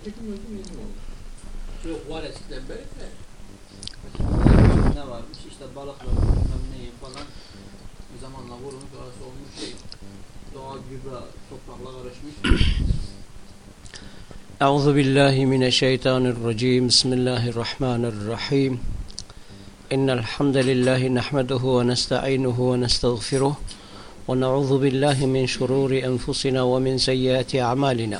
Öteki mevzu bizim olmuş. Yok var eskiden beri de. ne varmış işte balıkla bilmem neyi falan bir zamanla vurmuş orası olmuş şey doğal gübre toprakla karışmış. أعوذ بالله من الشيطان الرجيم بسم الله الرحمن الرحيم إن الحمد لله نحمده ونستعينه ونستغفره ونعوذ بالله من شرور أنفسنا ومن سيئات أعمالنا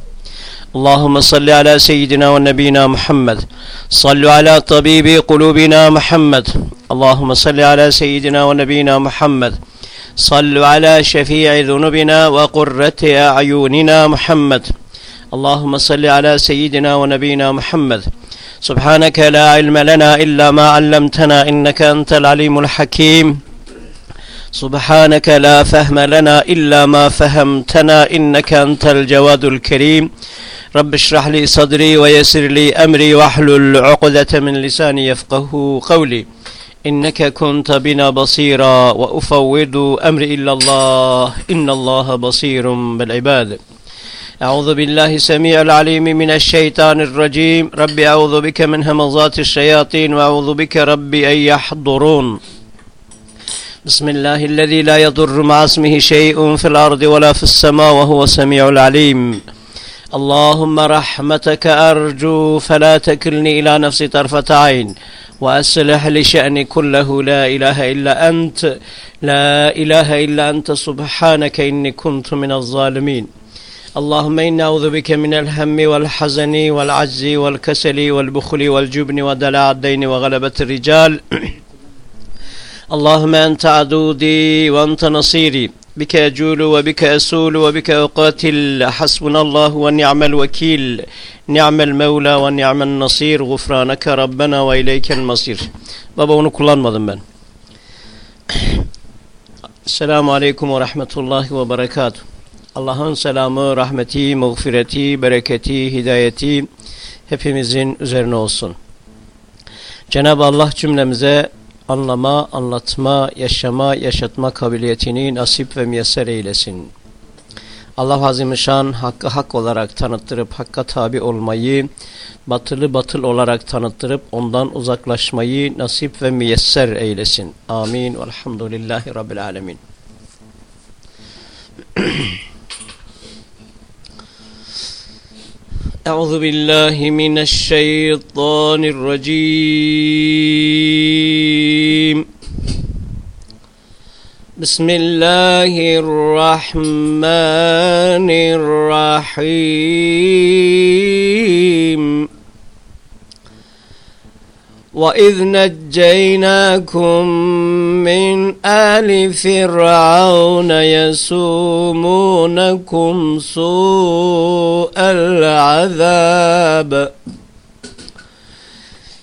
اللهم صل على سيدنا ونبينا محمد. صلوا على طبيب قلوبنا محمد. اللهم صل على سيدنا ونبينا محمد. صلوا على شفيع ذنوبنا وقرة أعيننا محمد. اللهم صل على سيدنا ونبينا محمد. سبحانك لا علم لنا إلا ما علمتنا إنك أنت العليم الحكيم. سبحانك لا فهم لنا إلا ما فهمتنا إنك أنت الجواد الكريم. رب اشرح لي صدري ويسر لي أمري واحلل عقدة من لساني يفقه قولي. إنك كنت بنا بصيرا وأفوض أمري إلا الله. إن الله بصير بالعباد. أعوذ بالله السميع العليم من الشيطان الرجيم. رب أعوذ بك من همزات الشياطين وأعوذ بك رب أن يحضرون. بسم الله الذي لا يضر مع اسمه شيء في الأرض ولا في السماء وهو السميع العليم. اللهم رحمتك أرجو فلا تكلني إلى نفسي طرفة عين وأصلح لشأني كله. لا إله إلا أنت لا إله إلا أنت سبحانك إني كنت من الظالمين. اللهم إنا أعوذ بك من الهم والحزن والعجز والكسل والبخل والجبن ودلع الدين وغلبة الرجال. اللهم أنت عدودي وأنت نصيري بك أجول وبك أسول وبك أقاتل حسبنا الله ونعم الوكيل نعم المولى ونعم النصير غفرانك ربنا وإليك المصير Baba onu kullanmadım ben. Selamun Aleyküm ve Rahmetullahi ve Berekatuhu. Allah'ın selamı, rahmeti, mağfireti, bereketi, hidayeti hepimizin üzerine olsun. Cenab-ı Allah cümlemize anlama, anlatma, yaşama, yaşatma kabiliyetini nasip ve müyesser eylesin. Allah Azimüşşan hakkı hak olarak tanıttırıp hakka tabi olmayı, batılı batıl olarak tanıttırıp ondan uzaklaşmayı nasip ve müyesser eylesin. Amin. Velhamdülillahi Rabbil Alemin. أعوذ بالله من الشيطان الرجيم. بسم الله الرحمن الرحيم. وإذ نجيناكم من آل فرعون يسومونكم سوء العذاب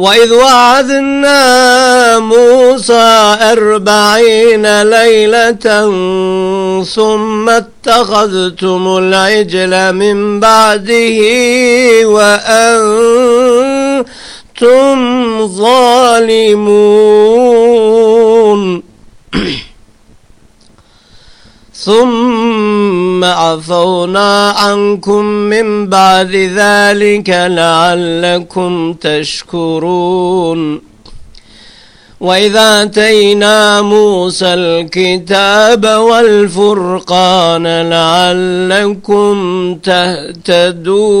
وإذ وعدنا موسى أربعين ليلة ثم اتخذتم العجل من بعده وأنتم ظالمون. ثم عفونا عنكم من بعد ذلك لعلكم تشكرون. وإذا آتينا موسى الكتاب والفرقان لعلكم تهتدون.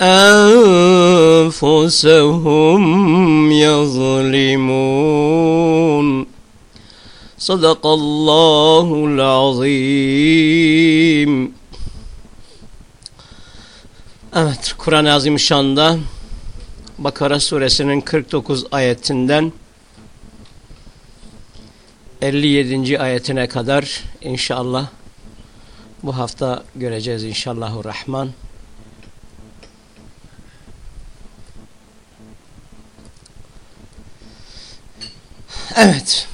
أنفسهم يظلمون صدق الله العظيم Evet Kur'an-ı Azimüşşan'da Bakara suresinin 49 ayetinden 57. ayetine kadar inşallah bu hafta göreceğiz inşallahurrahman. Evet.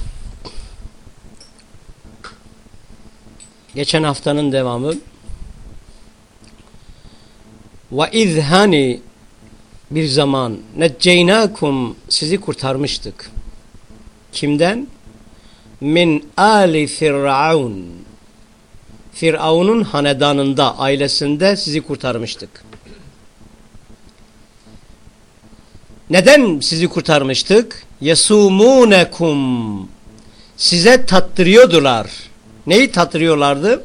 Geçen haftanın devamı ve izhani bir zaman necceynakum sizi kurtarmıştık. Kimden? Min ali firavun. Firavun'un hanedanında, ailesinde sizi kurtarmıştık. Neden sizi kurtarmıştık? Yesumunekum. Size tattırıyordular. Neyi tattırıyorlardı?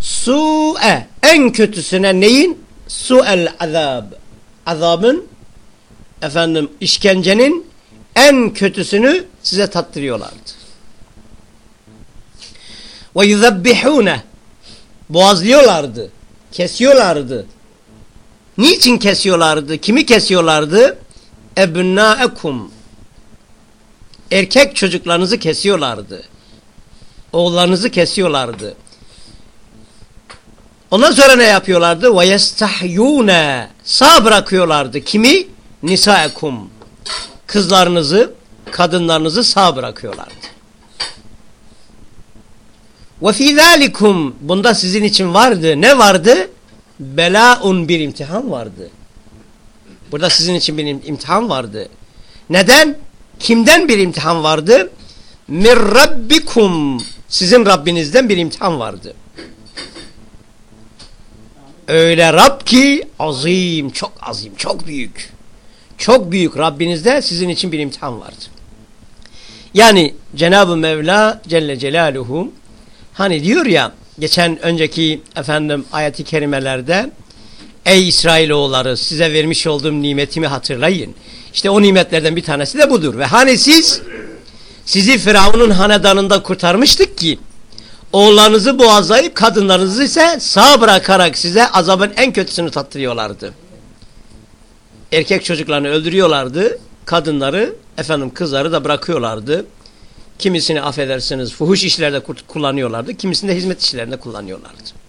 Su'e. En kötüsüne neyin? Su'el azab. Azabın, efendim işkencenin en kötüsünü size tattırıyorlardı. Ve yuzabbihune. Boğazlıyorlardı. Kesiyorlardı. Niçin kesiyorlardı? Kimi kesiyorlardı? Ebnâekum erkek çocuklarınızı kesiyorlardı. Oğullarınızı kesiyorlardı. Ondan sonra ne yapıyorlardı? Ve yestahyûne sağ bırakıyorlardı. Kimi? nisaekum kızlarınızı, kadınlarınızı sağ bırakıyorlardı. Ve fî zâlikum bunda sizin için vardı. Ne vardı? Belaun bir imtihan vardı. Burada sizin için bir imtihan vardı. Neden? Kimden bir imtihan vardı? Mir rabbikum sizin Rabbinizden bir imtihan vardı. Öyle Rab ki azim, çok azim, çok büyük. Çok büyük Rabbinizde sizin için bir imtihan vardı. Yani Cenab-ı Mevla Celle Celaluhu hani diyor ya geçen önceki efendim ayeti kerimelerde Ey İsrailoğulları size vermiş olduğum nimetimi hatırlayın. İşte o nimetlerden bir tanesi de budur. Ve hani siz sizi Firavun'un hanedanında kurtarmıştık ki oğullarınızı boğazlayıp kadınlarınızı ise sağ bırakarak size azabın en kötüsünü tattırıyorlardı. Erkek çocuklarını öldürüyorlardı. Kadınları, efendim kızları da bırakıyorlardı. Kimisini affedersiniz fuhuş işlerde kullanıyorlardı. Kimisini de hizmet işlerinde kullanıyorlardı.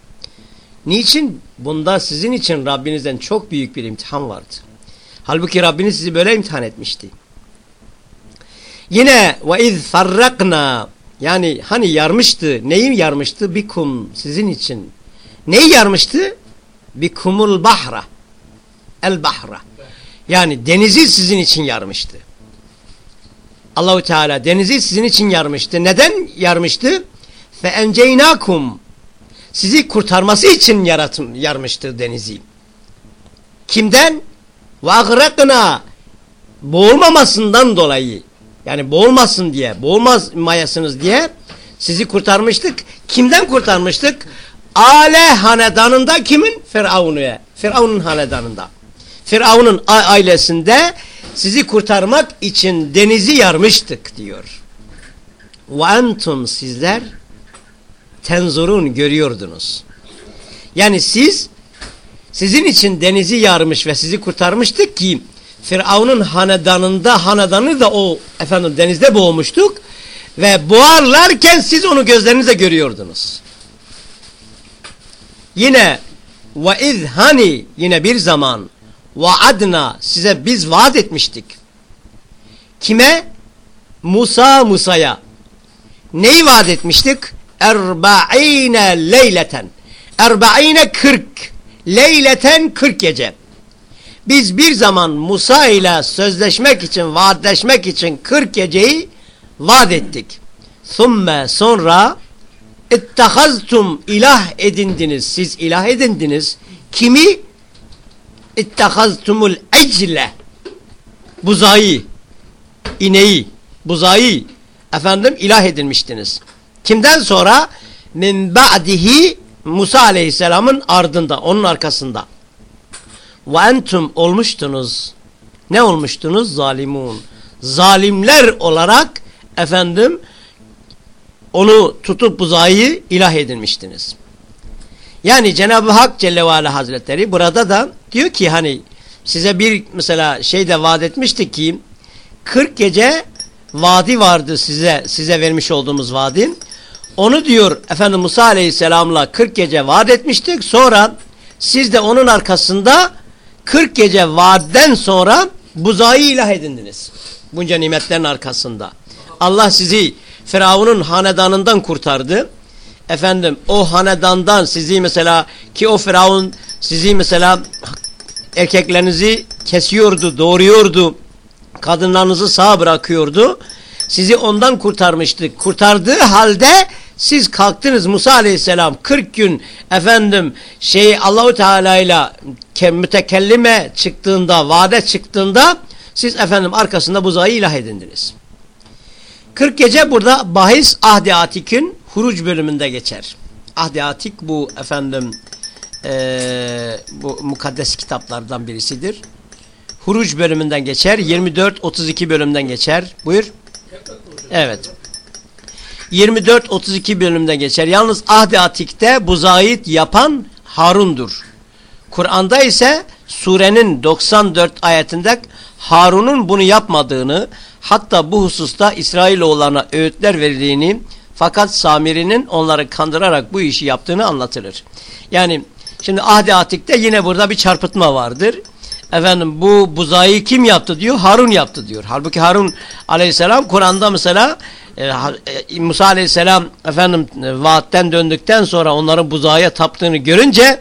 Niçin? Bunda sizin için Rabbinizden çok büyük bir imtihan vardı. Halbuki Rabbiniz sizi böyle imtihan etmişti. Yine ve iz farrakna yani hani yarmıştı. Neyi yarmıştı? Bikum sizin için. Neyi yarmıştı? Bikumul bahra. El bahra. Yani denizi sizin için yarmıştı. Allahu Teala denizi sizin için yarmıştı. Neden yarmıştı? Fe enceynakum. Sizi kurtarması için yaratım yarmıştır denizi. Kimden? Ve agrakna. Boğulmamasından dolayı yani boğulmasın diye, boğulmayasınız diye sizi kurtarmıştık. Kimden kurtarmıştık? Ale hanedanında kimin? Firavun'u. Firavun'un hanedanında. Firavun'un ailesinde sizi kurtarmak için denizi yarmıştık diyor. Ve entum sizler tenzurun görüyordunuz. Yani siz sizin için denizi yarmış ve sizi kurtarmıştık ki Firavun'un hanedanında hanedanı da o efendim denizde boğmuştuk ve boğarlarken siz onu gözlerinizle görüyordunuz. Yine ve iz hani yine bir zaman vaadna size biz vaat etmiştik. Kime? Musa Musa'ya. Neyi vaat etmiştik? Erba'ine leyleten. Erba'ine kırk. Leyleten kırk gece. Biz bir zaman Musa ile sözleşmek için, vaatleşmek için 40 geceyi vaat ettik. Thumme sonra ittehaztum ilah edindiniz. Siz ilah edindiniz. Kimi? İttehaztumul ecle. Buzayı, ineği, buzayı efendim ilah edinmiştiniz. Kimden sonra? Min ba'dihi Musa aleyhisselamın ardında, onun arkasında. Ve entum olmuştunuz. Ne olmuştunuz? Zalimun. Zalimler olarak efendim onu tutup buzayı ilah edinmiştiniz. Yani Cenab-ı Hak Celle ve Hazretleri burada da diyor ki hani size bir mesela şey de vaat etmiştik ki 40 gece vadi vardı size size vermiş olduğumuz vaadin. Onu diyor efendim Musa Aleyhisselam'la 40 gece vaat etmiştik. Sonra siz de onun arkasında 40 gece vaatten sonra buzayı ilah edindiniz. Bunca nimetlerin arkasında. Allah sizi Firavun'un hanedanından kurtardı. Efendim o hanedandan sizi mesela ki o Firavun sizi mesela erkeklerinizi kesiyordu, doğuruyordu. Kadınlarınızı sağ bırakıyordu. Sizi ondan kurtarmıştık. Kurtardığı halde siz kalktınız Musa Aleyhisselam 40 gün efendim şey Allahu Teala ile mütekellime çıktığında, vade çıktığında siz efendim arkasında buzayı ilah edindiniz. 40 gece burada bahis Ahdi Atik'in Huruc bölümünde geçer. Ahdi Atik bu efendim ee, bu mukaddes kitaplardan birisidir. Huruc bölümünden geçer. 24-32 bölümden geçer. Buyur. Evet. 24-32 bölümde geçer. Yalnız Ahdi Atik'te buzayit yapan Harun'dur. Kur'an'da ise surenin 94 ayetinde Harun'un bunu yapmadığını hatta bu hususta İsrailoğullarına öğütler verdiğini fakat Samiri'nin onları kandırarak bu işi yaptığını anlatılır. Yani şimdi Ahdi Atik'te yine burada bir çarpıtma vardır. efendim bu buzayı kim yaptı diyor? Harun yaptı diyor. Halbuki Harun aleyhisselam Kur'an'da mesela e, e, Musa aleyhisselam efendim e, vaatten döndükten sonra onların buzaya taptığını görünce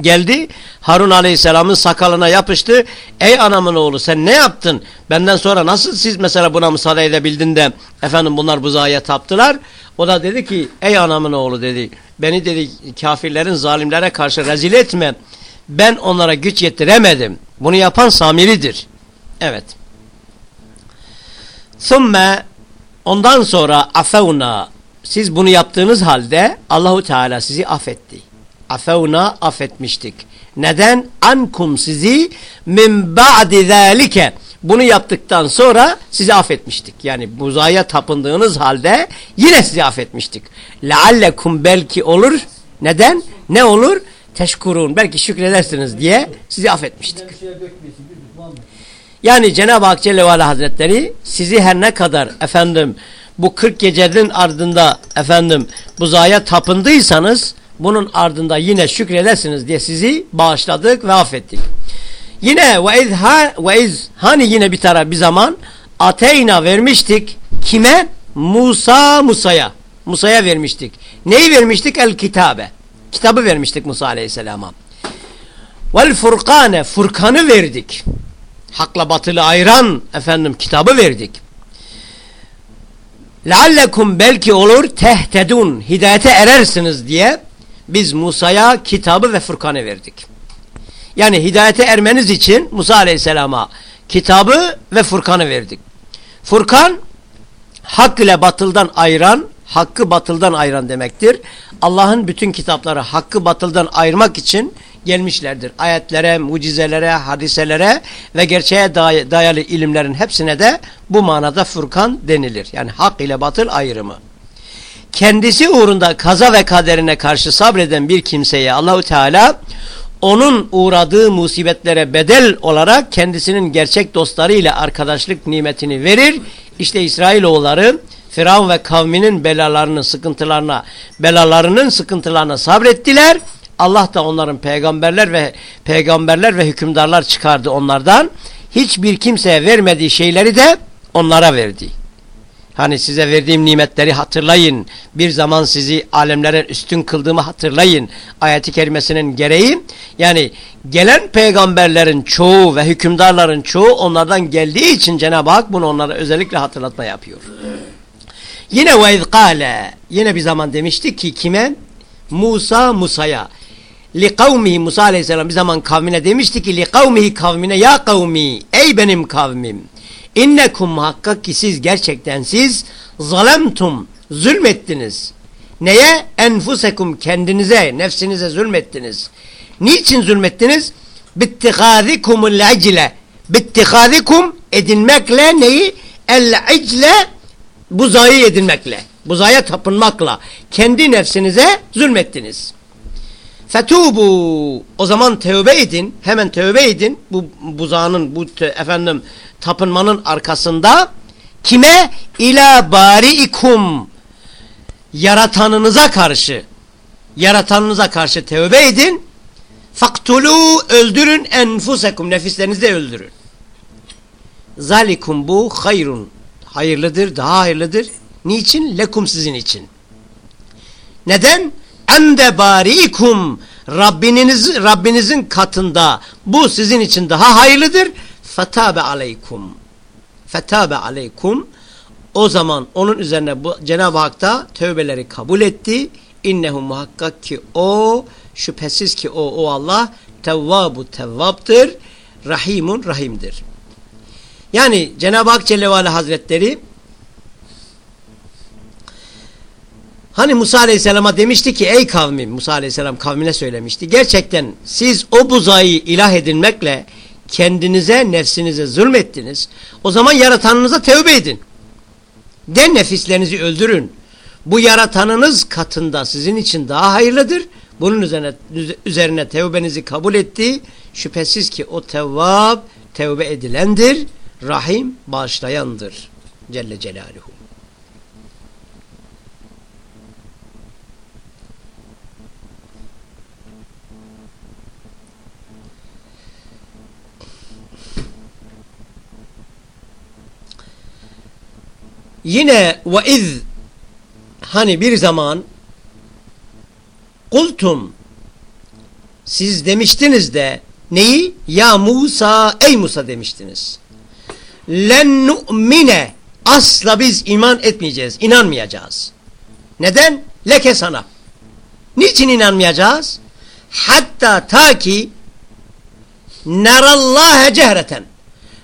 geldi Harun aleyhisselamın sakalına yapıştı. Ey anamın oğlu sen ne yaptın? Benden sonra nasıl siz mesela buna müsaade edebildin de efendim bunlar buzaya taptılar? O da dedi ki ey anamın oğlu dedi beni dedi kafirlerin zalimlere karşı rezil etme. Ben onlara güç yetiremedim. Bunu yapan Samiri'dir. Evet. Thumme ondan sonra afevna siz bunu yaptığınız halde Allahu Teala sizi affetti. Afevna affetmiştik. Neden? Ankum sizi min ba'di zâlike. Bunu yaptıktan sonra sizi affetmiştik. Yani buzaya tapındığınız halde yine sizi affetmiştik. Leallekum belki olur. Neden? Ne olur? Teşkurun. Belki şükredersiniz diye sizi affetmiştik. Yani Cenab-ı Hak Celle ve Hazretleri sizi her ne kadar efendim bu 40 gecenin ardında efendim buzaya tapındıysanız bunun ardında yine şükredersiniz diye sizi bağışladık ve affettik. Yine ve iz, ha, ve iz hani yine bir taraf bir zaman Ateyna vermiştik kime? Musa Musa'ya. Musa'ya vermiştik. Neyi vermiştik? El kitabe. Kitabı vermiştik Musa Aleyhisselam'a. Vel furkane Furkan'ı verdik. Hakla batılı ayıran efendim kitabı verdik. Leallekum belki olur tehtedun hidayete erersiniz diye biz Musa'ya kitabı ve Furkan'ı verdik. Yani hidayete ermeniz için Musa Aleyhisselam'a kitabı ve Furkan'ı verdik. Furkan hak ile batıldan ayıran, hakkı batıldan ayıran demektir. Allah'ın bütün kitapları hakkı batıldan ayırmak için gelmişlerdir. Ayetlere, mucizelere, hadiselere ve gerçeğe dayalı ilimlerin hepsine de bu manada Furkan denilir. Yani hak ile batıl ayrımı. Kendisi uğrunda kaza ve kaderine karşı sabreden bir kimseye Allahu Teala onun uğradığı musibetlere bedel olarak kendisinin gerçek dostlarıyla arkadaşlık nimetini verir. İşte İsrailoğulları Firavun ve kavminin belalarının sıkıntılarına, belalarının sıkıntılarına sabrettiler. Allah da onların peygamberler ve peygamberler ve hükümdarlar çıkardı onlardan. Hiçbir kimseye vermediği şeyleri de onlara verdi. Hani size verdiğim nimetleri hatırlayın. Bir zaman sizi alemlerin üstün kıldığımı hatırlayın. Ayeti kerimesinin gereği yani gelen peygamberlerin çoğu ve hükümdarların çoğu onlardan geldiği için Cenab-ı Hak bunu onlara özellikle hatırlatma yapıyor. Yine ve izkale yine bir zaman demiştik ki kime? Musa Musa'ya li kavmihi Musa aleyhisselam bir zaman kavmine demişti ki li kavmihi kavmine ya kavmi ey benim kavmim İnnekum muhakkak ki siz gerçekten siz zalemtum zulmettiniz. Neye? Enfusekum kendinize, nefsinize zulmettiniz. Niçin zulmettiniz? Bittikâzikumul icle. Bittikâzikum edinmekle neyi? El icle buzayı edinmekle. Buzaya tapınmakla. Kendi nefsinize zulmettiniz. Fetubu o zaman tövbe edin. Hemen tövbe edin. Bu buzağının bu efendim tapınmanın arkasında kime? İlâ bari'ikum yaratanınıza karşı yaratanınıza karşı tövbe edin. Faktulu öldürün enfusekum nefislerinizi de öldürün. Zalikum bu hayrun hayırlıdır daha hayırlıdır. Niçin? Lekum sizin için. Neden? Ende bari'ikum Rabbiniz, Rabbinizin katında bu sizin için daha hayırlıdır fetabe aleykum fetabe aleykum o zaman onun üzerine bu Cenab-ı Hak da tövbeleri kabul etti. İnnehu muhakkak ki o şüphesiz ki o o Allah tevvabu tevvaptır. Rahimun rahimdir. Yani Cenab-ı Hak Celle ve Hazretleri Hani Musa Aleyhisselam'a demişti ki ey kavmim Musa Aleyhisselam kavmine söylemişti. Gerçekten siz o buzayı ilah edinmekle kendinize, nefsinize zulmettiniz. O zaman yaratanınıza tevbe edin. De nefislerinizi öldürün. Bu yaratanınız katında sizin için daha hayırlıdır. Bunun üzerine, üzerine tevbenizi kabul etti. Şüphesiz ki o tevvab tevbe edilendir. Rahim bağışlayandır. Celle Celaluhu. Yine ve iz hani bir zaman kultum siz demiştiniz de neyi? Ya Musa ey Musa demiştiniz. Len nu'mine asla biz iman etmeyeceğiz, inanmayacağız. Neden? Leke sana. Niçin inanmayacağız? Hatta ta ki nerallâhe cehreten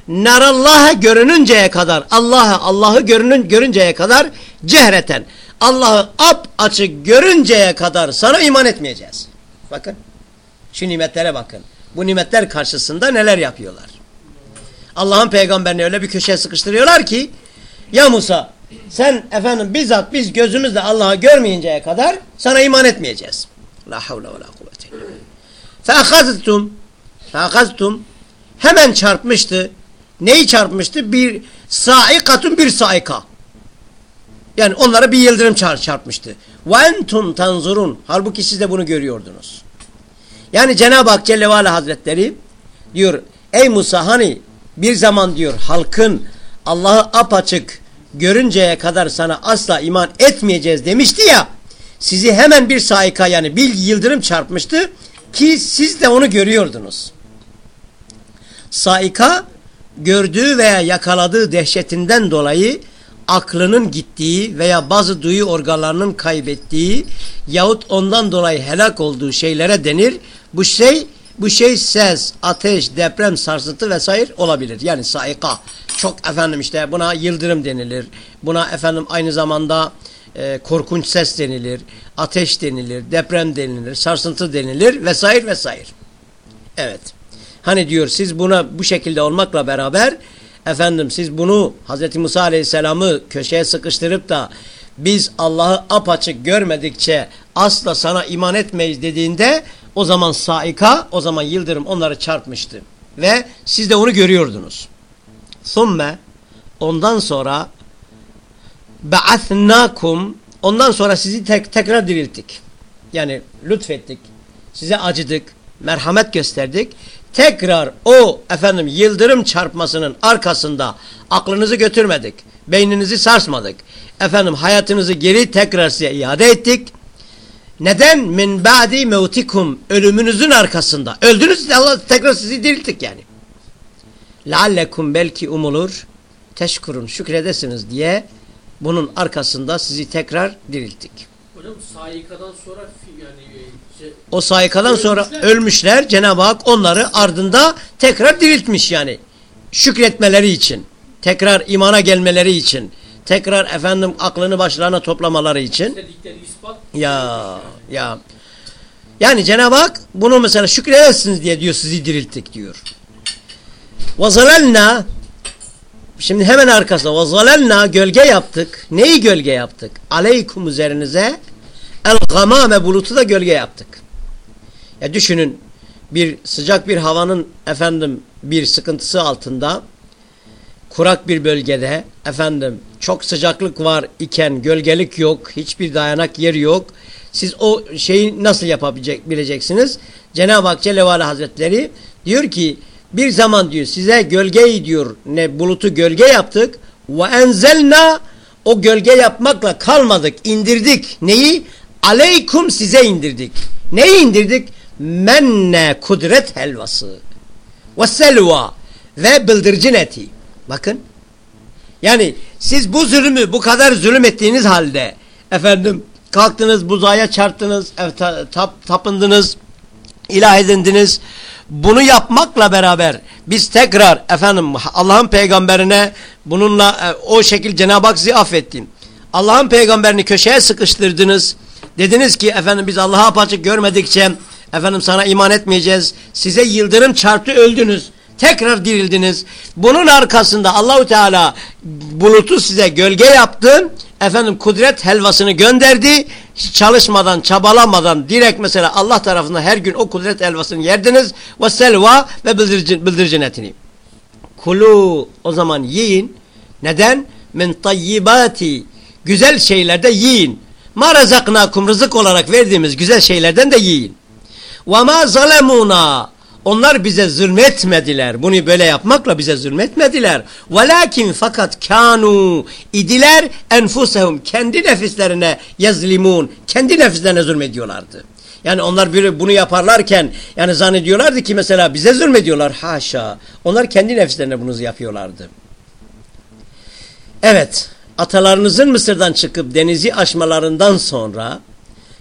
nerallâhe görününceye kadar Allah'ı Allah'ı görünün görünceye kadar cehreten Allah'ı ap açık görünceye kadar sana iman etmeyeceğiz. Bakın. Şu nimetlere bakın. Bu nimetler karşısında neler yapıyorlar. Allah'ın peygamberini öyle bir köşeye sıkıştırıyorlar ki ya Musa sen efendim bizzat biz gözümüzle Allah'ı görmeyinceye kadar sana iman etmeyeceğiz. La havle ve la kuvvete Feakaztum Feakaztum hemen çarpmıştı. Neyi çarpmıştı? Bir saikatun bir saika. Yani onlara bir yıldırım çar çarpmıştı. Ve entum tanzurun. Halbuki siz de bunu görüyordunuz. Yani Cenab-ı Hak Celle ve Hazretleri diyor ey Musa hani bir zaman diyor halkın Allah'ı apaçık görünceye kadar sana asla iman etmeyeceğiz demişti ya sizi hemen bir saika yani bir yıldırım çarpmıştı ki siz de onu görüyordunuz. Saika gördüğü veya yakaladığı dehşetinden dolayı aklının gittiği veya bazı duyu organlarının kaybettiği yahut ondan dolayı helak olduğu şeylere denir. Bu şey bu şey ses, ateş, deprem, sarsıntı vesaire olabilir. Yani saika. Çok efendim işte buna yıldırım denilir. Buna efendim aynı zamanda e, korkunç ses denilir. Ateş denilir, deprem denilir, sarsıntı denilir vesaire vesaire. Evet. Hani diyor siz buna bu şekilde olmakla beraber efendim siz bunu Hz. Musa Aleyhisselam'ı köşeye sıkıştırıp da biz Allah'ı apaçık görmedikçe asla sana iman etmeyiz dediğinde o zaman saika, o zaman yıldırım onları çarpmıştı. Ve siz de onu görüyordunuz. Thumme ondan sonra ba'athnakum ondan sonra sizi tek, tekrar dirilttik. Yani lütfettik. Size acıdık, merhamet gösterdik. Tekrar o efendim yıldırım çarpmasının arkasında aklınızı götürmedik. Beyninizi sarsmadık. Efendim hayatınızı geri tekrar size iade ettik. Neden? Min ba'di mevtikum. Ölümünüzün arkasında. Öldünüz Allah tekrar sizi dirilttik yani. Leallekum belki umulur. Teşkurun şükredesiniz diye bunun arkasında sizi tekrar dirilttik. Hocam saikadan sonra yani O saikadan sonra Ölmüşler. ölmüşler. Cenab-ı Hak onları ardında tekrar diriltmiş yani. Şükretmeleri için. Tekrar imana gelmeleri için. Tekrar efendim aklını başlarına toplamaları için. istedikleri ispat Ya ya. Yani Cenab-ı Hak bunu mesela şükredersiniz diye diyor sizi dirilttik diyor. وَظَلَلْنَا Şimdi hemen arkasında وَظَلَلْنَا gölge yaptık. Neyi gölge yaptık? Aleykum üzerinize el-gamame bulutu da gölge yaptık. Ya düşünün bir sıcak bir havanın efendim bir sıkıntısı altında kurak bir bölgede efendim çok sıcaklık var iken gölgelik yok, hiçbir dayanak yer yok. Siz o şeyi nasıl yapabilecek bileceksiniz? Cenab-ı Hak Celle Hazretleri diyor ki bir zaman diyor size gölgeyi diyor ne bulutu gölge yaptık ve enzelna o gölge yapmakla kalmadık indirdik neyi aleykum size indirdik neyi indirdik menne kudret helvası ve selva ve bıldırcın eti bakın yani siz bu zulümü bu kadar zulüm ettiğiniz halde efendim kalktınız buzaya çarptınız tap, tapındınız ilah edindiniz. Bunu yapmakla beraber biz tekrar efendim Allah'ın peygamberine bununla e, o şekil Cenab-ı Hak sizi affettin. Allah'ın peygamberini köşeye sıkıştırdınız. Dediniz ki efendim biz Allah'a apaçık görmedikçe efendim sana iman etmeyeceğiz. Size yıldırım çarptı öldünüz. Tekrar dirildiniz. Bunun arkasında Allahu Teala bulutu size gölge yaptı. Efendim kudret helvasını gönderdi. Çalışmadan, çabalamadan direkt mesela Allah tarafından her gün o kudret helvasını yerdiniz. Ve selva ve bıldırcın, bıldırcın etini. Kulu o zaman yiyin. Neden? Min tayyibati. Güzel şeylerde yiyin. Ma razaknakum rızık olarak verdiğimiz güzel şeylerden de yiyin. Ve ma zalemuna. Onlar bize zulmetmediler. Bunu böyle yapmakla bize zulmetmediler. Velakin fakat kanu idiler enfusehum kendi nefislerine yazlimun. Kendi nefislerine zulmediyorlardı. Yani onlar böyle bunu yaparlarken yani zannediyorlardı ki mesela bize zulmediyorlar. Haşa. Onlar kendi nefislerine bunu yapıyorlardı. Evet. Atalarınızın Mısır'dan çıkıp denizi aşmalarından sonra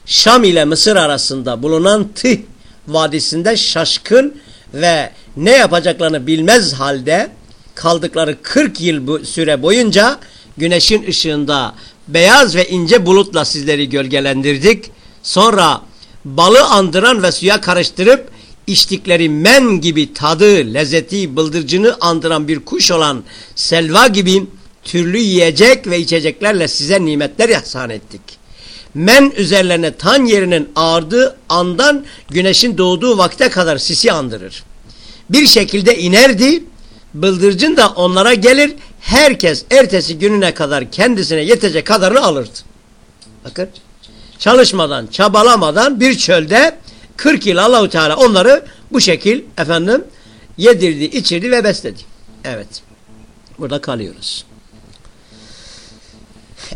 Şam ile Mısır arasında bulunan Tih vadisinde şaşkın ve ne yapacaklarını bilmez halde kaldıkları 40 yıl süre boyunca güneşin ışığında beyaz ve ince bulutla sizleri gölgelendirdik. Sonra balı andıran ve suya karıştırıp içtikleri men gibi tadı, lezzeti, bıldırcını andıran bir kuş olan selva gibi türlü yiyecek ve içeceklerle size nimetler ihsan ettik. Men üzerlerine tan yerinin ağırdığı andan güneşin doğduğu vakte kadar sisi andırır. Bir şekilde inerdi, bıldırcın da onlara gelir, herkes ertesi gününe kadar kendisine yetecek kadarını alırdı. Bakın, çalışmadan, çabalamadan bir çölde 40 yıl Allahu Teala onları bu şekil efendim yedirdi, içirdi ve besledi. Evet. Burada kalıyoruz.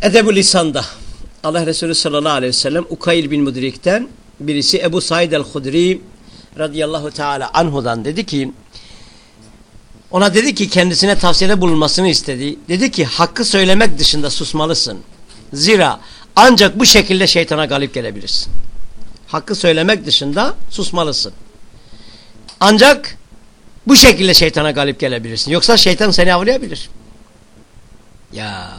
Edeb-ü Lisan'da Allah Resulü sallallahu aleyhi ve sellem Ukayl bin Mudrik'ten birisi Ebu Said el-Hudri radıyallahu teala anhudan dedi ki ona dedi ki kendisine tavsiyede bulunmasını istedi. Dedi ki hakkı söylemek dışında susmalısın. Zira ancak bu şekilde şeytana galip gelebilirsin. Hakkı söylemek dışında susmalısın. Ancak bu şekilde şeytana galip gelebilirsin. Yoksa şeytan seni avlayabilir. Ya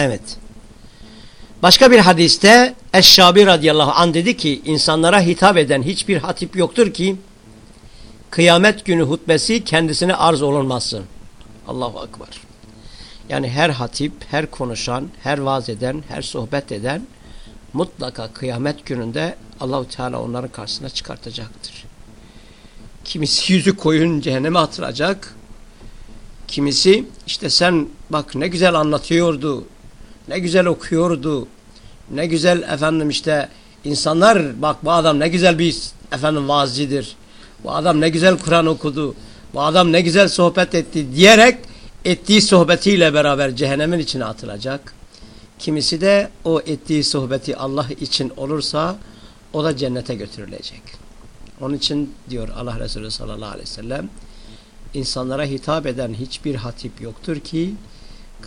Evet. Başka bir hadiste Eşşabi radıyallahu an dedi ki insanlara hitap eden hiçbir hatip yoktur ki kıyamet günü hutbesi kendisine arz olunmasın. Allahu Akbar. Yani her hatip, her konuşan, her vaaz eden, her sohbet eden mutlaka kıyamet gününde Allahu Teala onların karşısına çıkartacaktır. Kimisi yüzü koyun cehenneme atılacak. Kimisi işte sen bak ne güzel anlatıyordu, ne güzel okuyordu. Ne güzel efendim işte insanlar bak bu adam ne güzel bir efendim vaazcidir. Bu adam ne güzel Kur'an okudu. Bu adam ne güzel sohbet etti diyerek ettiği sohbetiyle beraber cehennemin içine atılacak. Kimisi de o ettiği sohbeti Allah için olursa o da cennete götürülecek. Onun için diyor Allah Resulü sallallahu aleyhi ve sellem insanlara hitap eden hiçbir hatip yoktur ki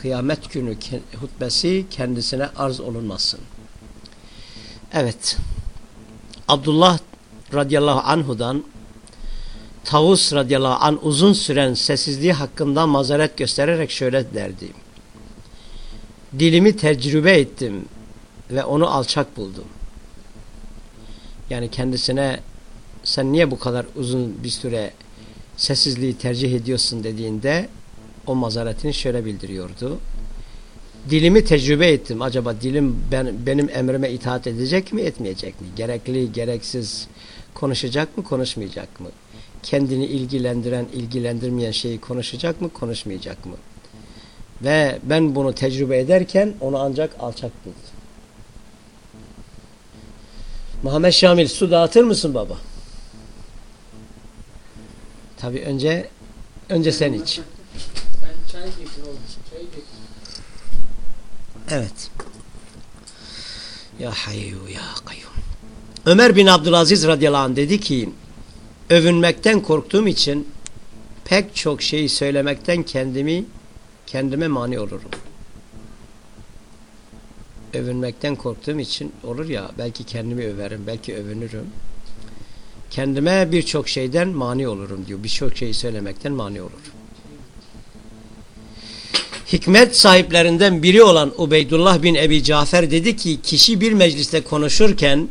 kıyamet günü hutbesi kendisine arz olunmasın. Evet. Abdullah radıyallahu anhudan Tavus radıyallahu an uzun süren sessizliği hakkında mazeret göstererek şöyle derdi. Dilimi tecrübe ettim ve onu alçak buldum. Yani kendisine sen niye bu kadar uzun bir süre sessizliği tercih ediyorsun dediğinde o mazaretini şöyle bildiriyordu. Dilimi tecrübe ettim. Acaba dilim ben, benim emrime itaat edecek mi etmeyecek mi? Gerekli gereksiz konuşacak mı konuşmayacak mı? Kendini ilgilendiren ilgilendirmeyen şeyi konuşacak mı konuşmayacak mı? Ve ben bunu tecrübe ederken onu ancak alçak buldum. Muhammed Şamil su dağıtır mısın baba? Tabi önce önce sen iç. Evet. Ya hayyu ya kayyum. Ömer bin Abdülaziz radıyallahu anh dedi ki övünmekten korktuğum için pek çok şeyi söylemekten kendimi kendime mani olurum. Övünmekten korktuğum için olur ya belki kendimi överim, belki övünürüm. Kendime birçok şeyden mani olurum diyor. Birçok şeyi söylemekten mani olurum. Hikmet sahiplerinden biri olan Ubeydullah bin Ebi Cafer dedi ki kişi bir mecliste konuşurken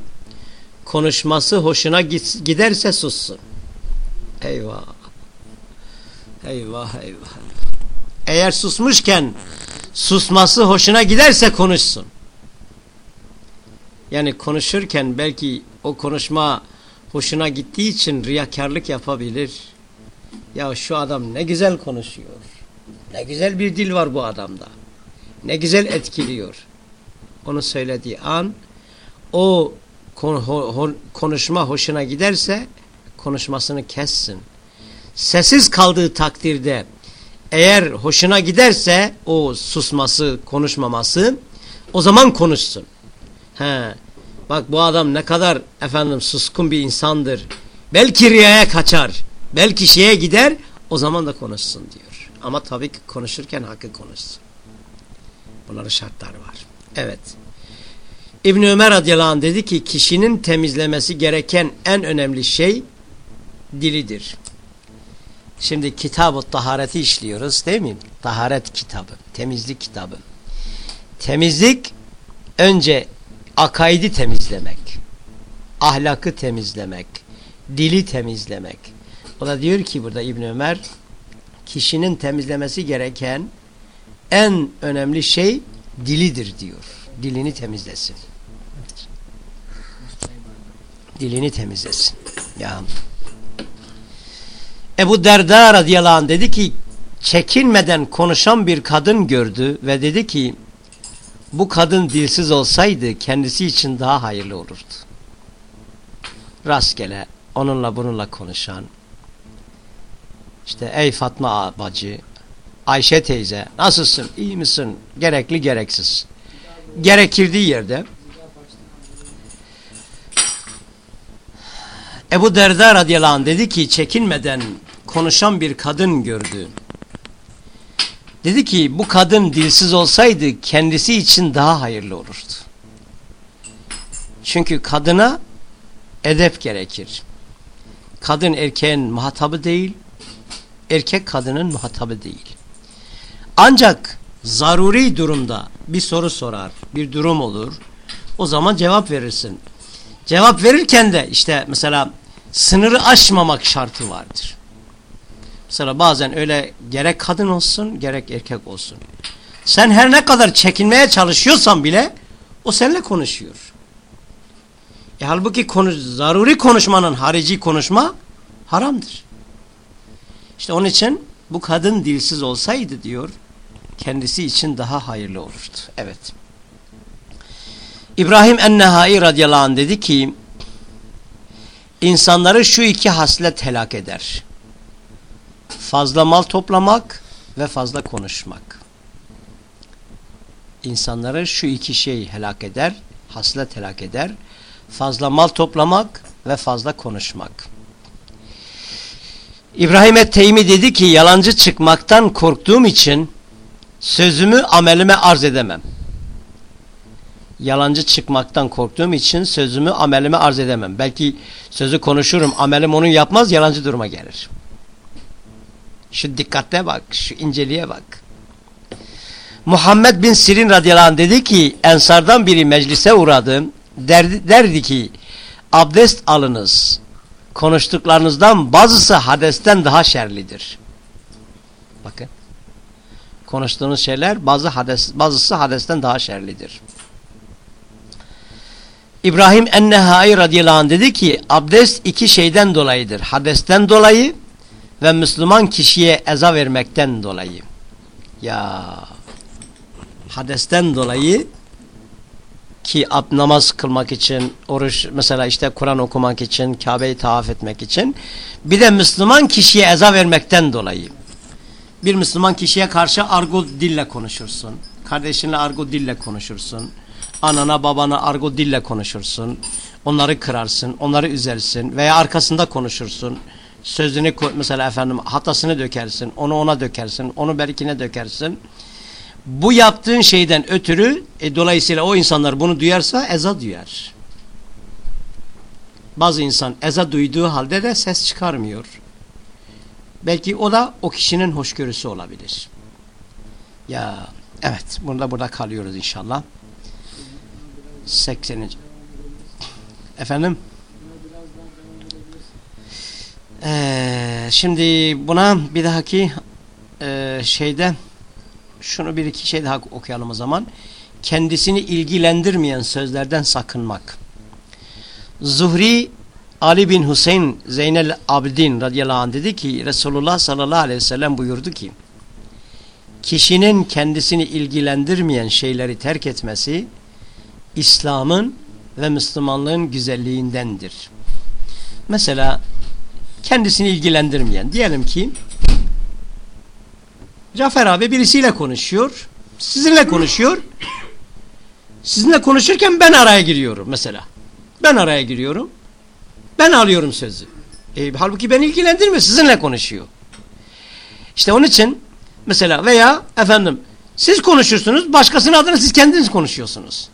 konuşması hoşuna giderse sussun. Eyvah. Eyvah eyvah. Eğer susmuşken susması hoşuna giderse konuşsun. Yani konuşurken belki o konuşma hoşuna gittiği için riyakarlık yapabilir. Ya şu adam ne güzel konuşuyor. Ne güzel bir dil var bu adamda. Ne güzel etkiliyor. Onu söylediği an o konuşma hoşuna giderse konuşmasını kessin. Sessiz kaldığı takdirde eğer hoşuna giderse o susması, konuşmaması o zaman konuşsun. He. Bak bu adam ne kadar efendim suskun bir insandır. Belki riyaya kaçar. Belki şeye gider o zaman da konuşsun diyor. Ama tabii ki konuşurken hakkı konuşsun. Bunların şartları var. Evet. İbn Ömer radıyallahu dedi ki kişinin temizlemesi gereken en önemli şey dilidir. Şimdi kitab-ı tahareti işliyoruz değil mi? Taharet kitabı, temizlik kitabı. Temizlik önce akaidi temizlemek, ahlakı temizlemek, dili temizlemek. O da diyor ki burada İbn Ömer kişinin temizlemesi gereken en önemli şey dilidir diyor. Dilini temizlesin. Dilini temizlesin. Ya. Ebu Derda radıyallahu anh dedi ki çekinmeden konuşan bir kadın gördü ve dedi ki bu kadın dilsiz olsaydı kendisi için daha hayırlı olurdu. Rastgele onunla bununla konuşan işte ey Fatma bacı Ayşe teyze nasılsın iyi misin gerekli gereksiz gerekirdiği yerde Ebu Derda radıyallahu anh dedi ki çekinmeden konuşan bir kadın gördü. Dedi ki bu kadın dilsiz olsaydı kendisi için daha hayırlı olurdu. Çünkü kadına edep gerekir. Kadın erkeğin muhatabı değil, erkek kadının muhatabı değil. Ancak zaruri durumda bir soru sorar, bir durum olur. O zaman cevap verirsin. Cevap verirken de işte mesela sınırı aşmamak şartı vardır. Mesela bazen öyle gerek kadın olsun gerek erkek olsun. Sen her ne kadar çekinmeye çalışıyorsan bile o seninle konuşuyor. E halbuki konu, zaruri konuşmanın harici konuşma haramdır. İşte onun için bu kadın dilsiz olsaydı diyor kendisi için daha hayırlı olurdu. Evet. İbrahim Ennehai radıyallahu anh dedi ki insanları şu iki haslet helak eder. Fazla mal toplamak ve fazla konuşmak. İnsanları şu iki şey helak eder, haslet helak eder. Fazla mal toplamak ve fazla konuşmak. İbrahim et-Teymi dedi ki yalancı çıkmaktan korktuğum için sözümü amelime arz edemem. Yalancı çıkmaktan korktuğum için sözümü amelime arz edemem. Belki sözü konuşurum, amelim onu yapmaz, yalancı duruma gelir. Şu dikkatle bak, şu inceliğe bak. Muhammed bin Sirin radıyallahu anh dedi ki, Ensardan biri meclise uğradı, derdi, derdi ki, abdest alınız, konuştuklarınızdan bazısı hadesten daha şerlidir. Bakın, konuştuğunuz şeyler bazı hades, bazısı hadesten daha şerlidir. İbrahim Ennehai radıyallahu anh dedi ki abdest iki şeyden dolayıdır. Hadesten dolayı ve Müslüman kişiye eza vermekten dolayı. Ya hadesten dolayı ki namaz kılmak için, oruç mesela işte Kur'an okumak için, Kabe'yi tavaf etmek için bir de Müslüman kişiye eza vermekten dolayı. Bir Müslüman kişiye karşı argo dille konuşursun. Kardeşinle argo dille konuşursun anana babana argo dille konuşursun. Onları kırarsın, onları üzersin veya arkasında konuşursun. Sözünü mesela efendim hatasını dökersin, onu ona dökersin, onu berkine dökersin. Bu yaptığın şeyden ötürü e, dolayısıyla o insanlar bunu duyarsa eza duyar. Bazı insan eza duyduğu halde de ses çıkarmıyor. Belki o da o kişinin hoşgörüsü olabilir. Ya evet burada burada kalıyoruz inşallah. 80. Efendim? Ee, şimdi buna bir dahaki e, şeyde şunu bir iki şey daha okuyalım o zaman. Kendisini ilgilendirmeyen sözlerden sakınmak. Zuhri Ali bin Hüseyin Zeynel Abidin radıyallahu anh dedi ki Resulullah sallallahu aleyhi ve sellem buyurdu ki kişinin kendisini ilgilendirmeyen şeyleri terk etmesi İslam'ın ve Müslümanlığın güzelliğindendir. Mesela kendisini ilgilendirmeyen diyelim ki Cafer abi birisiyle konuşuyor. Sizinle konuşuyor. Sizinle konuşurken ben araya giriyorum mesela. Ben araya giriyorum. Ben alıyorum sözü. E, halbuki beni ilgilendirmiyor. Sizinle konuşuyor. İşte onun için mesela veya efendim siz konuşursunuz. Başkasının adına siz kendiniz konuşuyorsunuz.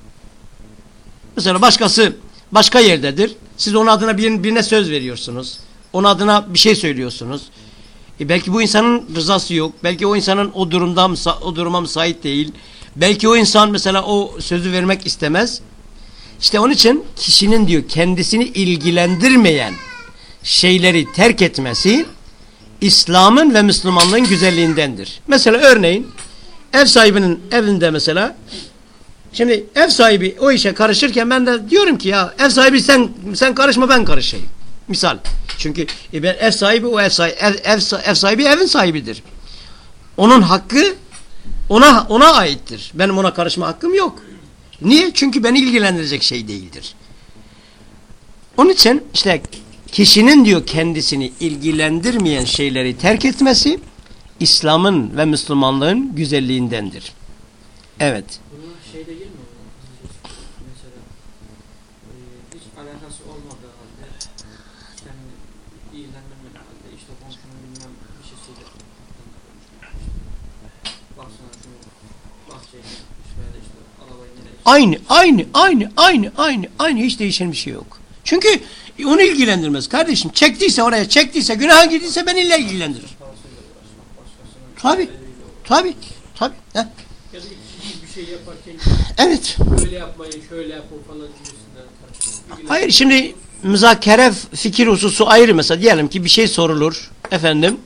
Mesela başkası başka yerdedir. Siz onun adına birine, söz veriyorsunuz. Onun adına bir şey söylüyorsunuz. E belki bu insanın rızası yok. Belki o insanın o durumda o duruma müsait değil. Belki o insan mesela o sözü vermek istemez. İşte onun için kişinin diyor kendisini ilgilendirmeyen şeyleri terk etmesi İslam'ın ve Müslümanlığın güzelliğindendir. Mesela örneğin ev sahibinin evinde mesela şimdi ev sahibi o işe karışırken ben de diyorum ki ya ev sahibi sen sen karışma ben karışayım. Misal. Çünkü e ben ev sahibi o ev sahibi ev, ev, ev sahibi evin sahibidir. Onun hakkı ona ona aittir. Benim ona karışma hakkım yok. Niye? Çünkü beni ilgilendirecek şey değildir. Onun için işte kişinin diyor kendisini ilgilendirmeyen şeyleri terk etmesi İslam'ın ve Müslümanlığın güzelliğindendir. Evet. Bunun şeyde girmiyor mu? Mesela e, hiç alakası olmadığı halde kendini ilgilendirmediği halde işte komşunun bilmem bir şey söyleyip baksana şunu bahçeye yapmış veya da işte arabayı nereye Aynı, aynı, aynı, aynı, aynı, aynı hiç değişen bir şey yok. Çünkü onu ilgilendirmez kardeşim. Çektiyse oraya, çektiyse, günaha girdiyse beni ille ilgilendirir. Tabi, tabi. Bir şey Evet. böyle yapmayın, şöyle yapın falan gibisinden. Hayır şimdi müzakere fikir hususu ayrı mesela diyelim ki bir şey sorulur efendim.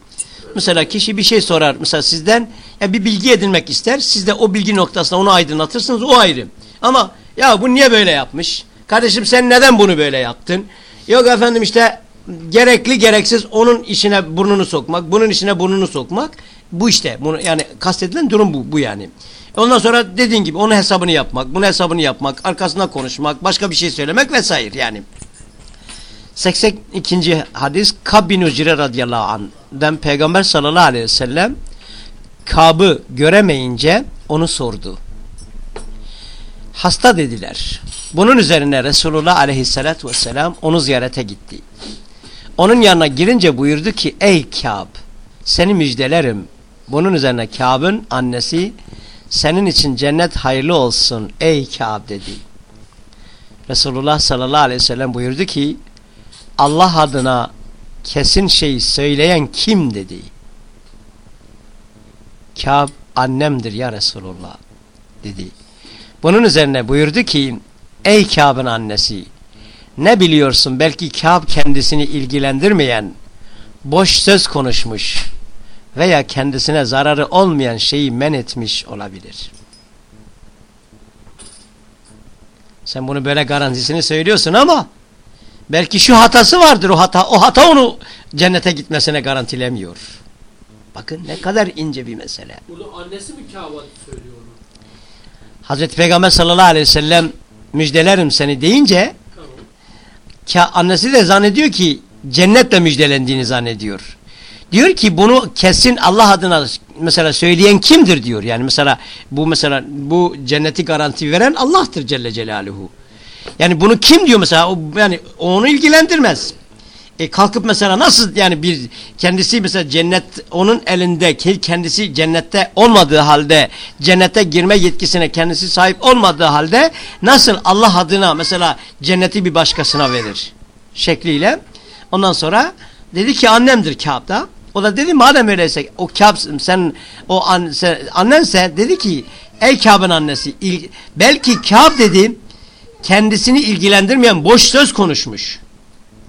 Mesela kişi bir şey sorar mesela sizden ya bir bilgi edinmek ister. Siz de o bilgi noktasına onu aydınlatırsınız o ayrı. Ama ya bu niye böyle yapmış? Kardeşim sen neden bunu böyle yaptın? Yok efendim işte gerekli gereksiz onun işine burnunu sokmak, bunun işine burnunu sokmak bu işte. Bunu yani kastedilen durum bu bu yani. Ondan sonra dediğin gibi onun hesabını yapmak, bunun hesabını yapmak, arkasına konuşmak, başka bir şey söylemek vesaire yani. 82. hadis Kab bin Ucire radıyallahu anh'den Peygamber sallallahu aleyhi ve sellem Kab'ı göremeyince onu sordu. Hasta dediler. Bunun üzerine Resulullah aleyhissalatü vesselam onu ziyarete gitti. Onun yanına girince buyurdu ki ey Kab seni müjdelerim. Bunun üzerine Kab'ın annesi senin için cennet hayırlı olsun ey Kab dedi. Resulullah sallallahu aleyhi ve sellem buyurdu ki Allah adına kesin şeyi söyleyen kim dedi. Kab annemdir ya Resulullah dedi. Bunun üzerine buyurdu ki ey Kab'ın annesi ne biliyorsun belki Kab kendisini ilgilendirmeyen boş söz konuşmuş veya kendisine zararı olmayan şeyi men etmiş olabilir. Sen bunu böyle garantisini söylüyorsun ama belki şu hatası vardır o hata. O hata onu cennete gitmesine garantilemiyor. Bakın ne kadar ince bir mesele. Bunu annesi mi Kâvat söylüyor? Hazreti Peygamber sallallahu aleyhi ve sellem müjdelerim seni deyince Tamam. annesi de zannediyor ki cennetle müjdelendiğini zannediyor. Diyor ki bunu kesin Allah adına mesela söyleyen kimdir diyor. Yani mesela bu mesela bu cenneti garanti veren Allah'tır Celle Celaluhu. Yani bunu kim diyor mesela o, yani onu ilgilendirmez. E kalkıp mesela nasıl yani bir kendisi mesela cennet onun elinde kendisi cennette olmadığı halde cennete girme yetkisine kendisi sahip olmadığı halde nasıl Allah adına mesela cenneti bir başkasına verir şekliyle. Ondan sonra dedi ki annemdir Kâb'da. O da dedi madem öyleyse o Kâb sen o an, sen, annense dedi ki ey Kâb'ın annesi il, belki Kâb dedi kendisini ilgilendirmeyen boş söz konuşmuş.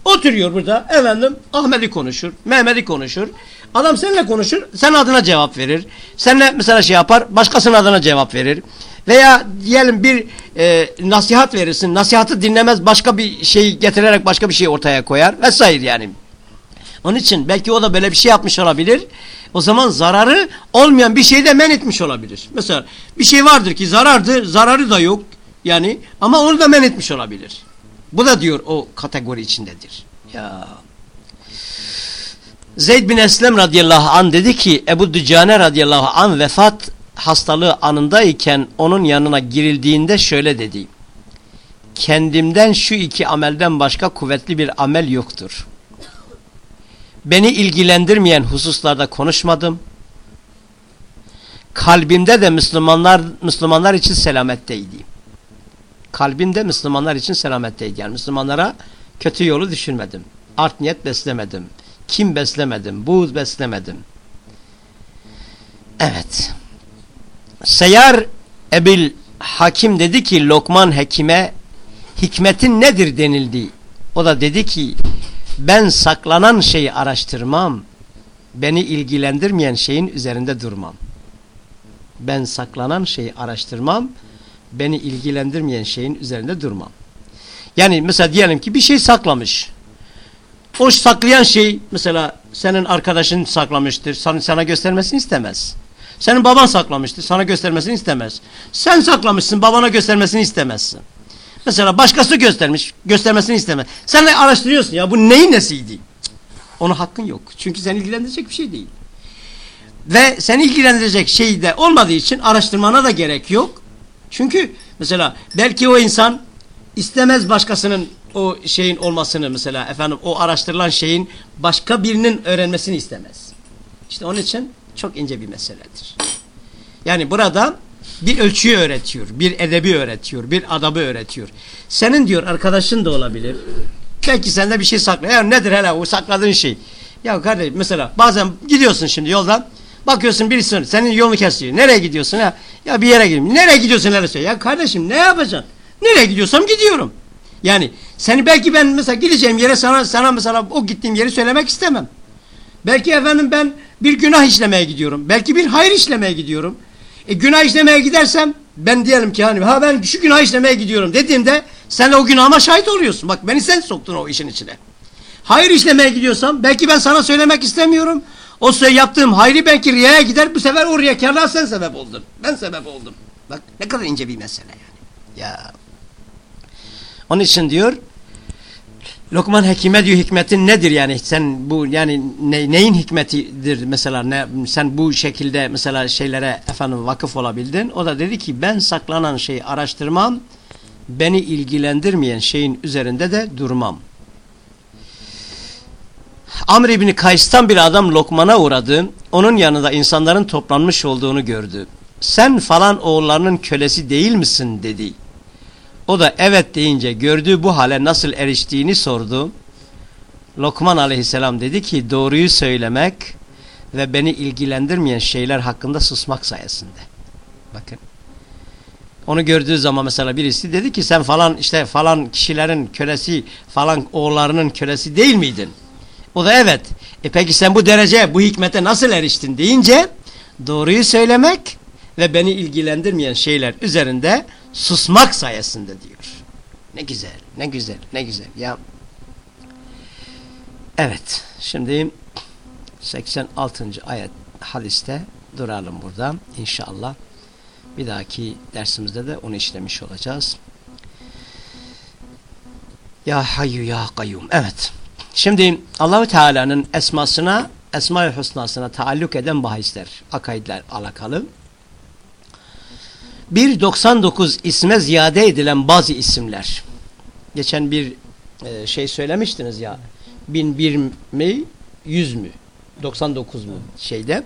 Oturuyor burada efendim Ahmet'i konuşur, Mehmet'i konuşur. Adam seninle konuşur, sen adına cevap verir. Seninle mesela şey yapar, başkasının adına cevap verir. Veya diyelim bir e, nasihat verirsin, nasihatı dinlemez başka bir şey getirerek başka bir şey ortaya koyar vesaire yani. Onun için belki o da böyle bir şey yapmış olabilir. O zaman zararı olmayan bir şeyde men etmiş olabilir. Mesela bir şey vardır ki zarardır, zararı da yok. Yani ama onu da men etmiş olabilir. Bu da diyor o kategori içindedir. Ya. Zeyd bin Eslem radıyallahu an dedi ki Ebu Dücane radıyallahu an vefat hastalığı anındayken onun yanına girildiğinde şöyle dedi. Kendimden şu iki amelden başka kuvvetli bir amel yoktur. Beni ilgilendirmeyen hususlarda konuşmadım. Kalbimde de Müslümanlar Müslümanlar için selametteydi. Kalbimde Müslümanlar için selametteydi. Yani Müslümanlara kötü yolu düşünmedim. Art niyet beslemedim. Kim beslemedim. Buğz beslemedim. Evet. Seyyar Ebil Hakim dedi ki Lokman Hekim'e hikmetin nedir denildi. O da dedi ki ben saklanan şeyi araştırmam. Beni ilgilendirmeyen şeyin üzerinde durmam. Ben saklanan şeyi araştırmam. Beni ilgilendirmeyen şeyin üzerinde durmam. Yani mesela diyelim ki bir şey saklamış. O saklayan şey mesela senin arkadaşın saklamıştır. Sana, sana göstermesini istemez. Senin baban saklamıştır. Sana göstermesini istemez. Sen saklamışsın babana göstermesini istemezsin. Mesela başkası göstermiş göstermesini istemez. Sen araştırıyorsun ya bu neyin nesiydi? Ona hakkın yok. Çünkü seni ilgilendirecek bir şey değil. Ve seni ilgilendirecek şey de olmadığı için araştırmana da gerek yok. Çünkü mesela belki o insan istemez başkasının o şeyin olmasını mesela efendim o araştırılan şeyin başka birinin öğrenmesini istemez. İşte onun için çok ince bir meseledir. Yani burada bir ölçüyü öğretiyor, bir edebi öğretiyor, bir adabı öğretiyor. Senin diyor arkadaşın da olabilir. Belki sende bir şey saklıyor. Ya nedir hele o sakladığın şey? Ya kardeşim mesela bazen gidiyorsun şimdi yoldan. Bakıyorsun birisi senin yolunu kesiyor. Nereye gidiyorsun ya? Ya bir yere gidiyorum. Nereye gidiyorsun neresi? Ya kardeşim ne yapacaksın? Nereye gidiyorsam gidiyorum. Yani seni belki ben mesela gideceğim yere sana sana mesela o gittiğim yeri söylemek istemem. Belki efendim ben bir günah işlemeye gidiyorum. Belki bir hayır işlemeye gidiyorum. E, günah işlemeye gidersem ben diyelim ki hani ha ben şu günah işlemeye gidiyorum dediğimde sen o günahıma şahit oluyorsun. Bak beni sen soktun o işin içine. Hayır işlemeye gidiyorsam belki ben sana söylemek istemiyorum. O yaptığım hayri belki riyaya gider bu sefer o riyakarlığa sen sebep oldun. Ben sebep oldum. Bak ne kadar ince bir mesele yani. Ya. Onun için diyor Lokman Hekim'e diyor hikmetin nedir yani sen bu yani ne, neyin hikmetidir mesela ne, sen bu şekilde mesela şeylere efendim vakıf olabildin. O da dedi ki ben saklanan şeyi araştırmam beni ilgilendirmeyen şeyin üzerinde de durmam. Amr İbni Kays'tan bir adam Lokman'a uğradı. Onun yanında insanların toplanmış olduğunu gördü. Sen falan oğullarının kölesi değil misin dedi. O da evet deyince gördüğü bu hale nasıl eriştiğini sordu. Lokman aleyhisselam dedi ki doğruyu söylemek ve beni ilgilendirmeyen şeyler hakkında susmak sayesinde. Bakın. Onu gördüğü zaman mesela birisi dedi ki sen falan işte falan kişilerin kölesi falan oğullarının kölesi değil miydin? O da evet. E peki sen bu dereceye bu hikmete nasıl eriştin deyince doğruyu söylemek ve beni ilgilendirmeyen şeyler üzerinde susmak sayesinde diyor. Ne güzel, ne güzel, ne güzel. Ya Evet, şimdi 86. ayet hadiste duralım burada inşallah. Bir dahaki dersimizde de onu işlemiş olacağız. Ya hayyu ya kayyum. Evet. Şimdi Allahu Teala'nın esmasına, Esma-i Hüsna'sına taalluk eden bahisler, akaidler alakalı. 1.99 isme ziyade edilen bazı isimler. Geçen bir e, şey söylemiştiniz ya. 1001 mi? 100 mü? 99 mu şeyde.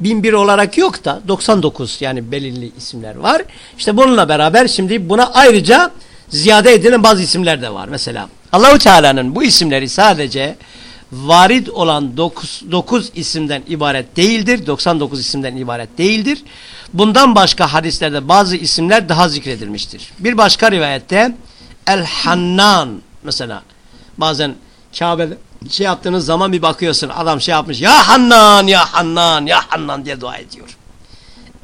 1001 olarak yok da 99 yani belirli isimler var. İşte bununla beraber şimdi buna ayrıca ziyade edilen bazı isimler de var. Mesela Allahu Teala'nın bu isimleri sadece varid olan 9, 9 isimden ibaret değildir. 99 isimden ibaret değildir. Bundan başka hadislerde bazı isimler daha zikredilmiştir. Bir başka rivayette El-Hannan mesela bazen Kabe'de şey yaptığınız zaman bir bakıyorsun adam şey yapmış ya Hannan ya Hannan ya Hannan diye dua ediyor.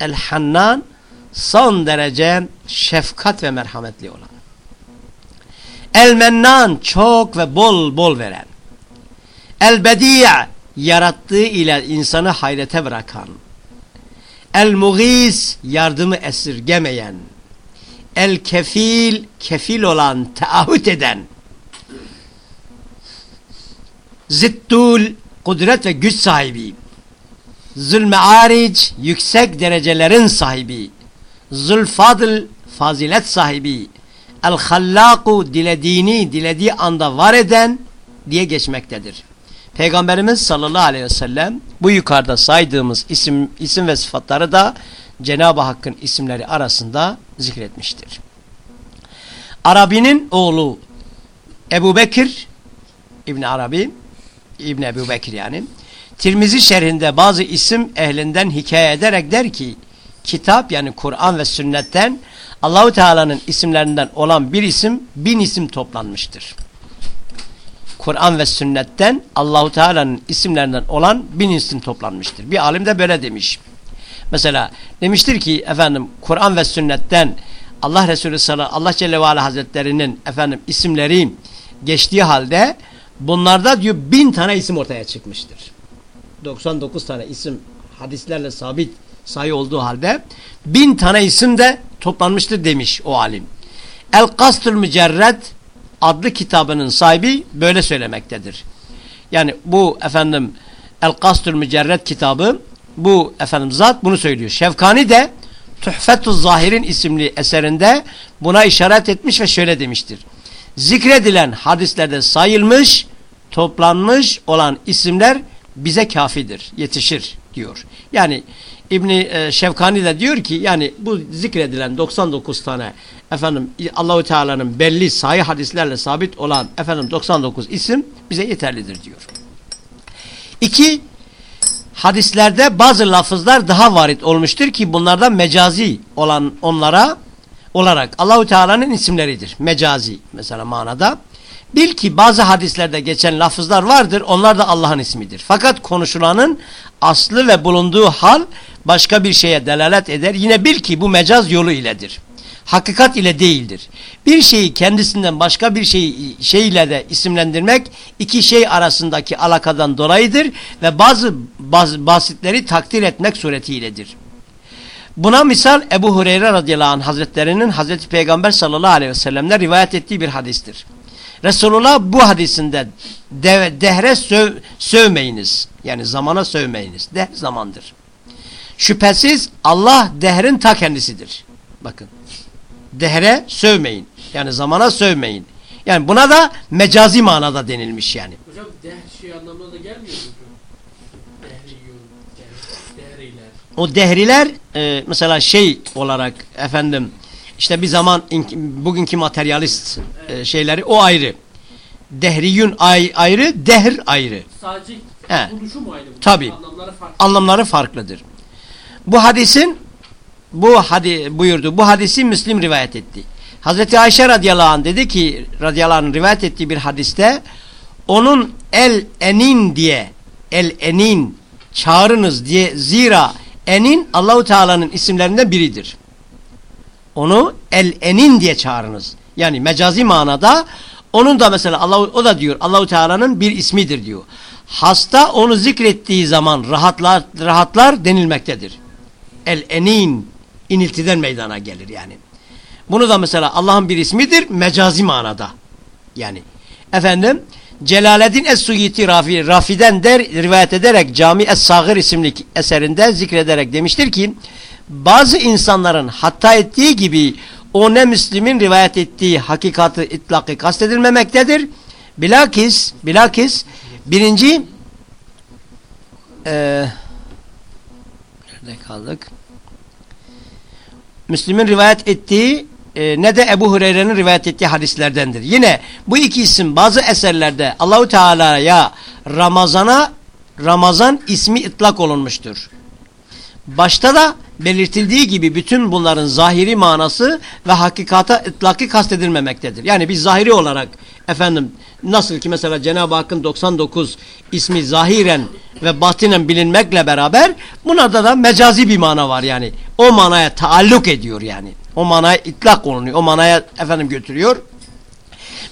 El-Hannan son derece şefkat ve merhametli olan. El-Mennan çok ve bol bol veren. El-Bedi' yarattığı ile insanı hayrete bırakan. El-Mughis yardımı esirgemeyen. El kefil, kefil olan, taahhüt eden. Zittul, kudret ve güç sahibi. Zülmearic, yüksek derecelerin sahibi. Zülfadl, fazilet sahibi. El-Hallaku, dilediğini, dilediği anda var eden diye geçmektedir. Peygamberimiz sallallahu aleyhi ve sellem bu yukarıda saydığımız isim, isim ve sıfatları da Cenab-ı Hakk'ın isimleri arasında zikretmiştir. Arabi'nin oğlu Ebu Bekir İbni Arabi İbni Ebu Bekir yani Tirmizi şerhinde bazı isim ehlinden hikaye ederek der ki kitap yani Kur'an ve sünnetten Allahu Teala'nın isimlerinden olan bir isim bin isim toplanmıştır. Kur'an ve sünnetten Allahu Teala'nın isimlerinden olan bin isim toplanmıştır. Bir alim de böyle demiş. Mesela demiştir ki efendim Kur'an ve sünnetten Allah Resulü sallallahu Allah Celle ve Ala Hazretleri'nin efendim isimleri geçtiği halde bunlarda diyor bin tane isim ortaya çıkmıştır. 99 tane isim hadislerle sabit sayı olduğu halde bin tane isim de toplanmıştır demiş o alim. El Kastül Mücerred adlı kitabının sahibi böyle söylemektedir. Yani bu efendim El Kastül Mücerred kitabı bu efendim zat bunu söylüyor. Şevkani de Tuhfetuz Zahir'in isimli eserinde buna işaret etmiş ve şöyle demiştir. Zikredilen hadislerde sayılmış, toplanmış olan isimler bize kafidir, yetişir diyor. Yani İbni e, Şevkani de diyor ki yani bu zikredilen 99 tane efendim Allahu Teala'nın belli sahih hadislerle sabit olan efendim 99 isim bize yeterlidir diyor. İki hadislerde bazı lafızlar daha varit olmuştur ki bunlardan mecazi olan onlara olarak Allahu Teala'nın isimleridir. Mecazi mesela manada. Bil ki bazı hadislerde geçen lafızlar vardır. Onlar da Allah'ın ismidir. Fakat konuşulanın aslı ve bulunduğu hal başka bir şeye delalet eder. Yine bil ki bu mecaz yolu iledir. Hakikat ile değildir. Bir şeyi kendisinden başka bir şey, şeyle de isimlendirmek iki şey arasındaki alakadan dolayıdır ve bazı, bazı basitleri takdir etmek suretiyledir. Buna misal Ebu Hureyre radıyallahu anh hazretlerinin Hazreti Peygamber sallallahu aleyhi ve sellem'den rivayet ettiği bir hadistir. Resulullah bu hadisinde de, dehre söv, sövmeyiniz. Yani zamana sövmeyiniz. Dehr zamandır. Şüphesiz Allah dehrin ta kendisidir. Bakın. Dehre sövmeyin. Yani zamana sövmeyin. Yani buna da mecazi manada denilmiş yani. Hocam dehr şey anlamına da gelmiyor mu? Dehriler. O dehriler e, mesela şey olarak efendim işte bir zaman bugünkü materyalist e, şeyleri o ayrı. Dehriyun ay, ayrı, dehr ayrı. Sadece He. buluşu mu aynı? Tabii. Anlamları farklı. Anlamları farklıdır. Bu hadisin bu hadi buyurdu. Bu hadisi Müslim rivayet etti. Hazreti Ayşe radıyallahu anh dedi ki radıyallahu anh rivayet ettiği bir hadiste onun el enin diye el enin çağırınız diye zira enin Allahu Teala'nın isimlerinden biridir. Onu el enin diye çağırınız. Yani mecazi manada onun da mesela Allah o da diyor Allahu Teala'nın bir ismidir diyor. Hasta onu zikrettiği zaman rahatlar rahatlar denilmektedir. El enin iniltiden meydana gelir yani. Bunu da mesela Allah'ın bir ismidir mecazi manada. Yani efendim Celaleddin Es-Suyiti Rafi, Rafi'den der, rivayet ederek Cami Es-Sagir isimli eserinde zikrederek demiştir ki bazı insanların hatta ettiği gibi o ne Müslim'in rivayet ettiği hakikatı itlakı kastedilmemektedir. Bilakis, bilakis birinci e, nerede kaldık? Müslim'in rivayet ettiği e, ne de Ebu Hureyre'nin rivayet ettiği hadislerdendir. Yine bu iki isim bazı eserlerde Allahu Teala'ya Ramazan'a Ramazan ismi itlak olunmuştur. Başta da belirtildiği gibi bütün bunların zahiri manası ve hakikata itlaki kastedilmemektedir. Yani biz zahiri olarak efendim nasıl ki mesela Cenab-ı Hakk'ın 99 ismi zahiren ve batinen bilinmekle beraber bunlarda da mecazi bir mana var yani. O manaya taalluk ediyor yani. O manaya itlak olunuyor. O manaya efendim götürüyor.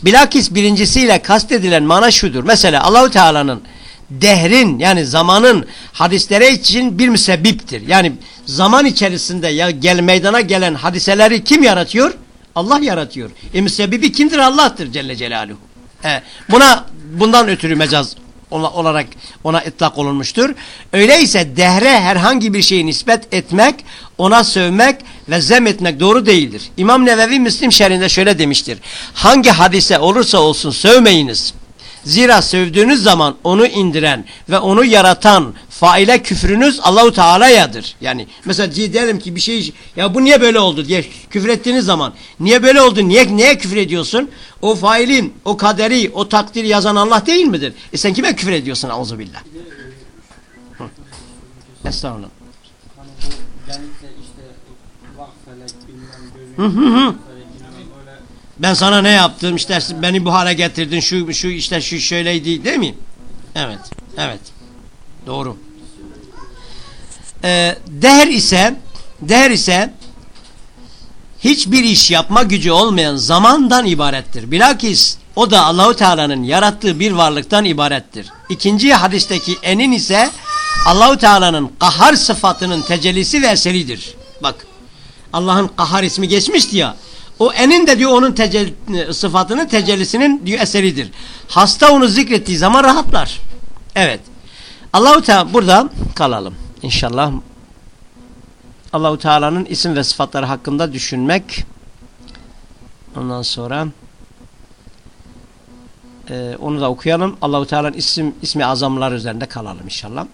Bilakis birincisiyle kastedilen mana şudur. Mesela Allahu Teala'nın dehrin yani zamanın hadislere için bir müsebbiptir. Yani zaman içerisinde ya gel meydana gelen hadiseleri kim yaratıyor? Allah yaratıyor. E müsebbibi kimdir? Allah'tır Celle Celaluhu. He, buna bundan ötürü mecaz olarak ona itlak olunmuştur. Öyleyse dehre herhangi bir şeyi nispet etmek, ona sövmek ve zem etmek doğru değildir. İmam Nevevi Müslim şerinde şöyle demiştir. Hangi hadise olursa olsun sövmeyiniz. Zira sövdüğünüz zaman onu indiren ve onu yaratan faile küfrünüz Allahu Teala'yadır. Yani mesela diyelim ki bir şey ya bu niye böyle oldu diye küfür ettiğiniz zaman niye böyle oldu niye neye küfür ediyorsun? O failin o kaderi o takdiri yazan Allah değil midir? E sen kime küfür ediyorsun auzubillah? Estağfurullah. Hani bu işte vakfelek bilmem gözü ben sana ne yaptım işte beni bu hale getirdin şu şu işte şu şöyleydi değil mi? Evet. Evet. Doğru. Ee, değer ise değer ise hiçbir iş yapma gücü olmayan zamandan ibarettir. Bilakis o da Allahu Teala'nın yarattığı bir varlıktan ibarettir. İkinci hadisteki enin ise Allahu Teala'nın kahar sıfatının tecellisi ve eseridir. Bak Allah'ın kahar ismi geçmişti ya. O enin de diyor onun tecell sıfatının tecellisinin diyor eseridir. Hasta onu zikrettiği zaman rahatlar. Evet. Allahu Teala burada kalalım inşallah. Allahu Teala'nın isim ve sıfatları hakkında düşünmek. Ondan sonra e, onu da okuyalım. Allahu Teala'nın isim ismi azamlar üzerinde kalalım inşallah.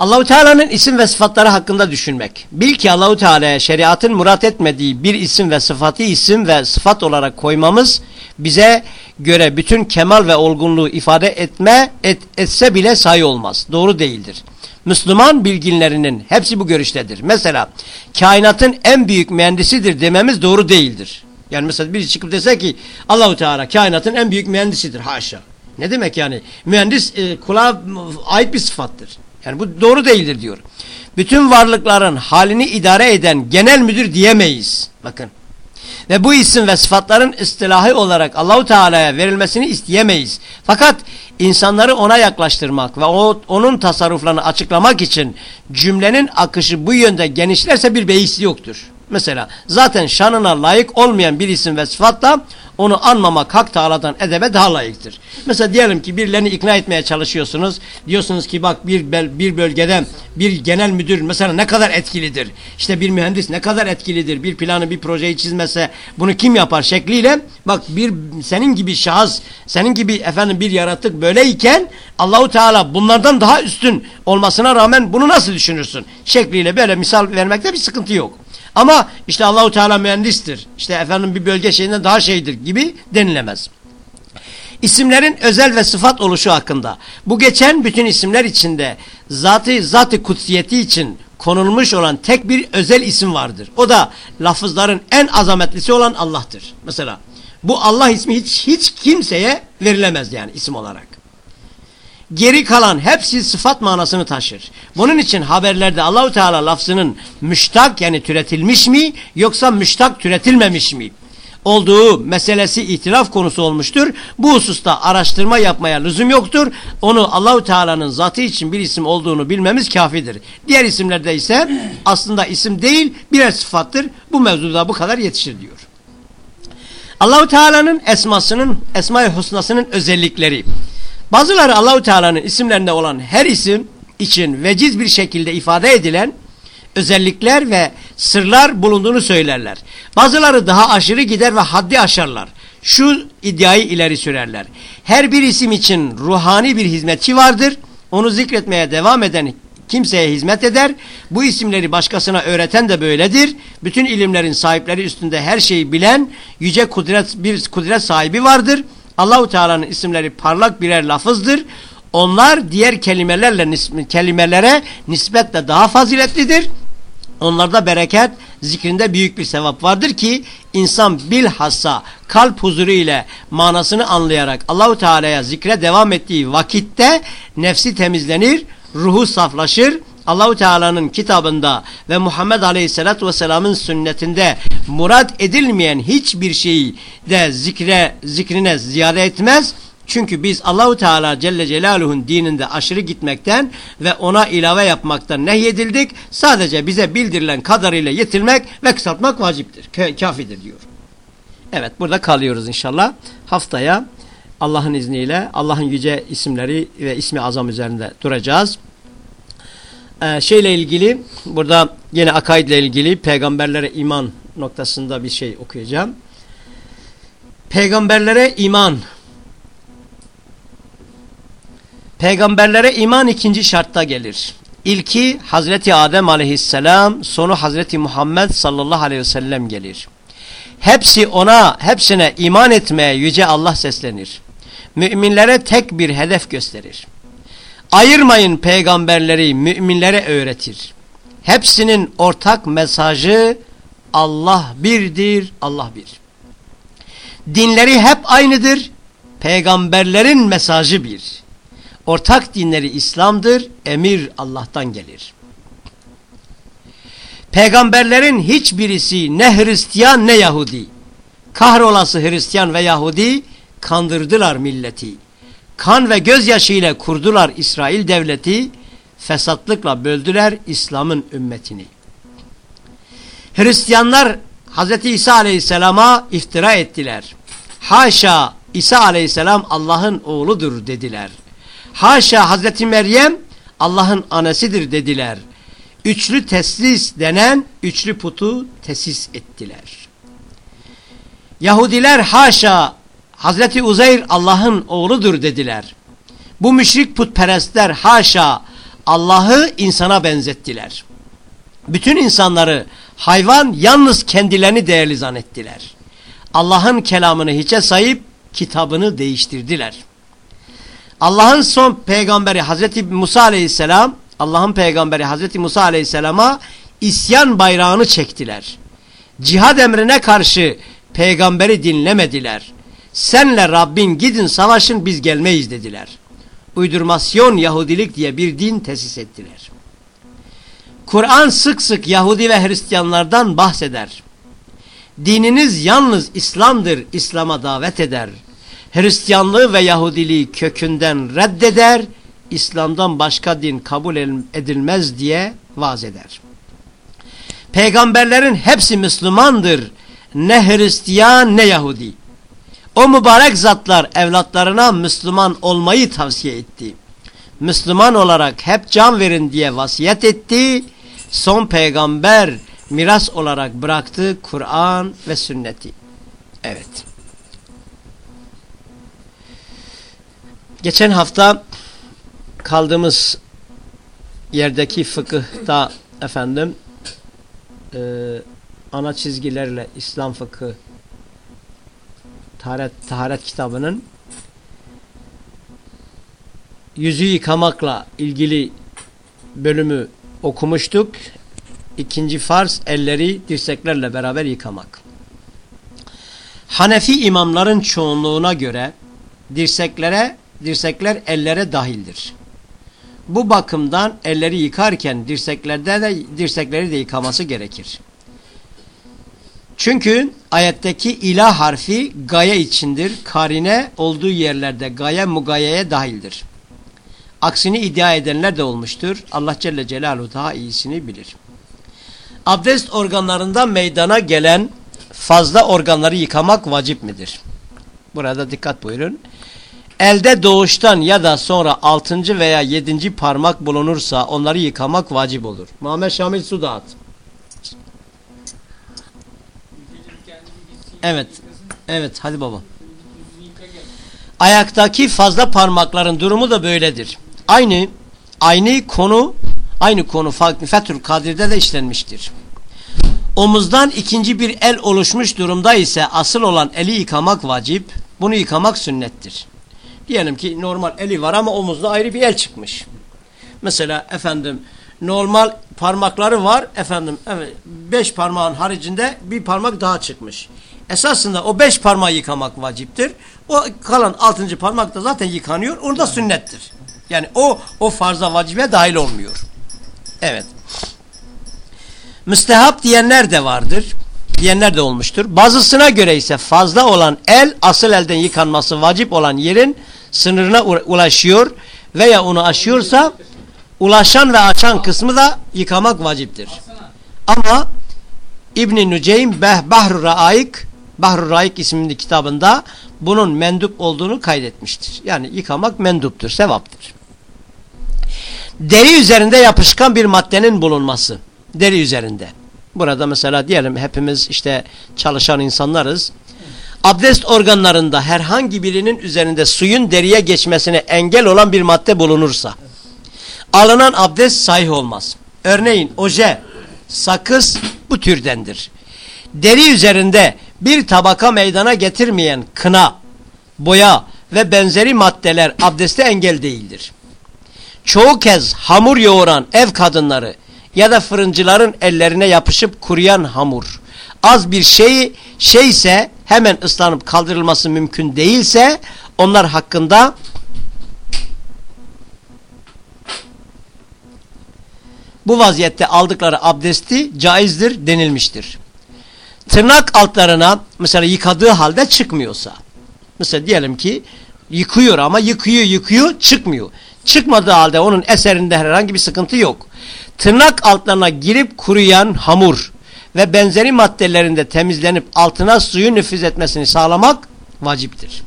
Allahu Teala'nın isim ve sıfatları hakkında düşünmek. Bil ki Allahu Teala'ya şeriatın murat etmediği bir isim ve sıfatı isim ve sıfat olarak koymamız bize göre bütün kemal ve olgunluğu ifade etme et, etse bile sayı olmaz. Doğru değildir. Müslüman bilginlerinin hepsi bu görüştedir. Mesela kainatın en büyük mühendisidir dememiz doğru değildir. Yani mesela biri çıkıp dese ki Allahu Teala kainatın en büyük mühendisidir. Haşa. Ne demek yani? Mühendis e, kulağa ait bir sıfattır. Yani bu doğru değildir diyor. Bütün varlıkların halini idare eden genel müdür diyemeyiz. Bakın. Ve bu isim ve sıfatların istilahi olarak Allahu Teala'ya verilmesini isteyemeyiz. Fakat insanları ona yaklaştırmak ve o, onun tasarruflarını açıklamak için cümlenin akışı bu yönde genişlerse bir beis yoktur. Mesela zaten şanına layık olmayan bir isim ve sıfatla onu anmamak hak Teala'dan edebe daha layıktır. Mesela diyelim ki birilerini ikna etmeye çalışıyorsunuz. Diyorsunuz ki bak bir bir bölgede bir genel müdür mesela ne kadar etkilidir. İşte bir mühendis ne kadar etkilidir. Bir planı bir projeyi çizmese bunu kim yapar şekliyle. Bak bir senin gibi şahıs, senin gibi efendim bir yaratık böyleyken Allahu Teala bunlardan daha üstün olmasına rağmen bunu nasıl düşünürsün? Şekliyle böyle misal vermekte bir sıkıntı yok. Ama işte Allahu Teala mühendistir. İşte efendim bir bölge şeyinden daha şeydir gibi denilemez. İsimlerin özel ve sıfat oluşu hakkında. Bu geçen bütün isimler içinde zatı zatı kutsiyeti için konulmuş olan tek bir özel isim vardır. O da lafızların en azametlisi olan Allah'tır. Mesela bu Allah ismi hiç hiç kimseye verilemez yani isim olarak geri kalan hepsi sıfat manasını taşır. Bunun için haberlerde Allahu Teala lafzının müştak yani türetilmiş mi yoksa müştak türetilmemiş mi olduğu meselesi itiraf konusu olmuştur. Bu hususta araştırma yapmaya lüzum yoktur. Onu Allahu Teala'nın zatı için bir isim olduğunu bilmemiz kafidir. Diğer isimlerde ise aslında isim değil birer sıfattır. Bu mevzuda bu kadar yetişir diyor. Allahu Teala'nın esmasının, Esma-i Husnasının özellikleri. Bazıları Allahu Teala'nın isimlerinde olan her isim için veciz bir şekilde ifade edilen özellikler ve sırlar bulunduğunu söylerler. Bazıları daha aşırı gider ve haddi aşarlar. Şu iddiayı ileri sürerler. Her bir isim için ruhani bir hizmetçi vardır. Onu zikretmeye devam eden kimseye hizmet eder. Bu isimleri başkasına öğreten de böyledir. Bütün ilimlerin sahipleri üstünde her şeyi bilen yüce kudret bir kudret sahibi vardır. Allahu Teala'nın isimleri parlak birer lafızdır. Onlar diğer kelimelerle kelimelere nispetle daha faziletlidir. Onlarda bereket, zikrinde büyük bir sevap vardır ki insan bilhassa kalp huzuru ile manasını anlayarak Allahu Teala'ya zikre devam ettiği vakitte nefsi temizlenir, ruhu saflaşır, Allahu Teala'nın kitabında ve Muhammed Aleyhisselatü Vesselam'ın sünnetinde murad edilmeyen hiçbir şeyi de zikre zikrine ziyade etmez. Çünkü biz Allahu Teala Celle Celaluhu'nun dininde aşırı gitmekten ve ona ilave yapmaktan nehyedildik. Sadece bize bildirilen kadarıyla yetilmek ve kısaltmak vaciptir. Kafidir diyor. Evet burada kalıyoruz inşallah. Haftaya Allah'ın izniyle Allah'ın yüce isimleri ve ismi azam üzerinde duracağız. Ee, şeyle ilgili burada yine akaidle ilgili peygamberlere iman noktasında bir şey okuyacağım. Peygamberlere iman Peygamberlere iman ikinci şartta gelir. İlki Hazreti Adem aleyhisselam, sonu Hazreti Muhammed sallallahu aleyhi ve sellem gelir. Hepsi ona, hepsine iman etmeye yüce Allah seslenir. Müminlere tek bir hedef gösterir. Ayırmayın peygamberleri müminlere öğretir. Hepsinin ortak mesajı Allah birdir, Allah bir. Dinleri hep aynıdır, peygamberlerin mesajı bir. Ortak dinleri İslam'dır, emir Allah'tan gelir. Peygamberlerin hiçbirisi ne Hristiyan ne Yahudi. Kahrolası Hristiyan ve Yahudi kandırdılar milleti. Kan ve gözyaşı ile kurdular İsrail devleti, fesatlıkla böldüler İslam'ın ümmetini. Hristiyanlar Hz. İsa aleyhisselama iftira ettiler. Haşa İsa aleyhisselam Allah'ın oğludur dediler. Haşa Hazreti Meryem Allah'ın anasıdır dediler. Üçlü teslis denen üçlü putu tesis ettiler. Yahudiler haşa Hazreti Uzeyr Allah'ın oğludur dediler. Bu müşrik putperestler haşa Allah'ı insana benzettiler. Bütün insanları hayvan yalnız kendilerini değerli zannettiler. Allah'ın kelamını hiçe sayıp kitabını değiştirdiler. Allah'ın son peygamberi Hazreti Musa aleyhisselam Allah'ın peygamberi Hazreti Musa aleyhisselama isyan bayrağını çektiler. Cihad emrine karşı peygamberi dinlemediler. Senle Rabbin gidin savaşın biz gelmeyiz dediler. Uydurmasyon Yahudilik diye bir din tesis ettiler. Kur'an sık sık Yahudi ve Hristiyanlardan bahseder. Dininiz yalnız İslam'dır, İslam'a davet eder. Hristiyanlığı ve Yahudiliği kökünden reddeder, İslam'dan başka din kabul edilmez diye vaaz eder. Peygamberlerin hepsi Müslümandır, ne Hristiyan ne Yahudi. O mübarek zatlar evlatlarına Müslüman olmayı tavsiye etti. Müslüman olarak hep can verin diye vasiyet etti. Son peygamber miras olarak bıraktı Kur'an ve sünneti. Evet. Geçen hafta kaldığımız yerdeki fıkıhta efendim e, ana çizgilerle İslam fıkı taharet, taharet kitabının yüzü yıkamakla ilgili bölümü okumuştuk. İkinci farz elleri dirseklerle beraber yıkamak. Hanefi imamların çoğunluğuna göre dirseklere dirsekler ellere dahildir. Bu bakımdan elleri yıkarken dirseklerde de dirsekleri de yıkaması gerekir. Çünkü ayetteki ilah harfi gaye içindir. Karine olduğu yerlerde gaye mugayeye dahildir. Aksini iddia edenler de olmuştur. Allah Celle Celaluhu daha iyisini bilir. Abdest organlarında meydana gelen fazla organları yıkamak vacip midir? Burada dikkat buyurun. Elde doğuştan ya da sonra altıncı veya yedinci parmak bulunursa onları yıkamak vacip olur. Muhammed Şamil su Evet. Evet hadi baba. Ayaktaki fazla parmakların durumu da böyledir. Aynı aynı konu aynı konu Fethül Kadir'de de işlenmiştir. Omuzdan ikinci bir el oluşmuş durumda ise asıl olan eli yıkamak vacip, bunu yıkamak sünnettir. Diyelim ki normal eli var ama omuzda ayrı bir el çıkmış. Mesela efendim normal parmakları var efendim evet, beş parmağın haricinde bir parmak daha çıkmış. Esasında o beş parmağı yıkamak vaciptir. O kalan altıncı parmak da zaten yıkanıyor. Onu da sünnettir. Yani o o farza vacibe dahil olmuyor. Evet. Müstehap diyenler de vardır. Diyenler de olmuştur. Bazısına göre ise fazla olan el asıl elden yıkanması vacip olan yerin sınırına ulaşıyor veya onu aşıyorsa ulaşan ve açan kısmı da yıkamak vaciptir. Ama İbn-i Nüceym Bahr-ı Raik Bahr-ı Raik isimli kitabında bunun mendup olduğunu kaydetmiştir. Yani yıkamak menduptur, sevaptır. Deri üzerinde yapışkan bir maddenin bulunması. Deri üzerinde. Burada mesela diyelim hepimiz işte çalışan insanlarız. Abdest organlarında herhangi birinin üzerinde suyun deriye geçmesine engel olan bir madde bulunursa alınan abdest sahih olmaz. Örneğin oje, sakız bu türdendir. Deri üzerinde bir tabaka meydana getirmeyen kına, boya ve benzeri maddeler abdeste engel değildir. Çoğu kez hamur yoğuran ev kadınları ya da fırıncıların ellerine yapışıp kuruyan hamur az bir şey şeyse hemen ıslanıp kaldırılması mümkün değilse onlar hakkında bu vaziyette aldıkları abdesti caizdir denilmiştir. Tırnak altlarına mesela yıkadığı halde çıkmıyorsa mesela diyelim ki yıkıyor ama yıkıyor yıkıyor çıkmıyor. Çıkmadığı halde onun eserinde herhangi bir sıkıntı yok. Tırnak altlarına girip kuruyan hamur ve benzeri maddelerinde temizlenip altına suyu nüfuz etmesini sağlamak vaciptir.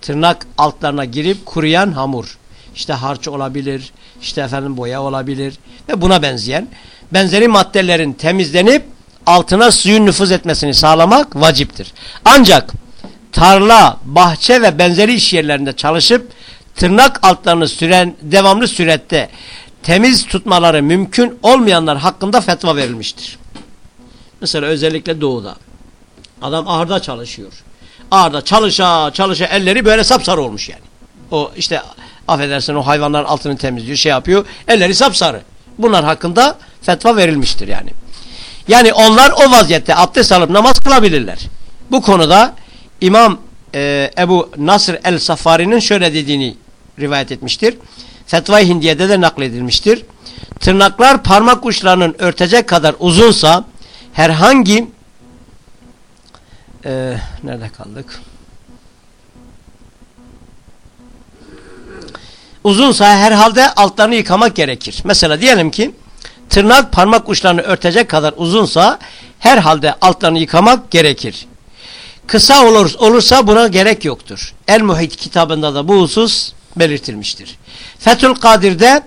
Tırnak altlarına girip kuruyan hamur. İşte harç olabilir, işte efendim boya olabilir ve buna benzeyen benzeri maddelerin temizlenip altına suyun nüfuz etmesini sağlamak vaciptir. Ancak tarla, bahçe ve benzeri iş yerlerinde çalışıp tırnak altlarını süren devamlı surette temiz tutmaları mümkün olmayanlar hakkında fetva verilmiştir. Mesela özellikle doğuda. Adam ahırda çalışıyor. Ahırda çalışa çalışa elleri böyle sapsarı olmuş yani. O işte affedersin o hayvanların altını temizliyor şey yapıyor. Elleri sapsarı. Bunlar hakkında fetva verilmiştir yani. Yani onlar o vaziyette abdest alıp namaz kılabilirler. Bu konuda İmam e, Ebu Nasr el-Safari'nin şöyle dediğini rivayet etmiştir. Fetva-i Hindiye'de de nakledilmiştir. Tırnaklar parmak uçlarının örtecek kadar uzunsa herhangi e, nerede kaldık? Uzunsa herhalde altlarını yıkamak gerekir. Mesela diyelim ki tırnak parmak uçlarını örtecek kadar uzunsa herhalde altlarını yıkamak gerekir. Kısa olur, olursa buna gerek yoktur. El-Muhit kitabında da bu husus belirtilmiştir. Fethül Kadir'de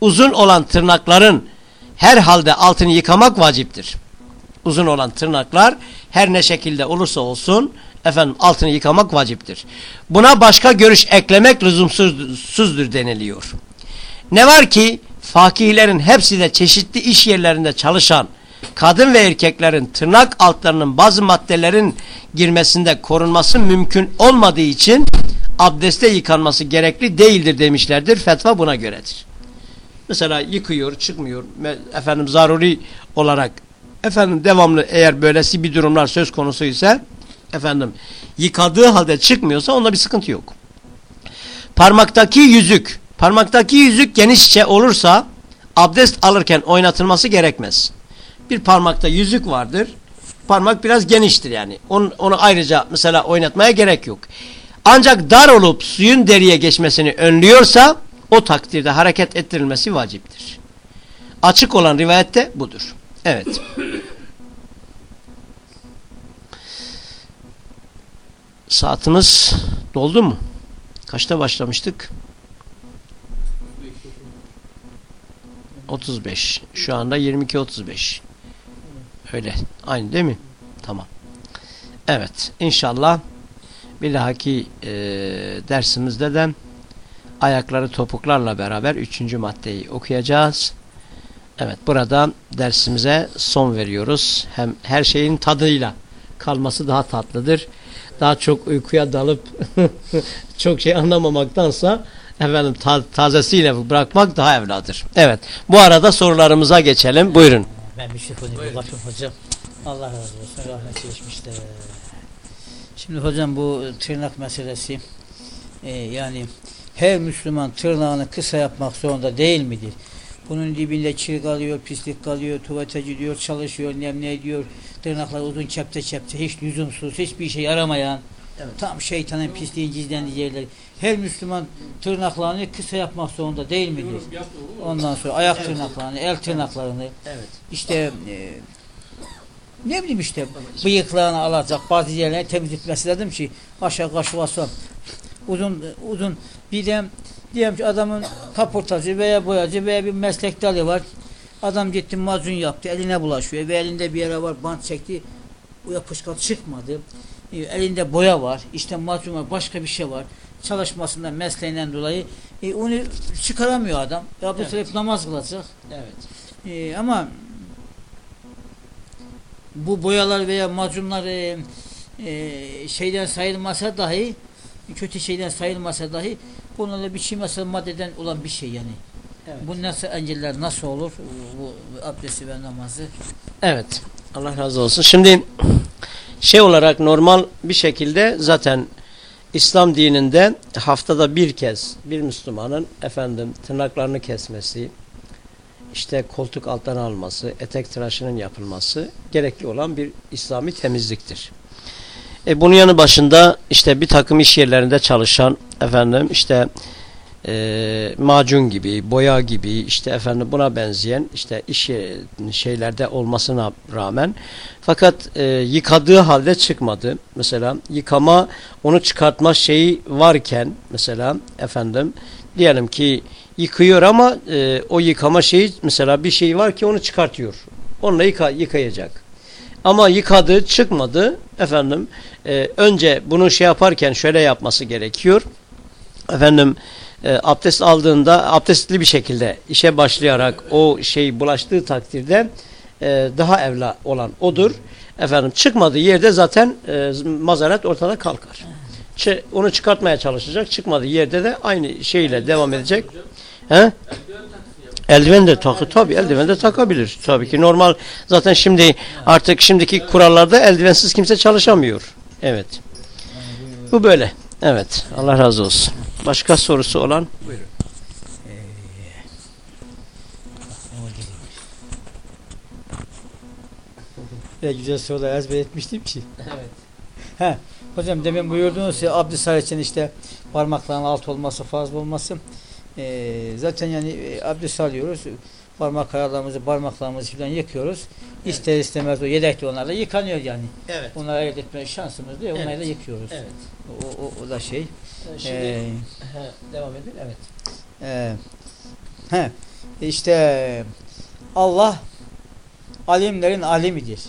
uzun olan tırnakların her halde altını yıkamak vaciptir. Uzun olan tırnaklar her ne şekilde olursa olsun efendim altını yıkamak vaciptir. Buna başka görüş eklemek lüzumsuzdur deniliyor. Ne var ki fakihlerin hepsi de çeşitli iş yerlerinde çalışan kadın ve erkeklerin tırnak altlarının bazı maddelerin girmesinde korunması mümkün olmadığı için abdeste yıkanması gerekli değildir demişlerdir. Fetva buna göredir. Mesela yıkıyor, çıkmıyor. Efendim zaruri olarak efendim devamlı eğer böylesi bir durumlar söz konusu ise efendim yıkadığı halde çıkmıyorsa onda bir sıkıntı yok. Parmaktaki yüzük, parmaktaki yüzük genişçe olursa abdest alırken oynatılması gerekmez. Bir parmakta yüzük vardır. Parmak biraz geniştir yani. Onu, onu ayrıca mesela oynatmaya gerek yok. Ancak dar olup suyun deriye geçmesini önlüyorsa o takdirde hareket ettirilmesi vaciptir. Açık olan rivayette budur. Evet. Saatimiz doldu mu? Kaçta başlamıştık? 35. Şu anda 22.35. Öyle. Aynı değil mi? Tamam. Evet. İnşallah bir dahaki e, dersimizde de ayakları topuklarla beraber üçüncü maddeyi okuyacağız. Evet burada dersimize son veriyoruz. Hem her şeyin tadıyla kalması daha tatlıdır. Daha çok uykuya dalıp çok şey anlamamaktansa efendim ta tazesiyle bırakmak daha evladır. Evet bu arada sorularımıza geçelim. Buyurun. Ben Müşrifuni Bakın hocam. Allah razı olsun. Rahmet geçmişte. Şimdi hocam bu tırnak meselesi e, yani her Müslüman tırnağını kısa yapmak zorunda değil midir? Bunun dibinde kir kalıyor, pislik kalıyor, tuvalete gidiyor, çalışıyor, nemle ediyor. Tırnaklar uzun çepte çepte, hiç lüzumsuz, hiçbir işe yaramayan Evet. Tam şeytanın pisliğin gizlendiği yerleri. Her Müslüman tırnaklarını kısa yapmak zorunda değil olur mu? Ondan sonra ayak Evet. tırnaklarını, el tırnaklarını, Evet. işte e, ne bileyim işte bıyıklarını alacak, bazı yerlerini temizletmesi lazım ki aşağı kaşıvası uzun uzun bir de diyelim ki adamın kaportacı veya boyacı veya bir meslek dalı var. Adam gitti macun yaptı, eline bulaşıyor ve elinde bir yere var, bant çekti. O yapışkan çıkmadı. E, elinde boya var, işte macun var, başka bir şey var. Çalışmasından, mesleğinden dolayı e, onu çıkaramıyor adam. Ya bu Evet. namaz kılacak. Evet. Ee, ama bu boyalar veya macunlar e, e, şeyden sayılmasa dahi kötü şeyden sayılmasa dahi bunlarla biçilmesi maddeden olan bir şey yani. Evet. Bu nasıl engeller nasıl olur bu abdesti ve namazı? Evet. Allah razı olsun. Şimdi şey olarak normal bir şekilde zaten İslam dininde haftada bir kez bir Müslümanın efendim tırnaklarını kesmesi, işte koltuk alttan alması, etek tıraşının yapılması gerekli olan bir İslami temizliktir. E bunun yanı başında işte bir takım iş yerlerinde çalışan efendim işte e, macun gibi, boya gibi işte efendim buna benzeyen işte iş şeylerde olmasına rağmen fakat e, yıkadığı halde çıkmadı. Mesela yıkama onu çıkartma şeyi varken mesela efendim diyelim ki yıkıyor ama e, o yıkama şeyi mesela bir şey var ki onu çıkartıyor. Onunla yıka, yıkayacak. Ama yıkadı çıkmadı efendim e, önce bunu şey yaparken şöyle yapması gerekiyor. Efendim e, abdest aldığında abdestli bir şekilde işe başlayarak o şey bulaştığı takdirde e, daha evla olan odur. Efendim çıkmadığı yerde zaten e, mazaret ortada kalkar. Çı- onu çıkartmaya çalışacak. Çıkmadığı yerde de aynı şeyle devam edecek. He? Eldiven de takı tabii eldiven de takabilir. Tabii ki normal zaten şimdi artık şimdiki kurallarda eldivensiz kimse çalışamıyor. Evet. Bu böyle. Evet. Allah razı olsun. Başka sorusu olan? Buyurun. Ne güzel sorular ezber etmiştim ki. Evet. Hocam demin buyurdunuz ya abdest için işte parmakların alt olması, fazla olması. Ee, zaten yani e, abdest alıyoruz. Parmak aralarımızı, parmaklarımızı falan yıkıyoruz. İster istemez o yedekli onlarla yıkanıyor yani. Evet. Onları ayırt etme şansımız değil. Onları Evet. da yıkıyoruz. Evet. O, o, o da şey. Şimdi Ee, he, devam edin. Evet. e, he, işte Allah alimlerin alimidir.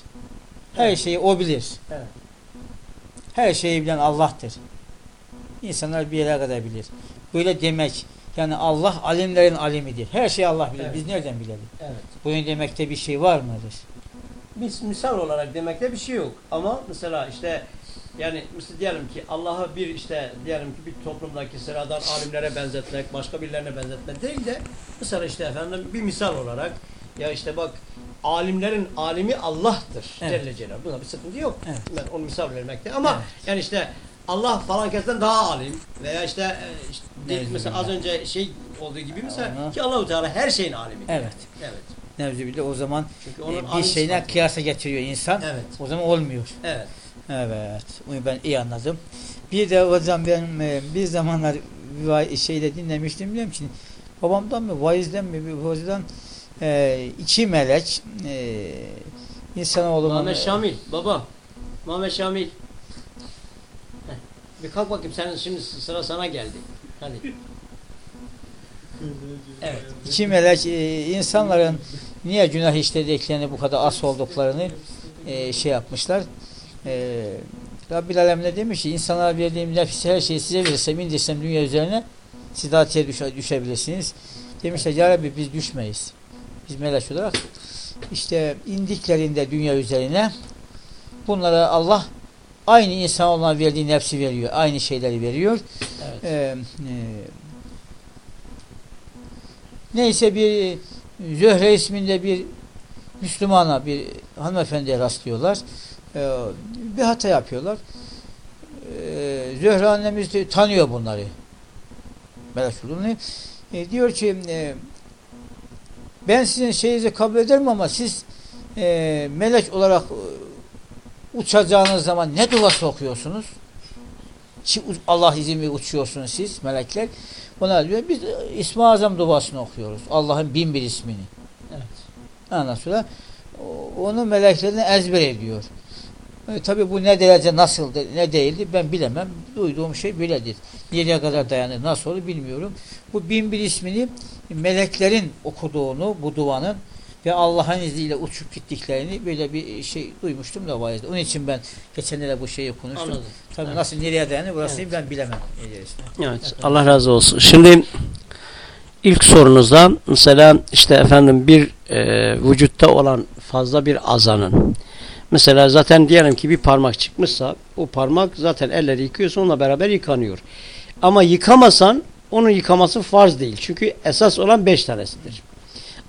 Her Evet. şeyi o bilir. Evet. Her şeyi bilen Allah'tır. İnsanlar bir yere kadar bilir. Böyle demek yani Allah alimlerin alimidir. Her şeyi Allah bilir. Evet. Biz nereden bilelim? Evet. Bunun demekte bir şey var mıdır? Biz misal olarak demekte bir şey yok. Ama mesela işte yani mesela diyelim ki Allah'ı bir işte diyelim ki bir toplumdaki sıradan alimlere benzetmek, başka birilerine benzetmek değil de mesela işte efendim bir misal olarak ya işte bak alimlerin alimi Allah'tır. Evet. Celle Celaluhu. Buna bir sıkıntı yok. Evet. Ben onu misal vermekte. Ama Evet. yani işte Allah falan kesten daha alim veya işte, e, işte mesela az önce şey olduğu gibi mesela Ona- ki Allahu Teala her şeyin alimi. Evet. Evet. Nevzübillah o zaman Çünkü e, bir şeyine var. kıyasa getiriyor insan. Evet. O zaman olmuyor. Evet. Evet. Bunu ben iyi anladım. Bir de hocam benim e, bir zamanlar şeyde dinlemiştim biliyor musun? Babamdan mı, vaizden mi, bir hocadan e, iki melek e, insanoğlunun Muhammed Şamil baba. Muhammed Şamil. Bir kalk bakayım senin şimdi sıra sana geldi. Hadi. Evet. iki melek e, insanların niye günah işlediklerini bu kadar as olduklarını e, şey yapmışlar. E, Rabbil Alem ne demiş ki insanlara verdiğim nefsi her şeyi size verirsem indirsem dünya üzerine siz hatiye düşe, düşebilirsiniz. Demişler ya Rabbi biz düşmeyiz. Biz melek olarak işte indiklerinde dünya üzerine bunlara Allah aynı insan olan verdiği nefsi veriyor. Aynı şeyleri veriyor. Evet. Ee, e, neyse bir Zöhre isminde bir Müslümana bir hanımefendiye rastlıyorlar. Ee, bir hata yapıyorlar. Ee, Zöhre annemiz de tanıyor bunları. Melek olduğunu. E, diyor ki e, ben sizin şeyinizi kabul ederim ama siz e, melek olarak e, uçacağınız zaman ne duası okuyorsunuz? çi- Allah izin veriyor uçuyorsunuz siz melekler. Onlar diyor biz İsmi Azam duasını okuyoruz. Allah'ın bin bir ismini. Evet. O- onu meleklerini ezber ediyor. E, tabii bu ne derece nasıldı ne değildi ben bilemem. Duyduğum şey böyledir. Nereye kadar dayanır nasıl olur bilmiyorum. Bu bin bir ismini meleklerin okuduğunu bu duanın ve Allah'ın izniyle uçup gittiklerini böyle bir şey duymuştum da vardı. Onun için ben geçenlerde bu şeyi konuştum. Anladım. Tabii Evet. nasıl nereye dayanır burasını Evet. ben bilemem. Evet, Allah razı olsun. Şimdi ilk sorunuzda mesela işte efendim bir e, vücutta olan fazla bir azanın mesela zaten diyelim ki bir parmak çıkmışsa o parmak zaten elleri yıkıyorsun onunla beraber yıkanıyor. Ama yıkamasan onun yıkaması farz değil. Çünkü esas olan beş tanesidir.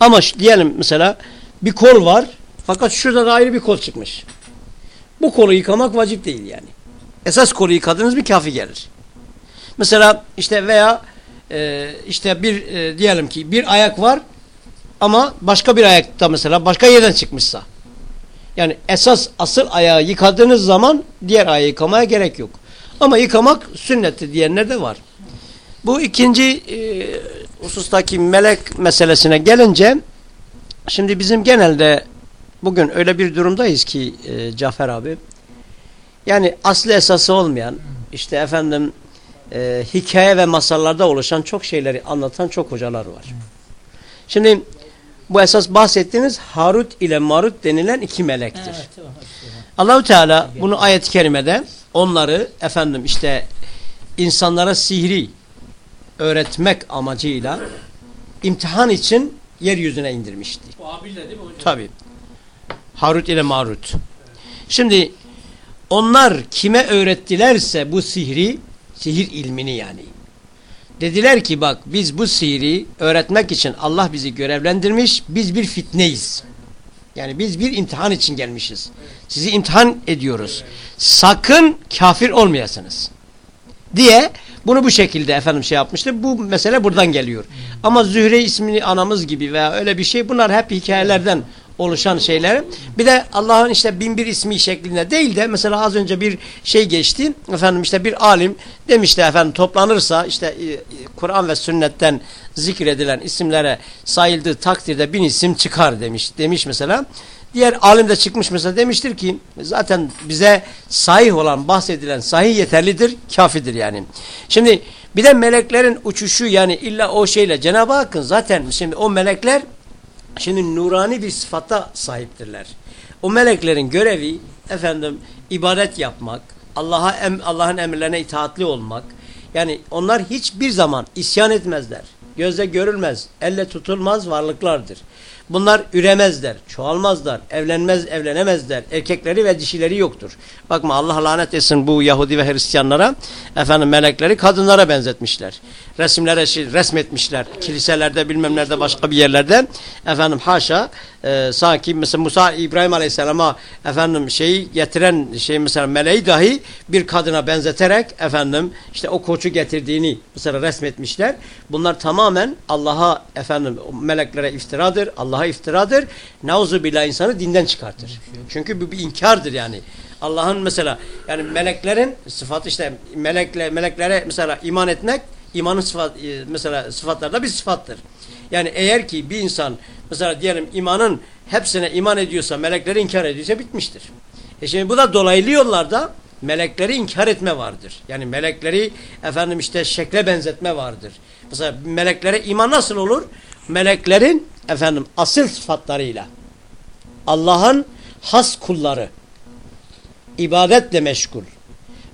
Ama diyelim mesela bir kol var fakat şurada da ayrı bir kol çıkmış. Bu kolu yıkamak vacip değil yani. Esas kolu yıkadınız mı kafi gelir. Mesela işte veya e, işte bir e, diyelim ki bir ayak var ama başka bir ayakta mesela başka yerden çıkmışsa. Yani esas asıl ayağı yıkadığınız zaman diğer ayağı yıkamaya gerek yok. Ama yıkamak sünnettir diyenler de var. Bu ikinci e, husustaki melek meselesine gelince şimdi bizim genelde bugün öyle bir durumdayız ki e, Cafer abi yani aslı esası olmayan işte efendim e, hikaye ve masallarda oluşan çok şeyleri anlatan çok hocalar var. Şimdi bu esas bahsettiğiniz Harut ile Marut denilen iki melektir. Evet, tamam. Allahu Teala bunu ayet-i kerimede onları efendim işte insanlara sihri öğretmek amacıyla imtihan için yeryüzüne indirmişti. O abiyle değil mi hocam? Tabi. Harut ile Marut. Şimdi onlar kime öğrettilerse bu sihri, sihir ilmini yani. Dediler ki bak biz bu sihri öğretmek için Allah bizi görevlendirmiş, biz bir fitneyiz. Yani biz bir imtihan için gelmişiz. Sizi imtihan ediyoruz. Sakın kafir olmayasınız. Diye bunu bu şekilde efendim şey yapmıştır. Bu mesele buradan geliyor. Ama Zühre ismini anamız gibi veya öyle bir şey bunlar hep hikayelerden oluşan şeyler. Bir de Allah'ın işte bin bir ismi şeklinde değil de mesela az önce bir şey geçti. Efendim işte bir alim demişti efendim toplanırsa işte e, e, Kur'an ve sünnetten zikredilen isimlere sayıldığı takdirde bin isim çıkar demiş. Demiş mesela. Diğer alim de çıkmış mesela demiştir ki zaten bize sahih olan bahsedilen sahih yeterlidir, kafidir yani. Şimdi bir de meleklerin uçuşu yani illa o şeyle Cenab-ı Hakk'ın zaten şimdi o melekler şimdi nurani bir sıfata sahiptirler. O meleklerin görevi efendim ibadet yapmak, Allah'a em, Allah'ın emirlerine itaatli olmak. Yani onlar hiçbir zaman isyan etmezler. Gözle görülmez, elle tutulmaz varlıklardır. Bunlar üremezler, çoğalmazlar, evlenmez, evlenemezler. Erkekleri ve dişileri yoktur. Bakma Allah lanet etsin bu Yahudi ve Hristiyanlara. Efendim melekleri kadınlara benzetmişler. Resimlere şey, resmetmişler. Kiliselerde bilmem nerede başka bir yerlerde. Efendim haşa e, sanki mesela Musa İbrahim Aleyhisselam'a efendim şeyi getiren şey mesela meleği dahi bir kadına benzeterek efendim işte o koçu getirdiğini mesela resmetmişler. Bunlar tamamen Allah'a efendim meleklere iftiradır. Allah'a iftiradır. Nauzu billah insanı dinden çıkartır. Çünkü bu bir inkardır yani. Allah'ın mesela yani meleklerin sıfatı işte melekle meleklere mesela iman etmek imanın sıfat e, mesela sıfatlarda bir sıfattır. Yani eğer ki bir insan mesela diyelim imanın hepsine iman ediyorsa melekleri inkar ediyorsa bitmiştir. E şimdi bu da dolaylı yollarda melekleri inkar etme vardır. Yani melekleri efendim işte şekle benzetme vardır. Mesela meleklere iman nasıl olur? Meleklerin efendim asıl sıfatlarıyla Allah'ın has kulları ibadetle meşgul.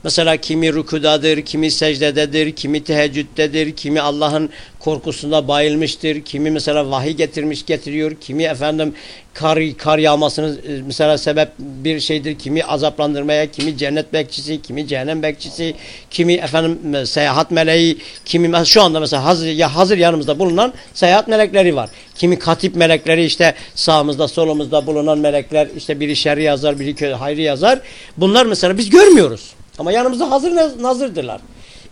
Mesela kimi rükudadır, kimi secdededir, kimi teheccüddedir, kimi Allah'ın korkusunda bayılmıştır, kimi mesela vahiy getirmiş getiriyor, kimi efendim kar, kar yağmasını e, mesela sebep bir şeydir, kimi azaplandırmaya, kimi cennet bekçisi, kimi cehennem bekçisi, kimi efendim e, seyahat meleği, kimi şu anda mesela hazır, ya hazır yanımızda bulunan seyahat melekleri var. Kimi katip melekleri işte sağımızda solumuzda bulunan melekler işte biri şerri yazar, biri hayrı yazar. Bunlar mesela biz görmüyoruz. Ama yanımızda hazır nazırdırlar.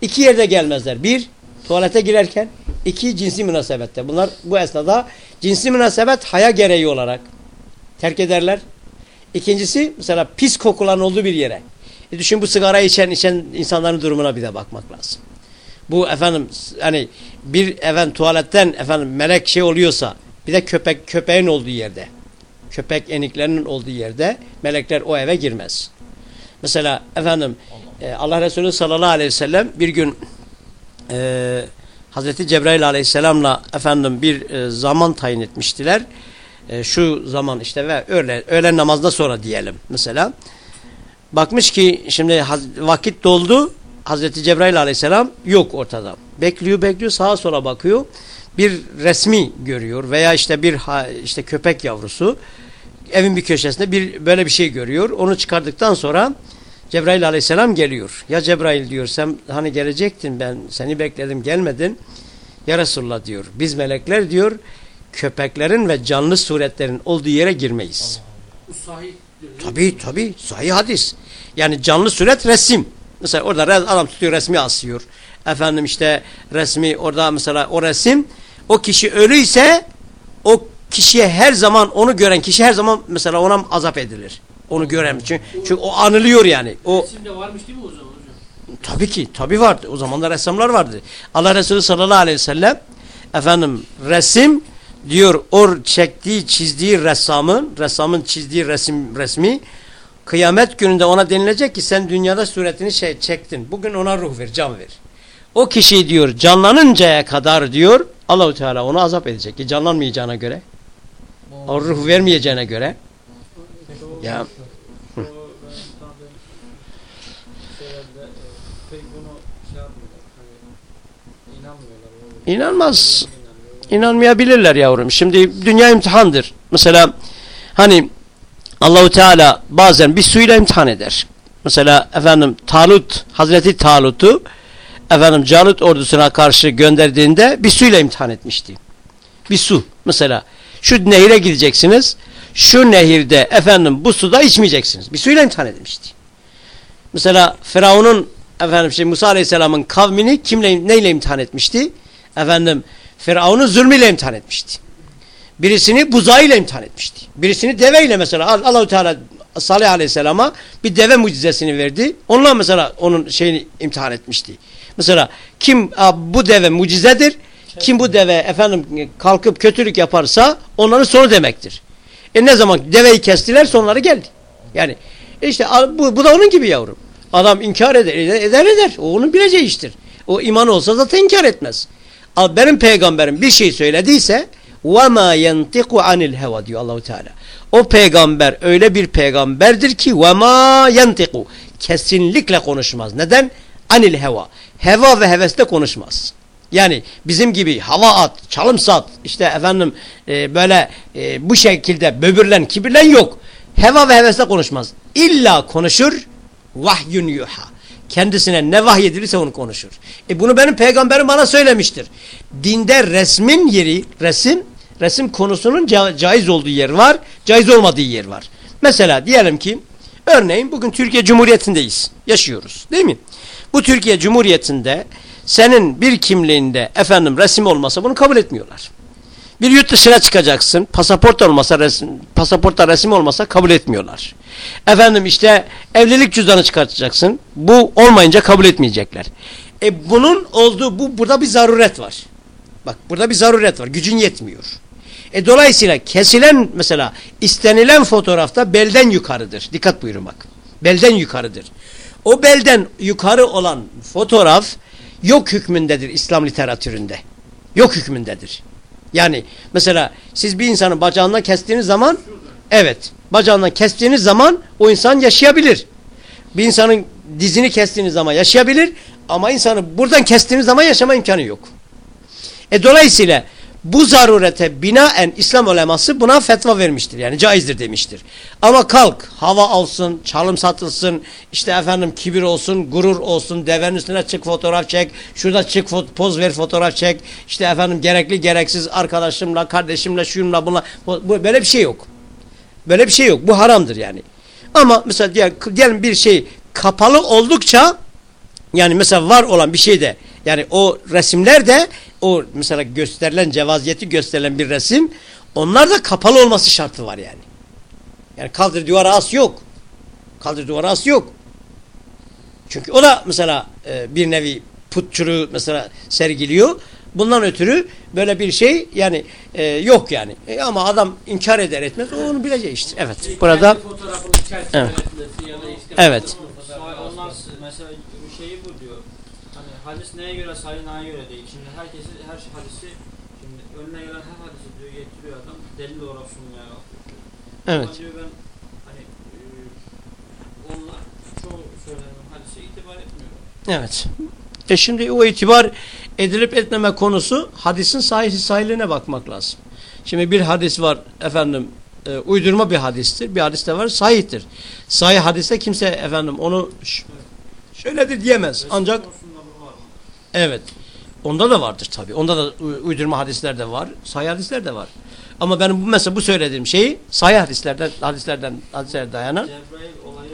İki yerde gelmezler. Bir, tuvalete girerken. iki cinsi münasebette. Bunlar bu esnada cinsi münasebet haya gereği olarak terk ederler. İkincisi mesela pis kokulan olduğu bir yere. E düşün bu sigara içen içen insanların durumuna bir de bakmak lazım. Bu efendim hani bir efendim tuvaletten efendim melek şey oluyorsa bir de köpek köpeğin olduğu yerde köpek eniklerinin olduğu yerde melekler o eve girmez. Mesela efendim e, Allah Resulü sallallahu aleyhi ve sellem bir gün e, Hazreti Cebrail aleyhisselamla efendim bir e, zaman tayin etmiştiler. E, şu zaman işte ve öğle, öğlen namazda sonra diyelim mesela. Bakmış ki şimdi vakit doldu. Hazreti Cebrail aleyhisselam yok ortada. Bekliyor bekliyor sağa sola bakıyor. Bir resmi görüyor veya işte bir işte köpek yavrusu evin bir köşesinde bir böyle bir şey görüyor. Onu çıkardıktan sonra Cebrail aleyhisselam geliyor. Ya Cebrail diyor sen hani gelecektin ben seni bekledim gelmedin. Ya Resulullah diyor biz melekler diyor köpeklerin ve canlı suretlerin olduğu yere girmeyiz. Sahih. Tabi tabi sahih hadis. Yani canlı suret resim. Mesela orada adam tutuyor resmi asıyor. Efendim işte resmi orada mesela o resim o kişi ölüyse o kişiye her zaman onu gören kişi her zaman mesela ona azap edilir. Onu gören çünkü, çünkü o anılıyor yani. O Resimde varmış değil mi o zaman hocam? Tabii ki tabii vardı. O zamanlar ressamlar vardı. Allah Resulü sallallahu aleyhi ve sellem efendim resim diyor o çektiği çizdiği ressamın ressamın çizdiği resim resmi kıyamet gününde ona denilecek ki sen dünyada suretini şey çektin. Bugün ona ruh ver, can ver. O kişi diyor canlanıncaya kadar diyor Allahu Teala onu azap edecek ki canlanmayacağına göre. O ruh vermeyeceğine göre. Ya. O- İnanmaz. Yavrum. Şimdi dünya imtihandır. Mesela hani Allahu Teala bazen bir suyla imtihan eder. Mesela efendim Talut, Hazreti Talut'u efendim Calut ordusuna karşı gönderdiğinde bir suyla imtihan etmişti. Bir su. Mesela şu nehire gideceksiniz. Şu nehirde efendim bu suda içmeyeceksiniz. Bir suyla imtihan etmişti. Mesela Firavun'un efendim şey Musa Aleyhisselam'ın kavmini kimle neyle imtihan etmişti? Efendim Firavun'u zulmüyle imtihan etmişti. Birisini buzağıyla imtihan etmişti. Birisini deveyle mesela Allahu Teala Salih Aleyhisselam'a bir deve mucizesini verdi. Onunla mesela onun şeyini imtihan etmişti. Mesela kim bu deve mucizedir? Kim bu deve efendim kalkıp kötülük yaparsa onların sonu demektir. E ne zaman deveyi kestiler sonları geldi. Yani işte bu, bu da onun gibi yavrum. Adam inkar eder, eder eder. O onun bileceği iştir. O iman olsa zaten inkar etmez. Benim peygamberim bir şey söylediyse وَمَا يَنْتِقُ عَنِ الْهَوَى diyor Allahu Teala. O peygamber öyle bir peygamberdir ki وَمَا يَنْتِقُ kesinlikle konuşmaz. Neden? Anil heva. Heva ve heveste konuşmaz. Yani bizim gibi hava at, çalım sat, işte efendim e, böyle e, bu şekilde böbürlen, kibirlen yok. Heva ve hevesle konuşmaz. İlla konuşur vahyun yuha. Kendisine ne vahyedilirse onu konuşur. E bunu benim peygamberim bana söylemiştir. Dinde resmin yeri, resim, resim konusunun ca caiz olduğu yer var, caiz olmadığı yer var. Mesela diyelim ki, örneğin bugün Türkiye Cumhuriyeti'ndeyiz, yaşıyoruz değil mi? Bu Türkiye Cumhuriyeti'nde senin bir kimliğinde efendim resim olmasa bunu kabul etmiyorlar. Bir yurt dışına çıkacaksın. Pasaport olmasa resim, pasaportta resim olmasa kabul etmiyorlar. Efendim işte evlilik cüzdanı çıkartacaksın. Bu olmayınca kabul etmeyecekler. E bunun olduğu bu burada bir zaruret var. Bak burada bir zaruret var. Gücün yetmiyor. E dolayısıyla kesilen mesela istenilen fotoğrafta belden yukarıdır. Dikkat buyurun bak. Belden yukarıdır. O belden yukarı olan fotoğraf yok hükmündedir İslam literatüründe. Yok hükmündedir. Yani mesela siz bir insanın bacağından kestiğiniz zaman evet bacağından kestiğiniz zaman o insan yaşayabilir. Bir insanın dizini kestiğiniz zaman yaşayabilir ama insanı buradan kestiğiniz zaman yaşama imkanı yok. E dolayısıyla bu zarurete binaen İslam uleması buna fetva vermiştir. Yani caizdir demiştir. Ama kalk hava alsın, çalım satılsın, işte efendim kibir olsun, gurur olsun, devenin üstüne çık fotoğraf çek, şurada çık poz ver fotoğraf çek, işte efendim gerekli gereksiz arkadaşımla, kardeşimle, şuyumla bunla, bu, böyle bir şey yok. Böyle bir şey yok. Bu haramdır yani. Ama mesela diyelim, diyelim bir şey kapalı oldukça yani mesela var olan bir şey de yani o resimler de o mesela gösterilen cevaziyeti gösterilen bir resim onlar da kapalı olması şartı var yani. Yani kaldır duvara as yok. Kaldır duvara as yok. Çünkü o da mesela e, bir nevi putçuluğu mesela sergiliyor. Bundan ötürü böyle bir şey yani e, yok yani. E, ama adam inkar eder etmez o onu bilecek işte. Evet. Burada fotoğrafını çerçeve Evet. Evet. mesela şeyi bu diyor. Hadis neye göre sayı neye göre değil. Şimdi herkesi her şey hadisi şimdi önüne gelen her hadisi diyor getiriyor adam delil olarak sunmaya kalkıyor. evet. Ama diyor ben hani e, onlar çoğu söylenen hadise itibar etmiyor. Evet. E şimdi o itibar edilip etmeme konusu hadisin sahih sahihliğine bakmak lazım. Şimdi bir hadis var efendim e, uydurma bir hadistir. Bir hadis de var sahihtir. Sahih hadiste kimse efendim onu ş- şöyledir diyemez. Resim Ancak mı? Evet onda da vardır tabi. Onda da uydurma hadisler de var. Sahih hadisler de var. Ama benim bu mesela bu söylediğim şeyi sahih hadislerden hadislerden hadislere dayanan Cebrail olayı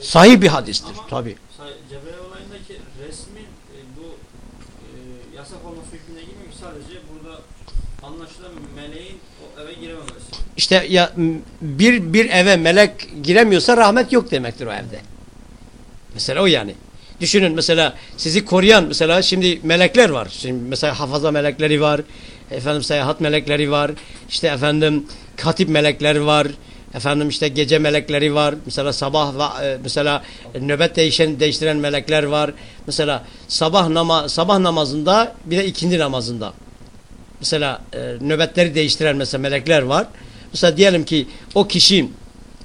e, sahih bir hadistir Ama- tabi. say- Cebrail olayındaki resmin e, bu e, yasak olması hükmüne ki sadece burada anlaşılan meleğin o eve girememesi. İşte ya bir bir eve melek giremiyorsa rahmet yok demektir o evde. Mesela o yani. Düşünün mesela sizi koruyan mesela şimdi melekler var. Şimdi mesela hafaza melekleri var. Efendim seyahat melekleri var. İşte efendim katip melekleri var. Efendim işte gece melekleri var. Mesela sabah ve mesela nöbet değişen değiştiren melekler var. Mesela sabah nama sabah namazında bir de ikindi namazında. Mesela e, nöbetleri değiştiren mesela melekler var. Mesela diyelim ki o kişi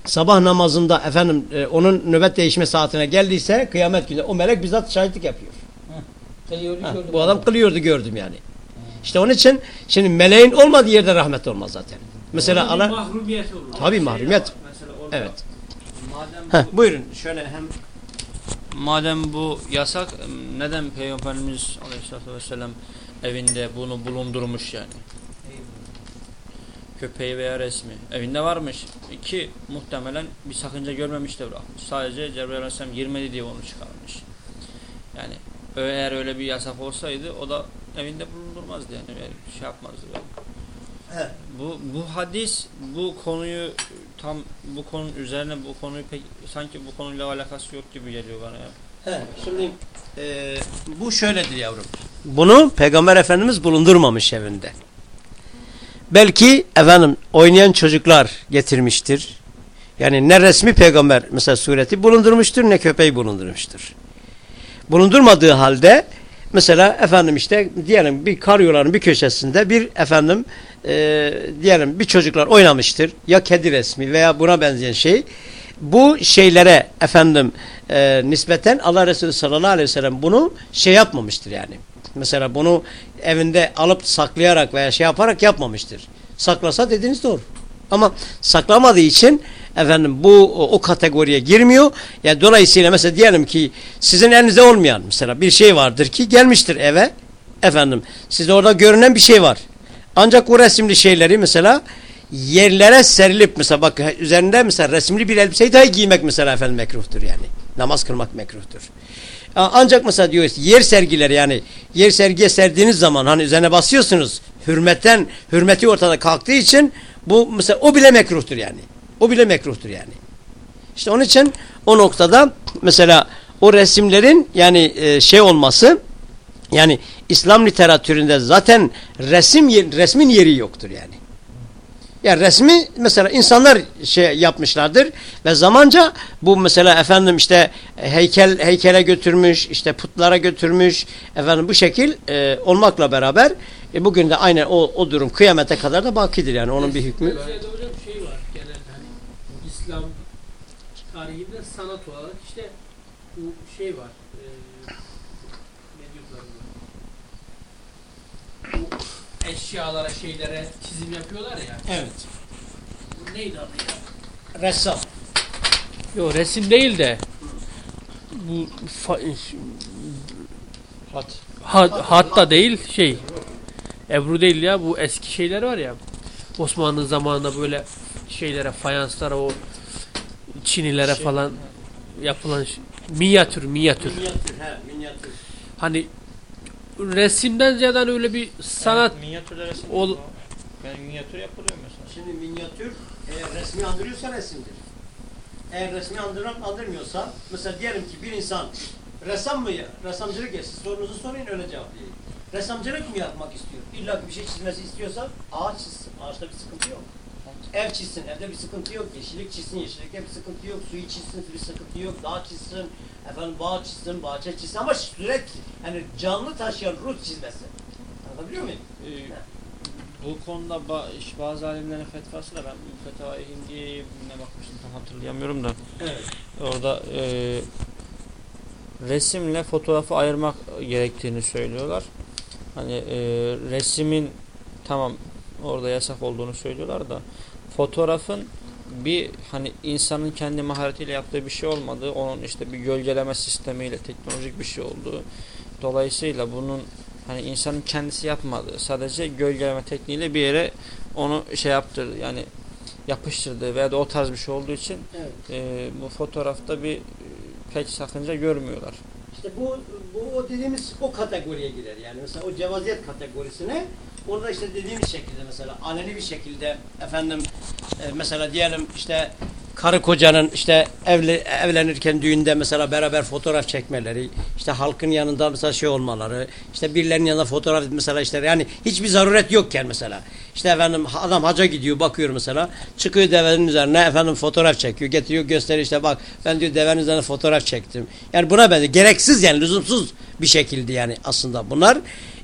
sabah namazında efendim e, onun nöbet değişme saatine geldiyse kıyamet günü o melek bizzat şahitlik yapıyor. Ha, bu adam kılıyordu gördüm yani. İşte onun için şimdi meleğin olmadığı yerde rahmet olmaz zaten. Mesela Allah mahrumiyet olur. Tabii Şey mahrumiyet. Evet. madem Heh, bu, buyurun şöyle hem madem bu yasak neden Peygamberimiz Aleyhisselatü Vesselam evinde bunu bulundurmuş yani? Köpeği veya resmi. Evinde varmış. İki muhtemelen bir sakınca görmemiş de bırakmış. Sadece Cebrail Aleyhisselam girmedi diye onu çıkarmış. Yani eğer öyle bir yasak olsaydı o da evinde bulundurmazdı yani. Bir şey yapmazdı. Evet. Bu, bu hadis bu konuyu tam bu konunun üzerine bu konuyu pek sanki bu konuyla alakası yok gibi geliyor bana ya. He, şimdi e, bu şöyledir yavrum. Bunu Peygamber Efendimiz bulundurmamış evinde. Belki efendim oynayan çocuklar getirmiştir. Yani ne resmi peygamber mesela sureti bulundurmuştur ne köpeği bulundurmuştur. Bulundurmadığı halde mesela efendim işte diyelim bir karyoların bir köşesinde bir efendim e, diyelim bir çocuklar oynamıştır. Ya kedi resmi veya buna benzeyen şey. Bu şeylere efendim e, nispeten Allah Resulü sallallahu aleyhi ve sellem bunu şey yapmamıştır yani. Mesela bunu evinde alıp saklayarak veya şey yaparak yapmamıştır. Saklasa dediğiniz doğru. Ama saklamadığı için efendim bu o, kategoriye girmiyor. Yani dolayısıyla mesela diyelim ki sizin elinizde olmayan mesela bir şey vardır ki gelmiştir eve. Efendim sizde orada görünen bir şey var. Ancak o resimli şeyleri mesela yerlere serilip mesela bak üzerinde mesela resimli bir elbiseyi dahi giymek mesela efendim mekruhtur yani. Namaz kılmak mekruhtur. Ancak mesela diyor yer sergileri yani yer sergiye serdiğiniz zaman hani üzerine basıyorsunuz hürmetten hürmeti ortada kalktığı için bu mesela o bile mekruhtur yani. O bile mekruhtur yani. İşte onun için o noktada mesela o resimlerin yani e, şey olması yani İslam literatüründe zaten resim resmin yeri yoktur yani. Ya resmi mesela insanlar şey yapmışlardır ve zamanca bu mesela efendim işte heykel heykele götürmüş, işte putlara götürmüş efendim bu şekil e, olmakla beraber e, bugün de aynen o, o durum kıyamete kadar da bakidir yani onun bir hükmü. Türkiye'de hocam şey var genelde hani İslam tarihinde sanat olarak işte bu şey var. E, ne diyorlar buna? Bu eşyalara şeylere çizim yapıyorlar ya. Evet. Bu neydi adı ya? Ressam. Yok resim değil de bu fa- Hat. hat, hatta değil şey Ebru değil ya bu eski şeyler var ya Osmanlı zamanında böyle şeylere fayanslara o Çinilere Şey- falan yapılan minyatür minyatür Minyatür, he, minyatür. hani resimden ziyade hani öyle bir sanat Evet, minyatürde resim Ol-. Yani minyatür yapılıyor mesela. Şimdi minyatür eğer resmi andırıyorsa resimdir. Eğer resmi andıran andırmıyorsa mesela diyelim ki bir insan Ressam mı ya? Ressamcılık ya. Siz sorunuzu sorun öyle cevaplayayım. Ressamcılık mı yapmak istiyor? İlla bir şey çizmesi istiyorsa ağaç çizsin. Ağaçta bir sıkıntı yok. Ev çizsin, evde bir sıkıntı yok. Yeşillik çizsin, yeşillikte bir sıkıntı yok. Suyu çizsin, bir sıkıntı yok. Dağ çizsin, efendim bağ çizsin, bahçe çizsin. Ama sürekli yani canlı taşıyan ruh çizmesi. Anlatabiliyor muyum? Ee, bu konuda ba- bazı alimlerin fetvası da ben Fetva-i Hindiye'ye ne bakmıştım tam hatırlayamıyorum da Evet. orada e, resimle fotoğrafı ayırmak gerektiğini söylüyorlar. Hani e, resimin tamam orada yasak olduğunu söylüyorlar da fotoğrafın bir hani insanın kendi maharetiyle yaptığı bir şey olmadığı, onun işte bir gölgeleme sistemiyle teknolojik bir şey olduğu dolayısıyla bunun hani insanın kendisi yapmadığı sadece gölgeleme tekniğiyle bir yere onu şey yaptırdı yani yapıştırdı veya da o tarz bir şey olduğu için Evet. e, bu fotoğrafta bir pek sakınca görmüyorlar. İşte bu, bu o dediğimiz o kategoriye girer. Yani mesela o cevaziyet kategorisine orada işte dediğimiz şekilde mesela aleni bir şekilde efendim e, mesela diyelim işte karı kocanın işte evli, evlenirken düğünde mesela beraber fotoğraf çekmeleri, işte halkın yanında mesela şey olmaları, işte birilerinin yanında fotoğraf mesela işte yani hiçbir zaruret yokken mesela. işte efendim adam haca gidiyor bakıyor mesela çıkıyor devenin üzerine efendim fotoğraf çekiyor getiriyor gösteriyor işte bak ben diyor devenin üzerine fotoğraf çektim. Yani buna benziyor. Gereksiz yani lüzumsuz bir şekilde yani aslında bunlar.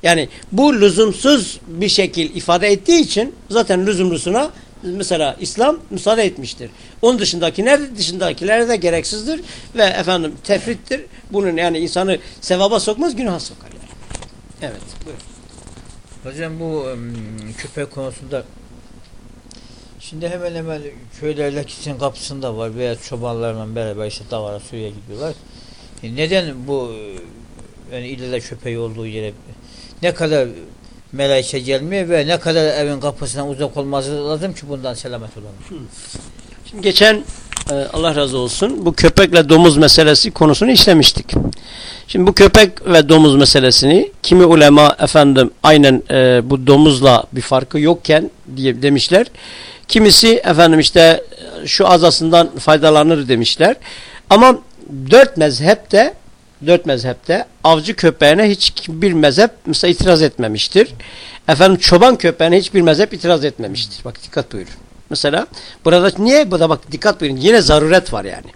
Yani bu lüzumsuz bir şekil ifade ettiği için zaten lüzumlusuna mesela İslam müsaade etmiştir. Onun dışındakiler dışındakiler de gereksizdir ve efendim tefrittir. Bunun yani insanı sevaba sokmaz günaha sokar yani. Evet. Buyur. Hocam bu ım, köpek konusunda şimdi hemen hemen köylerde kitin kapısında var veya çobanlarla beraber işte davara suya gidiyorlar. E neden bu e, yani ille de köpeği olduğu yere ne kadar melaike gelmiyor ve ne kadar evin kapısından uzak olması lazım ki bundan selamet olalım. Şimdi geçen e, Allah razı olsun bu köpekle domuz meselesi konusunu işlemiştik. Şimdi bu köpek ve domuz meselesini kimi ulema efendim aynen e, bu domuzla bir farkı yokken diye demişler. Kimisi efendim işte e, şu azasından faydalanır demişler. Ama dört mezhepte dört mezhepte avcı köpeğine hiçbir mezhep mesela itiraz etmemiştir. Efendim çoban köpeğine hiçbir mezhep itiraz etmemiştir. Bak dikkat buyurun. Mesela burada niye? Burada bak dikkat buyurun. Yine zaruret var yani.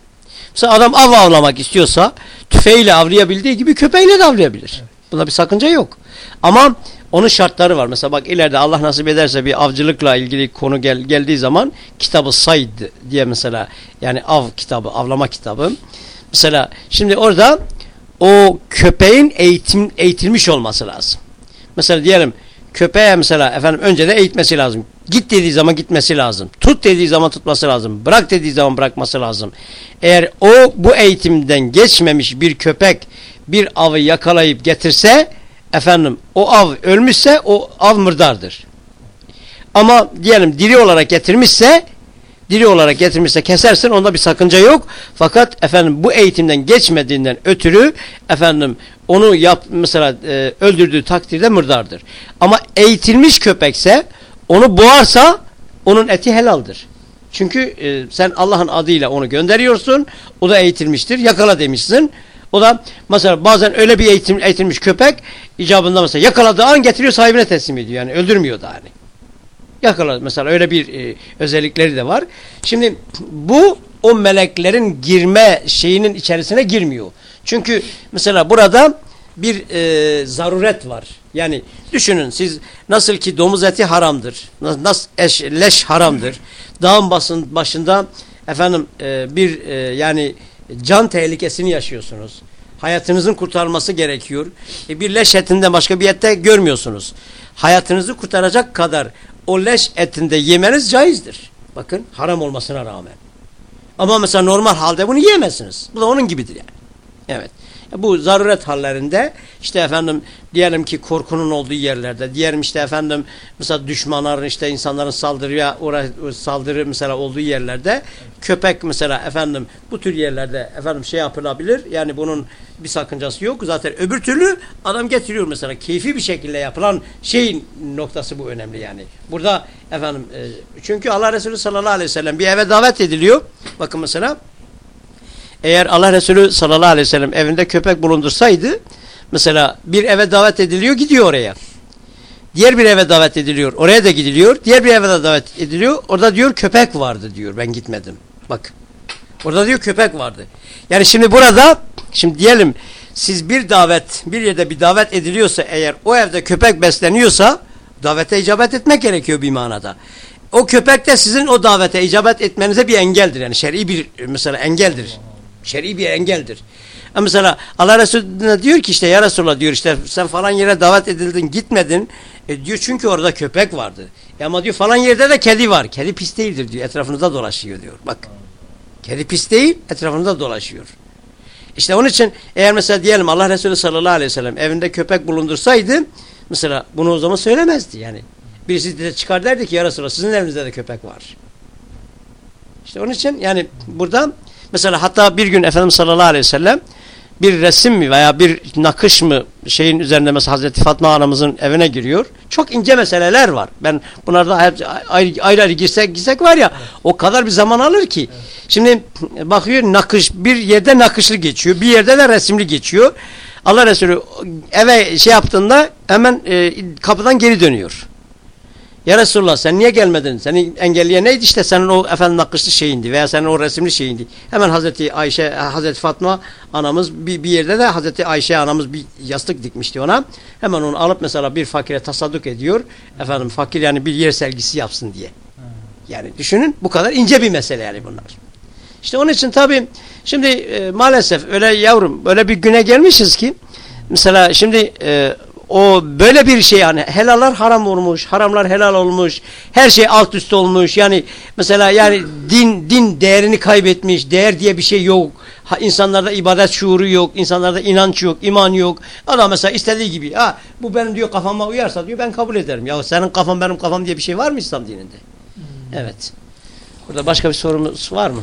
Mesela adam av avlamak istiyorsa tüfeğiyle avlayabildiği gibi köpeğiyle de avlayabilir. Bunda bir sakınca yok. Ama onun şartları var. Mesela bak ileride Allah nasip ederse bir avcılıkla ilgili konu gel, geldiği zaman kitabı Said diye mesela yani av kitabı, avlama kitabı. Mesela şimdi orada o köpeğin eğitim eğitilmiş olması lazım. Mesela diyelim köpeğe mesela efendim önce de eğitmesi lazım. Git dediği zaman gitmesi lazım. Tut dediği zaman tutması lazım. Bırak dediği zaman bırakması lazım. Eğer o bu eğitimden geçmemiş bir köpek bir avı yakalayıp getirse efendim o av ölmüşse o av mırdardır. Ama diyelim diri olarak getirmişse diri olarak getirmişse kesersin onda bir sakınca yok. Fakat efendim bu eğitimden geçmediğinden ötürü efendim onu yap mesela e, öldürdüğü takdirde mırdardır. Ama eğitilmiş köpekse onu boğarsa onun eti helaldir. Çünkü e, sen Allah'ın adıyla onu gönderiyorsun. O da eğitilmiştir. Yakala demişsin. O da mesela bazen öyle bir eğitim, eğitilmiş köpek icabında mesela yakaladığı an getiriyor sahibine teslim ediyor. Yani öldürmüyor da hani. Yakala mesela öyle bir e, özellikleri de var. Şimdi bu o meleklerin girme şeyinin içerisine girmiyor. Çünkü mesela burada bir e, zaruret var. Yani düşünün siz nasıl ki domuz eti haramdır. Nasıl eş, leş haramdır. Dağın basın, başında efendim e, bir e, yani can tehlikesini yaşıyorsunuz. Hayatınızın kurtarılması gerekiyor. E, bir leş etinden başka bir ette görmüyorsunuz. Hayatınızı kurtaracak kadar o leş etinde yemeniz caizdir. Bakın haram olmasına rağmen. Ama mesela normal halde bunu yiyemezsiniz. Bu da onun gibidir yani. Evet. Bu zaruret hallerinde işte efendim diyelim ki korkunun olduğu yerlerde diyelim işte efendim mesela düşmanların işte insanların saldırıya saldırı mesela olduğu yerlerde köpek mesela efendim bu tür yerlerde efendim şey yapılabilir. Yani bunun bir sakıncası yok. Zaten öbür türlü adam getiriyor mesela. Keyfi bir şekilde yapılan şeyin noktası bu önemli yani. Burada efendim e, çünkü Allah Resulü sallallahu aleyhi ve sellem bir eve davet ediliyor. Bakın mesela eğer Allah Resulü sallallahu aleyhi ve sellem evinde köpek bulundursaydı mesela bir eve davet ediliyor gidiyor oraya. Diğer bir eve davet ediliyor. Oraya da gidiliyor. Diğer bir eve de davet ediliyor. Orada diyor köpek vardı diyor. Ben gitmedim. Bak. Orada diyor köpek vardı. Yani şimdi burada şimdi diyelim siz bir davet bir yerde bir davet ediliyorsa eğer o evde köpek besleniyorsa davete icabet etmek gerekiyor bir manada. O köpek de sizin o davete icabet etmenize bir engeldir. Yani şer'i bir mesela engeldir. Şer'i bir engeldir. Ama mesela Allah Resulü diyor ki işte ya Resulallah diyor işte sen falan yere davet edildin gitmedin. E diyor çünkü orada köpek vardı. E ama diyor falan yerde de kedi var. Kedi pis değildir diyor. Etrafınızda dolaşıyor diyor. Bak. Kedi pis değil etrafınızda dolaşıyor. İşte onun için eğer mesela diyelim Allah Resulü sallallahu aleyhi ve sellem evinde köpek bulundursaydı mesela bunu o zaman söylemezdi yani. Birisi de çıkar derdi ki ya Resulallah sizin evinizde de köpek var. İşte onun için yani burada mesela hatta bir gün Efendimiz sallallahu aleyhi ve sellem bir resim mi veya bir nakış mı şeyin üzerinde mesela Hazreti Fatma anamızın evine giriyor. Çok ince meseleler var. Ben bunlarda hep ayrı ayrı, ayrı girsek girsek var ya evet. o kadar bir zaman alır ki. Evet. Şimdi bakıyor nakış bir yerde nakışlı geçiyor. Bir yerde de resimli geçiyor. Allah Resulü eve şey yaptığında hemen e, kapıdan geri dönüyor. Ya Resulullah sen niye gelmedin? Seni engelleyen neydi işte senin o efendim nakışlı şeyindi veya senin o resimli şeyindi. Hemen Hazreti Ayşe, Hazreti Fatma anamız bir, bir yerde de Hazreti Ayşe anamız bir yastık dikmişti ona. Hemen onu alıp mesela bir fakire tasadduk ediyor. Efendim fakir yani bir yer sergisi yapsın diye. Yani düşünün bu kadar ince bir mesele yani bunlar. İşte onun için tabii şimdi e, maalesef öyle yavrum öyle bir güne gelmişiz ki mesela şimdi e, o böyle bir şey yani helallar haram olmuş, haramlar helal olmuş, her şey alt üst olmuş. Yani mesela yani din din değerini kaybetmiş, değer diye bir şey yok. Ha, insanlarda ibadet şuuru yok, insanlarda inanç yok, iman yok. Adam mesela istediği gibi ha bu benim diyor kafama uyarsa diyor ben kabul ederim. Ya senin kafan benim kafam diye bir şey var mı İslam dininde? Hmm. Evet. Burada başka bir sorumuz var mı?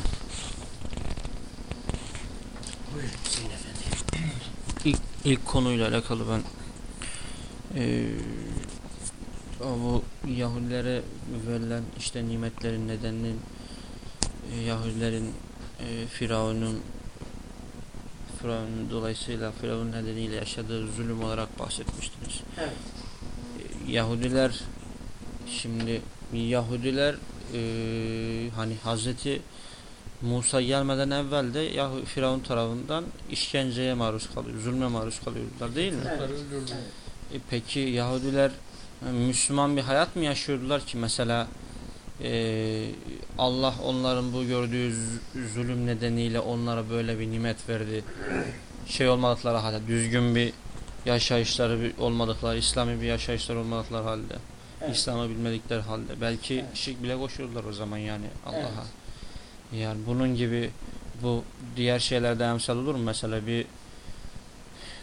İlk, ilk konuyla alakalı ben ee, bu Yahudilere verilen işte nimetlerin nedeninin e, Yahudilerin e, Firavun'un Firavun dolayısıyla Firavun nedeniyle yaşadığı zulüm olarak bahsetmiştiniz. Evet. E, Yahudiler şimdi Yahudiler e, hani Hazreti Musa gelmeden evvel de Yahu Firavun tarafından işkenceye maruz kalıyor, zulme maruz kalıyorlar değil mi? Evet. E peki Yahudiler e, Müslüman bir hayat mı yaşıyordular ki mesela e, Allah onların bu gördüğü zulüm nedeniyle onlara böyle bir nimet verdi. Şey olmadıkları halde düzgün bir yaşayışları olmadıkları, İslami bir yaşayışları olmadıkları halde. Evet. İslam'ı bilmedikleri halde. Belki evet. şirk bile koşuyorlar o zaman yani Allah'a. Evet. Yani bunun gibi bu diğer şeylerde emsal olur mu? Mesela bir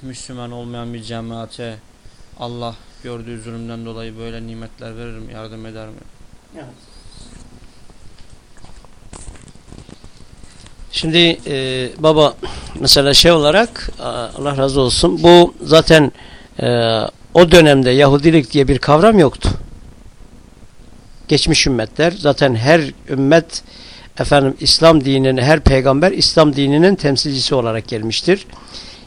Müslüman olmayan bir cemaate Allah gördüğü zulümden dolayı böyle nimetler verir mi? Yardım eder mi? Evet. Şimdi e, baba mesela şey olarak Allah razı olsun bu zaten e, o dönemde Yahudilik diye bir kavram yoktu. Geçmiş ümmetler zaten her ümmet efendim İslam dininin her peygamber İslam dininin temsilcisi olarak gelmiştir.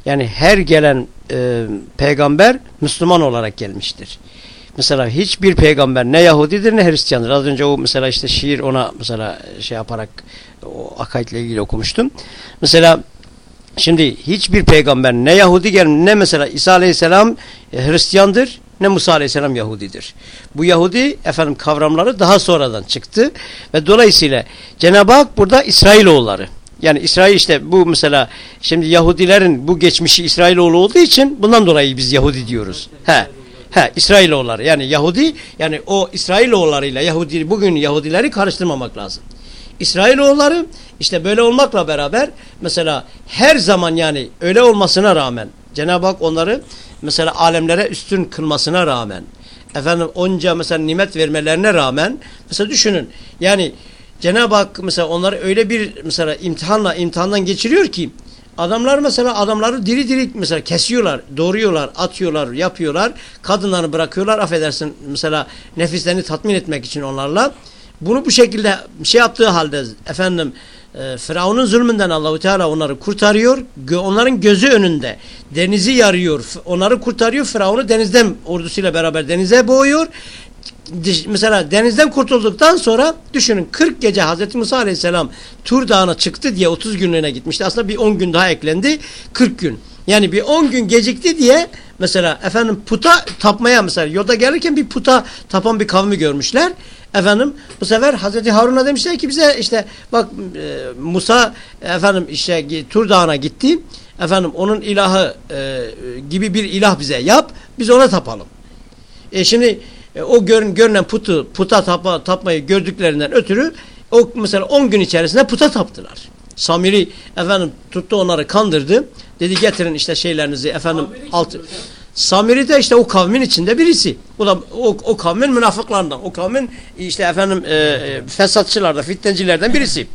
Yani her gelen e, peygamber Müslüman olarak gelmiştir. Mesela hiçbir peygamber ne Yahudidir ne Hristiyandır. Az önce o mesela işte şiir ona mesela şey yaparak o akaidle ilgili okumuştum. Mesela şimdi hiçbir peygamber ne Yahudi gel ne mesela İsa Aleyhisselam e, Hristiyandır ne Musa Aleyhisselam Yahudidir. Bu Yahudi efendim kavramları daha sonradan çıktı ve dolayısıyla Cenab-ı Hak burada İsrailoğulları yani İsrail işte bu mesela şimdi Yahudilerin bu geçmişi İsrailoğlu olduğu için bundan dolayı biz Yahudi diyoruz. He. He İsrailoğulları yani Yahudi yani o İsrailoğullarıyla Yahudi bugün Yahudileri karıştırmamak lazım. İsrailoğulları işte böyle olmakla beraber mesela her zaman yani öyle olmasına rağmen Cenab-ı Hak onları mesela alemlere üstün kılmasına rağmen efendim onca mesela nimet vermelerine rağmen mesela düşünün yani Cenab-ı Hak mesela onları öyle bir mesela imtihanla imtihandan geçiriyor ki adamlar mesela adamları diri diri mesela kesiyorlar, doğruyorlar, atıyorlar, yapıyorlar. Kadınları bırakıyorlar affedersin mesela nefislerini tatmin etmek için onlarla. bunu bu şekilde şey yaptığı halde efendim e, Firavun'un zulmünden Allahu Teala onları kurtarıyor. Gö onların gözü önünde denizi yarıyor. Onları kurtarıyor. Firavun'u denizden ordusuyla beraber denize boğuyor. Mesela denizden kurtulduktan sonra düşünün 40 gece Hazreti Musa Aleyhisselam Tur Dağı'na çıktı diye 30 günlüğüne gitmişti. Aslında bir 10 gün daha eklendi. 40 gün. Yani bir 10 gün gecikti diye mesela efendim puta tapmaya mesela yolda gelirken bir puta tapan bir kavmi görmüşler. Efendim bu sefer Hazreti Harun'a demişler ki bize işte bak e, Musa efendim işte Tur Dağı'na gitti. Efendim onun ilahı e, gibi bir ilah bize yap. Biz ona tapalım. E şimdi e, o görün, görünen putu puta tapma, tapmayı gördüklerinden ötürü o mesela 10 gün içerisinde puta taptılar. Samiri efendim tuttu onları kandırdı. Dedi getirin işte şeylerinizi efendim altı. Samiri de işte o kavmin içinde birisi. O da o, o kavmin münafıklarından. O kavmin işte efendim e, e, fesatçılardan, fitnecilerden birisi.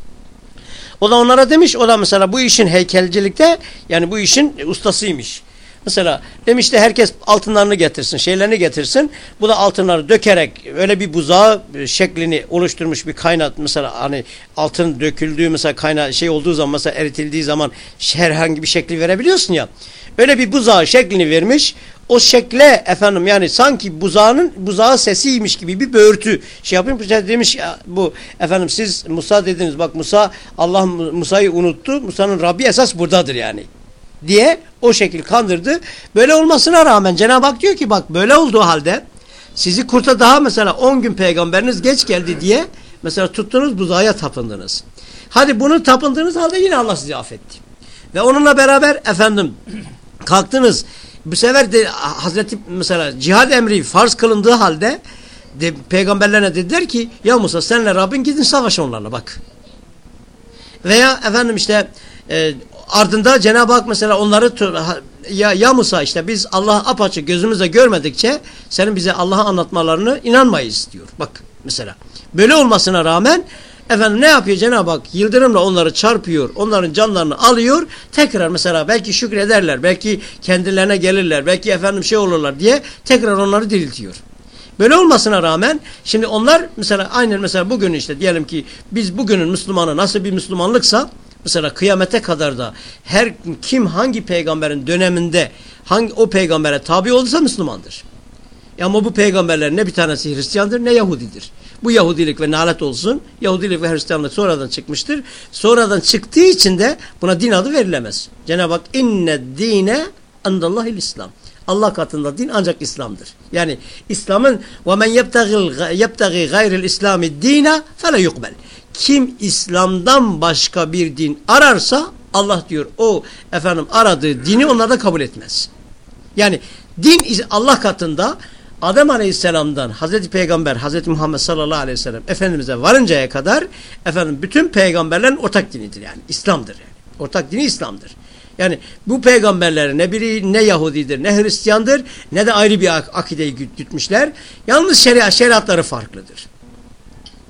O da onlara demiş, o da mesela bu işin heykelcilikte yani bu işin ustasıymış. Mesela demiş de herkes altınlarını getirsin, şeylerini getirsin. Bu da altınları dökerek öyle bir buzağı e, şeklini oluşturmuş bir kaynat. Mesela hani altın döküldüğü mesela kaynağı şey olduğu zaman mesela eritildiği zaman herhangi bir şekli verebiliyorsun ya. Öyle bir buzağı şeklini vermiş. O şekle efendim yani sanki buzağının buzağı sesiymiş gibi bir böğürtü şey yapayım. Demiş ya, bu efendim siz Musa dediniz bak Musa Allah Musa'yı unuttu. Musa'nın Rabbi esas buradadır yani diye o şekil kandırdı. Böyle olmasına rağmen Cenab-ı Hak diyor ki bak böyle olduğu halde sizi kurta daha mesela 10 gün peygamberiniz geç geldi diye mesela tuttunuz buzağa tapındınız. Hadi bunu tapındığınız halde yine Allah sizi affetti. Ve onunla beraber efendim kalktınız bu sefer de Hazreti mesela cihad emri farz kılındığı halde de, peygamberlerine dediler ki ya Musa senle Rabbin gidin savaş onlarla bak. Veya efendim işte e, ardında Cenab-ı Hak mesela onları ya, ya Musa işte biz Allah'ı apaçık gözümüzle görmedikçe senin bize Allah'ı anlatmalarını inanmayız diyor. Bak mesela böyle olmasına rağmen efendim ne yapıyor Cenab-ı Hak yıldırımla onları çarpıyor onların canlarını alıyor tekrar mesela belki şükrederler belki kendilerine gelirler belki efendim şey olurlar diye tekrar onları diriltiyor. Böyle olmasına rağmen şimdi onlar mesela aynen mesela bugün işte diyelim ki biz bugünün Müslümanı nasıl bir Müslümanlıksa Mesela kıyamete kadar da her kim hangi peygamberin döneminde hangi o peygambere tabi olursa Müslümandır. Ama bu peygamberlerin ne bir tanesi Hristiyandır ne Yahudidir. Bu Yahudilik ve nalet olsun. Yahudilik ve Hristiyanlık sonradan çıkmıştır. Sonradan çıktığı için de buna din adı verilemez. Cenab-ı Hak inne dine andallahil İslam. Allah katında din ancak İslam'dır. Yani İslam'ın ve men yebtagi gayril İslami dine fele kim İslam'dan başka bir din ararsa Allah diyor o efendim aradığı dini onlar da kabul etmez. Yani din Allah katında Adem Aleyhisselam'dan Hazreti Peygamber Hazreti Muhammed sallallahu aleyhi ve sellem Efendimiz'e varıncaya kadar efendim bütün peygamberlerin ortak dinidir yani İslam'dır yani. Ortak dini İslam'dır. Yani bu peygamberlerin ne biri ne Yahudidir ne Hristiyandır ne de ayrı bir ak akideyi gütmüşler. Yalnız şeriat, şeriatları farklıdır.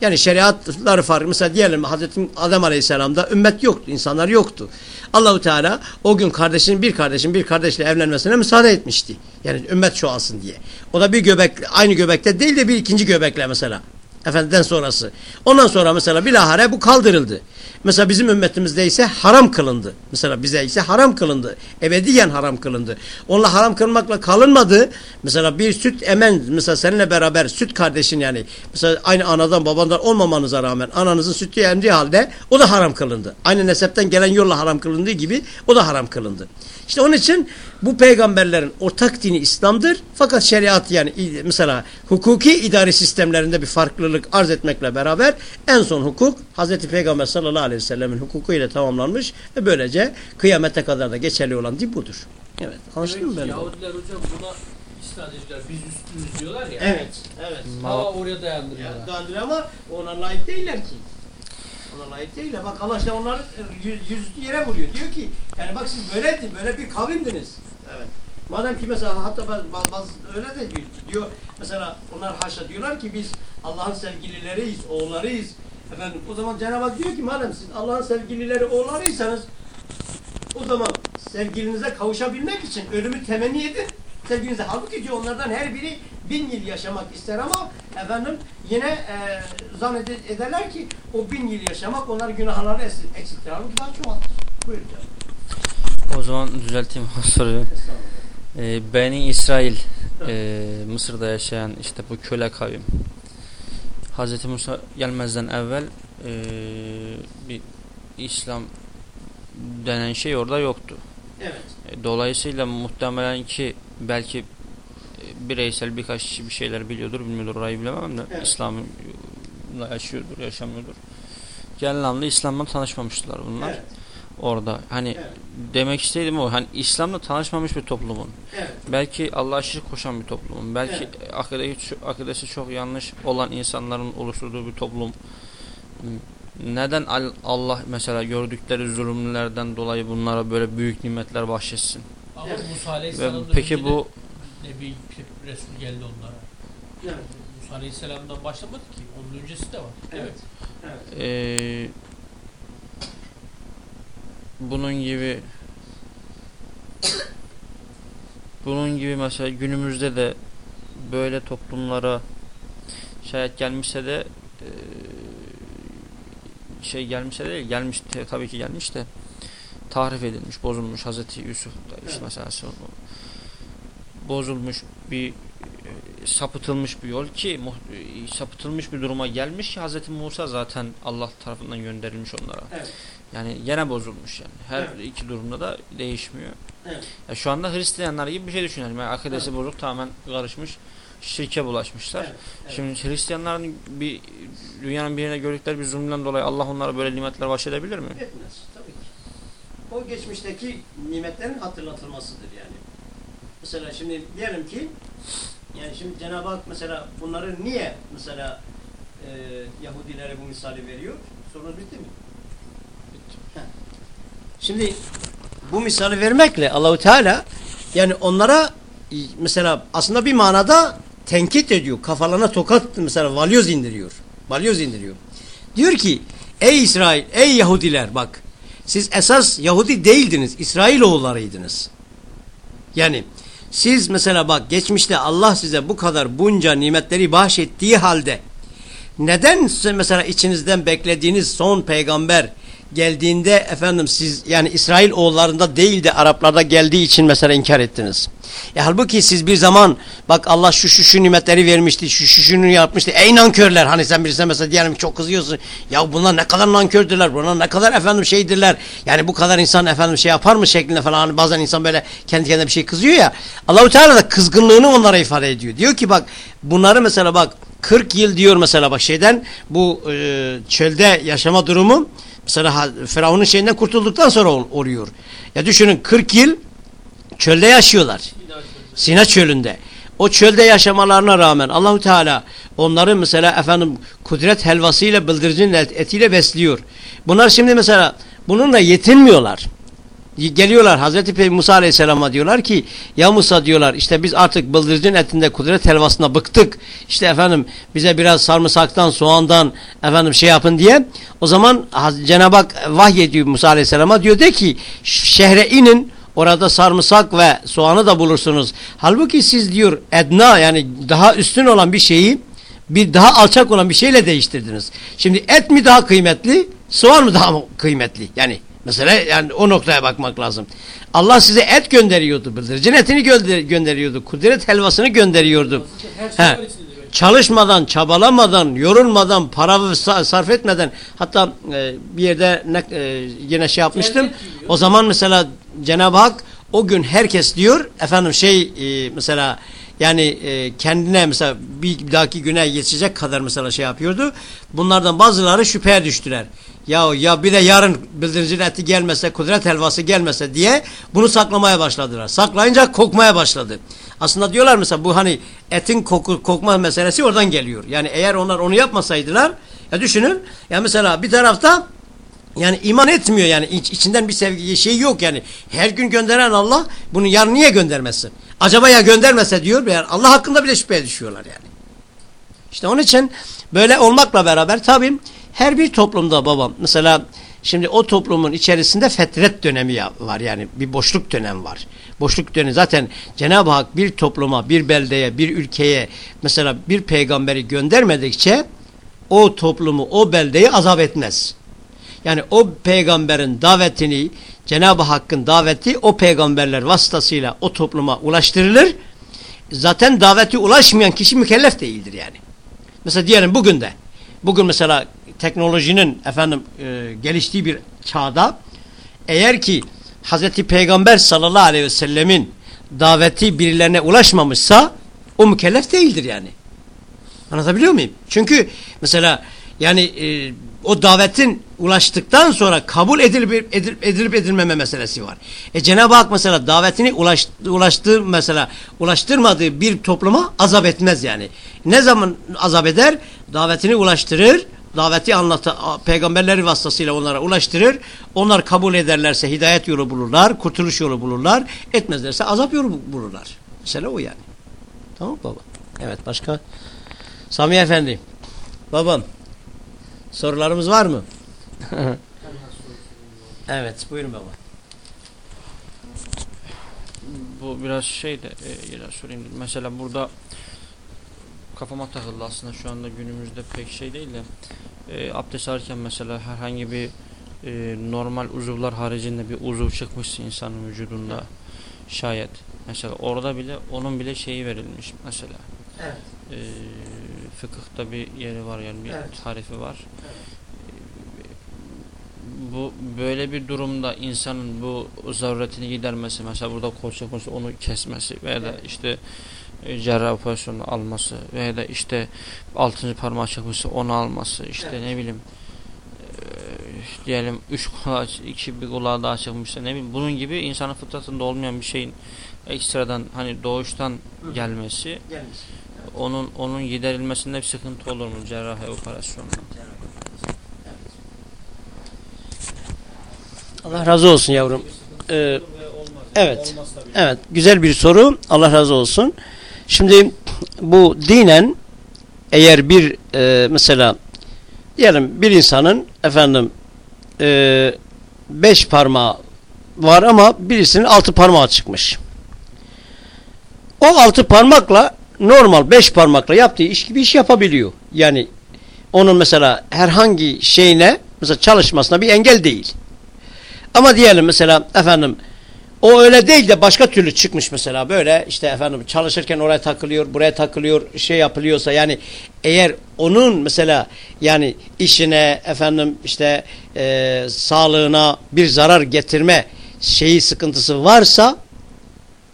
Yani şeriatları farklı. Mesela diyelim Hazreti Adem Aleyhisselam'da ümmet yoktu, insanlar yoktu. Allahu Teala o gün kardeşinin bir kardeşin bir kardeşle evlenmesine müsaade etmişti. Yani ümmet çoğalsın diye. O da bir göbek aynı göbekte değil de bir ikinci göbekle mesela. Efendiden sonrası. Ondan sonra mesela bilahare bu kaldırıldı. Mesela bizim ümmetimizde ise haram kılındı. Mesela bize ise haram kılındı. Ebediyen haram kılındı. Onunla haram kılmakla kalınmadı. Mesela bir süt emen mesela seninle beraber süt kardeşin yani mesela aynı anadan babandan olmamanıza rağmen ananızın sütü emdiği halde o da haram kılındı. Aynı nesepten gelen yolla haram kılındığı gibi o da haram kılındı. İşte onun için bu peygamberlerin ortak dini İslam'dır. Fakat şeriat yani mesela hukuki idari sistemlerinde bir farklılık arz etmekle beraber en son hukuk Hazreti Peygamber sallallahu aleyhi ve sellemin hukuku ile tamamlanmış ve böylece kıyamete kadar da geçerli olan din budur. Evet. Anlaşıldı mı? Yahudiler hocam buna ediyorlar. Biz üstünüz diyorlar ya. Evet. Evet. Hava oraya dayandırıyorlar. Dayandırıyor ama ona layık değiller ki. Ona layık değil. Bak Allah işte onları yüz, yüzüstü yere vuruyor. Diyor ki yani bak siz böyleydi, böyle bir kavimdiniz. Evet. Madem ki mesela hatta bazı, bazı öyle de diyor. Mesela onlar haşa diyorlar ki biz Allah'ın sevgilileriyiz, oğullarıyız. Efendim o zaman Cenab-ı Hak diyor ki madem siz Allah'ın sevgilileri oğullarıysanız o zaman sevgilinize kavuşabilmek için ölümü temenni edin sevgilinize. Halbuki diyor onlardan her biri bin yıl yaşamak ister ama efendim yine e, zannederler ki o bin yıl yaşamak onlar günahları eksil- eksiltir. Halbuki daha çoğaltır. Buyur canım. O zaman düzelteyim o soruyu. Ee, Beni İsrail e, Mısır'da yaşayan işte bu köle kavim Hz. Musa gelmezden evvel e, bir İslam denen şey orada yoktu. Evet. E, Dolayısıyla muhtemelen ki belki e, bireysel birkaç kişi bir şeyler biliyordur, bilmiyordur orayı bilemem de Evet. İslam'la yaşıyordur, yaşamıyordur. Genel anlamda İslam'la tanışmamışlar bunlar Evet. orada. Hani Evet. demek istediğim o. Hani İslam'la tanışmamış bir toplumun. Evet. Belki Allah'a şirk koşan bir toplumun. Belki Evet. akidesi, akidesi çok yanlış olan insanların oluşturduğu bir toplum. Neden al- Allah mesela gördükleri zulümlerden dolayı bunlara böyle büyük nimetler bahşetsin? Ama Evet. Musa Ve Aleyhisselam'dan peki bu Nebi Resul geldi onlara. Evet. Musa Aleyhisselam'dan başlamadı ki. Onun öncesi de var. Evet. Evet. eee, bunun gibi bunun gibi mesela günümüzde de böyle toplumlara şayet gelmişse de eee, şey gelmişse de gelmiş tabii ki gelmiş de tahrif edilmiş, bozulmuş Hazreti Yusuf işte Evet. mesela bozulmuş bir e, sapıtılmış bir yol ki e, sapıtılmış bir duruma gelmiş ki Hazreti Musa zaten Allah tarafından gönderilmiş onlara. Evet. Yani yine bozulmuş yani. Her Evet. iki durumda da değişmiyor. Evet. Ya şu anda Hristiyanlar gibi bir şey düşünelim. Yani akidesi bozuk tamamen karışmış. Şirke bulaşmışlar. Evet. Evet. Şimdi Hristiyanların bir dünyanın birine gördükleri bir zulümden dolayı Allah onlara böyle nimetler bahşedebilir mi? Etmez. Geçmişteki nimetlerin hatırlatılmasıdır yani. Mesela şimdi diyelim ki yani şimdi Cenab-ı Hak mesela bunları niye mesela e, Yahudilere bu misali veriyor? Sorunuz bitti mi? Heh. Şimdi bu misali vermekle Allahu Teala yani onlara e, mesela aslında bir manada tenkit ediyor. Kafalarına tokat mesela valyoz indiriyor. Valyoz indiriyor. Diyor ki ey İsrail, ey Yahudiler bak siz esas Yahudi değildiniz. İsrailoğullarıydınız. Yani siz mesela bak geçmişte Allah size bu kadar bunca nimetleri bahşettiği halde neden mesela içinizden beklediğiniz son peygamber geldiğinde efendim siz yani İsrail oğullarında değil de Araplarda geldiği için mesela inkar ettiniz. E halbuki siz bir zaman bak Allah şu şu şu nimetleri vermişti, şu şu şunu yapmıştı. Ey nankörler hani sen birisine mesela diyelim çok kızıyorsun. Ya bunlar ne kadar nankördürler, bunlar ne kadar efendim şeydirler. Yani bu kadar insan efendim şey yapar mı şeklinde falan hani bazen insan böyle kendi kendine bir şey kızıyor ya. Allahu Teala da kızgınlığını onlara ifade ediyor. Diyor ki bak bunları mesela bak 40 yıl diyor mesela bak şeyden bu e, çölde yaşama durumu mesela Firavun'un şeyinden kurtulduktan sonra ol- oluyor. Ya düşünün 40 yıl çölde yaşıyorlar. Sina çölünde. O çölde yaşamalarına rağmen Allahu Teala onları mesela efendim kudret helvasıyla bıldırcın et- etiyle besliyor. Bunlar şimdi mesela bununla yetinmiyorlar. Geliyorlar Hazreti Musa Aleyhisselam'a diyorlar ki ya Musa diyorlar işte biz artık bıldırcın etinde kudret helvasına bıktık. İşte efendim bize biraz sarımsaktan soğandan efendim şey yapın diye. O zaman Cenab-ı Hak vahyediyor Musa Aleyhisselam'a diyor de ki şehre inin orada sarımsak ve soğanı da bulursunuz. Halbuki siz diyor edna yani daha üstün olan bir şeyi bir daha alçak olan bir şeyle değiştirdiniz. Şimdi et mi daha kıymetli, soğan mı daha kıymetli? Yani mesela yani o noktaya bakmak lazım. Allah size et gönderiyordu, bıldırcın etini gönder gönderiyordu, kudret helvasını gönderiyordu. He. Çalışmadan, çabalamadan, yorulmadan, para sa- sarf etmeden hatta e, bir yerde ne, e, yine şey yapmıştım. O zaman mesela Cenab-ı Hak o gün herkes diyor efendim şey e, mesela yani e, kendine mesela bir dahaki güne yetişecek kadar mesela şey yapıyordu. Bunlardan bazıları şüpheye düştüler. Ya ya bir de yarın bildiricin eti gelmese, kudret helvası gelmese diye bunu saklamaya başladılar. Saklayınca kokmaya başladı. Aslında diyorlar mesela bu hani etin koku, kokma meselesi oradan geliyor. Yani eğer onlar onu yapmasaydılar ya düşünün ya mesela bir tarafta yani iman etmiyor yani İç, içinden bir sevgi şey yok yani. Her gün gönderen Allah bunu yarın niye göndermesin? Acaba ya göndermese diyor yani Allah hakkında bile şüpheye düşüyorlar yani. İşte onun için böyle olmakla beraber tabii her bir toplumda babam mesela Şimdi o toplumun içerisinde fetret dönemi var yani bir boşluk dönem var. Boşluk dönemi zaten Cenab-ı Hak bir topluma, bir beldeye, bir ülkeye mesela bir peygamberi göndermedikçe o toplumu, o beldeyi azap etmez. Yani o peygamberin davetini, Cenab-ı Hakk'ın daveti o peygamberler vasıtasıyla o topluma ulaştırılır. Zaten daveti ulaşmayan kişi mükellef değildir yani. Mesela diyelim bugün de, bugün mesela teknolojinin efendim e, geliştiği bir çağda eğer ki Hazreti Peygamber sallallahu aleyhi ve sellemin daveti birilerine ulaşmamışsa o mükellef değildir yani. Anlatabiliyor muyum? Çünkü mesela yani e, o davetin ulaştıktan sonra kabul edilip, edilip, edilip edilmeme meselesi var. E Cenab-ı Hak mesela davetini ulaş, ulaştığı mesela ulaştırmadığı bir topluma azap etmez yani. Ne zaman azap eder? Davetini ulaştırır. Daveti anlatı peygamberleri vasıtasıyla onlara ulaştırır. Onlar kabul ederlerse hidayet yolu bulurlar, kurtuluş yolu bulurlar. Etmezlerse azap yolu bulurlar. Mesela o yani. Tamam baba. Evet başka? Sami Efendi. Babam. Sorularımız var mı? evet buyurun baba. Bu biraz şey de e, yine sorayım. Mesela burada kafama takıldı aslında şu anda günümüzde pek şey değil de e, abdest alırken mesela herhangi bir e, normal uzuvlar haricinde bir uzuv çıkmışsa insanın vücudunda şayet mesela orada bile onun bile şeyi verilmiş mesela Evet. e, fıkıhta bir yeri var yani bir Evet. tarifi var. Bu böyle bir durumda insanın bu zaruretini gidermesi mesela burada kol çıkması onu kesmesi veya da işte e, cerrah operasyonu alması veya da işte altıncı parmağı çıkması onu alması işte ne bileyim e, diyelim üç kulağı iki bir kulağı daha çıkmışsa ne bileyim bunun gibi insanın fıtratında olmayan bir şeyin ekstradan hani doğuştan gelmesi onun onun giderilmesinde bir sıkıntı olur mu cerrahi operasyonla? Allah razı olsun yavrum. Ee, evet. Evet. Güzel bir soru. Allah razı olsun. Şimdi bu dinen eğer bir e, mesela diyelim bir insanın efendim e, beş parmağı var ama birisinin altı parmağı çıkmış. O altı parmakla normal beş parmakla yaptığı iş gibi iş yapabiliyor. Yani onun mesela herhangi şeyine mesela çalışmasına bir engel değil. Ama diyelim mesela efendim o öyle değil de başka türlü çıkmış mesela böyle işte efendim çalışırken oraya takılıyor buraya takılıyor şey yapılıyorsa yani eğer onun mesela yani işine efendim işte e, sağlığına bir zarar getirme şeyi sıkıntısı varsa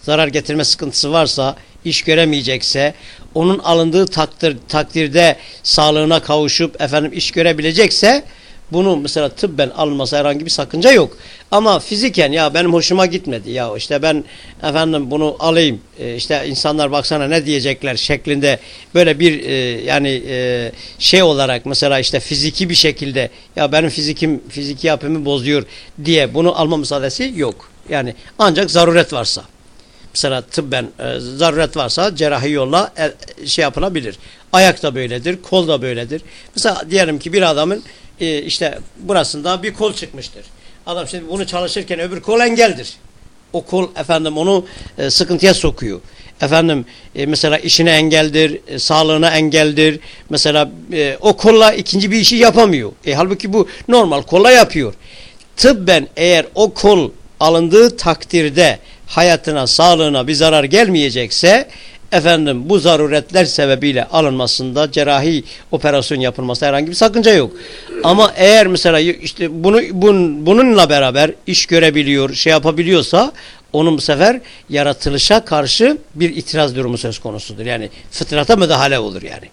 zarar getirme sıkıntısı varsa iş göremeyecekse onun alındığı takdir, takdirde sağlığına kavuşup efendim iş görebilecekse bunu mesela tıbben alınması herhangi bir sakınca yok. Ama fiziken ya benim hoşuma gitmedi ya işte ben efendim bunu alayım e, işte insanlar baksana ne diyecekler şeklinde böyle bir e, yani e, şey olarak mesela işte fiziki bir şekilde ya benim fizikim fiziki yapımı bozuyor diye bunu alma müsaadesi yok. Yani ancak zaruret varsa mesela tıbben e, zaruret varsa cerrahi yolla e, şey yapılabilir. Ayak da böyledir, kol da böyledir. Mesela diyelim ki bir adamın e, işte burasında bir kol çıkmıştır. Adam şimdi bunu çalışırken öbür kol engeldir. O kol efendim onu e, sıkıntıya sokuyor. Efendim e, mesela işine engeldir, e, sağlığına engeldir. Mesela e, o kolla ikinci bir işi yapamıyor. E, halbuki bu normal kolla yapıyor. Tıbben eğer o kol alındığı takdirde hayatına, sağlığına bir zarar gelmeyecekse efendim bu zaruretler sebebiyle alınmasında cerrahi operasyon yapılması herhangi bir sakınca yok. Ama eğer mesela işte bunu bun, bununla beraber iş görebiliyor, şey yapabiliyorsa onun bu sefer yaratılışa karşı bir itiraz durumu söz konusudur. Yani fıtrata müdahale olur yani.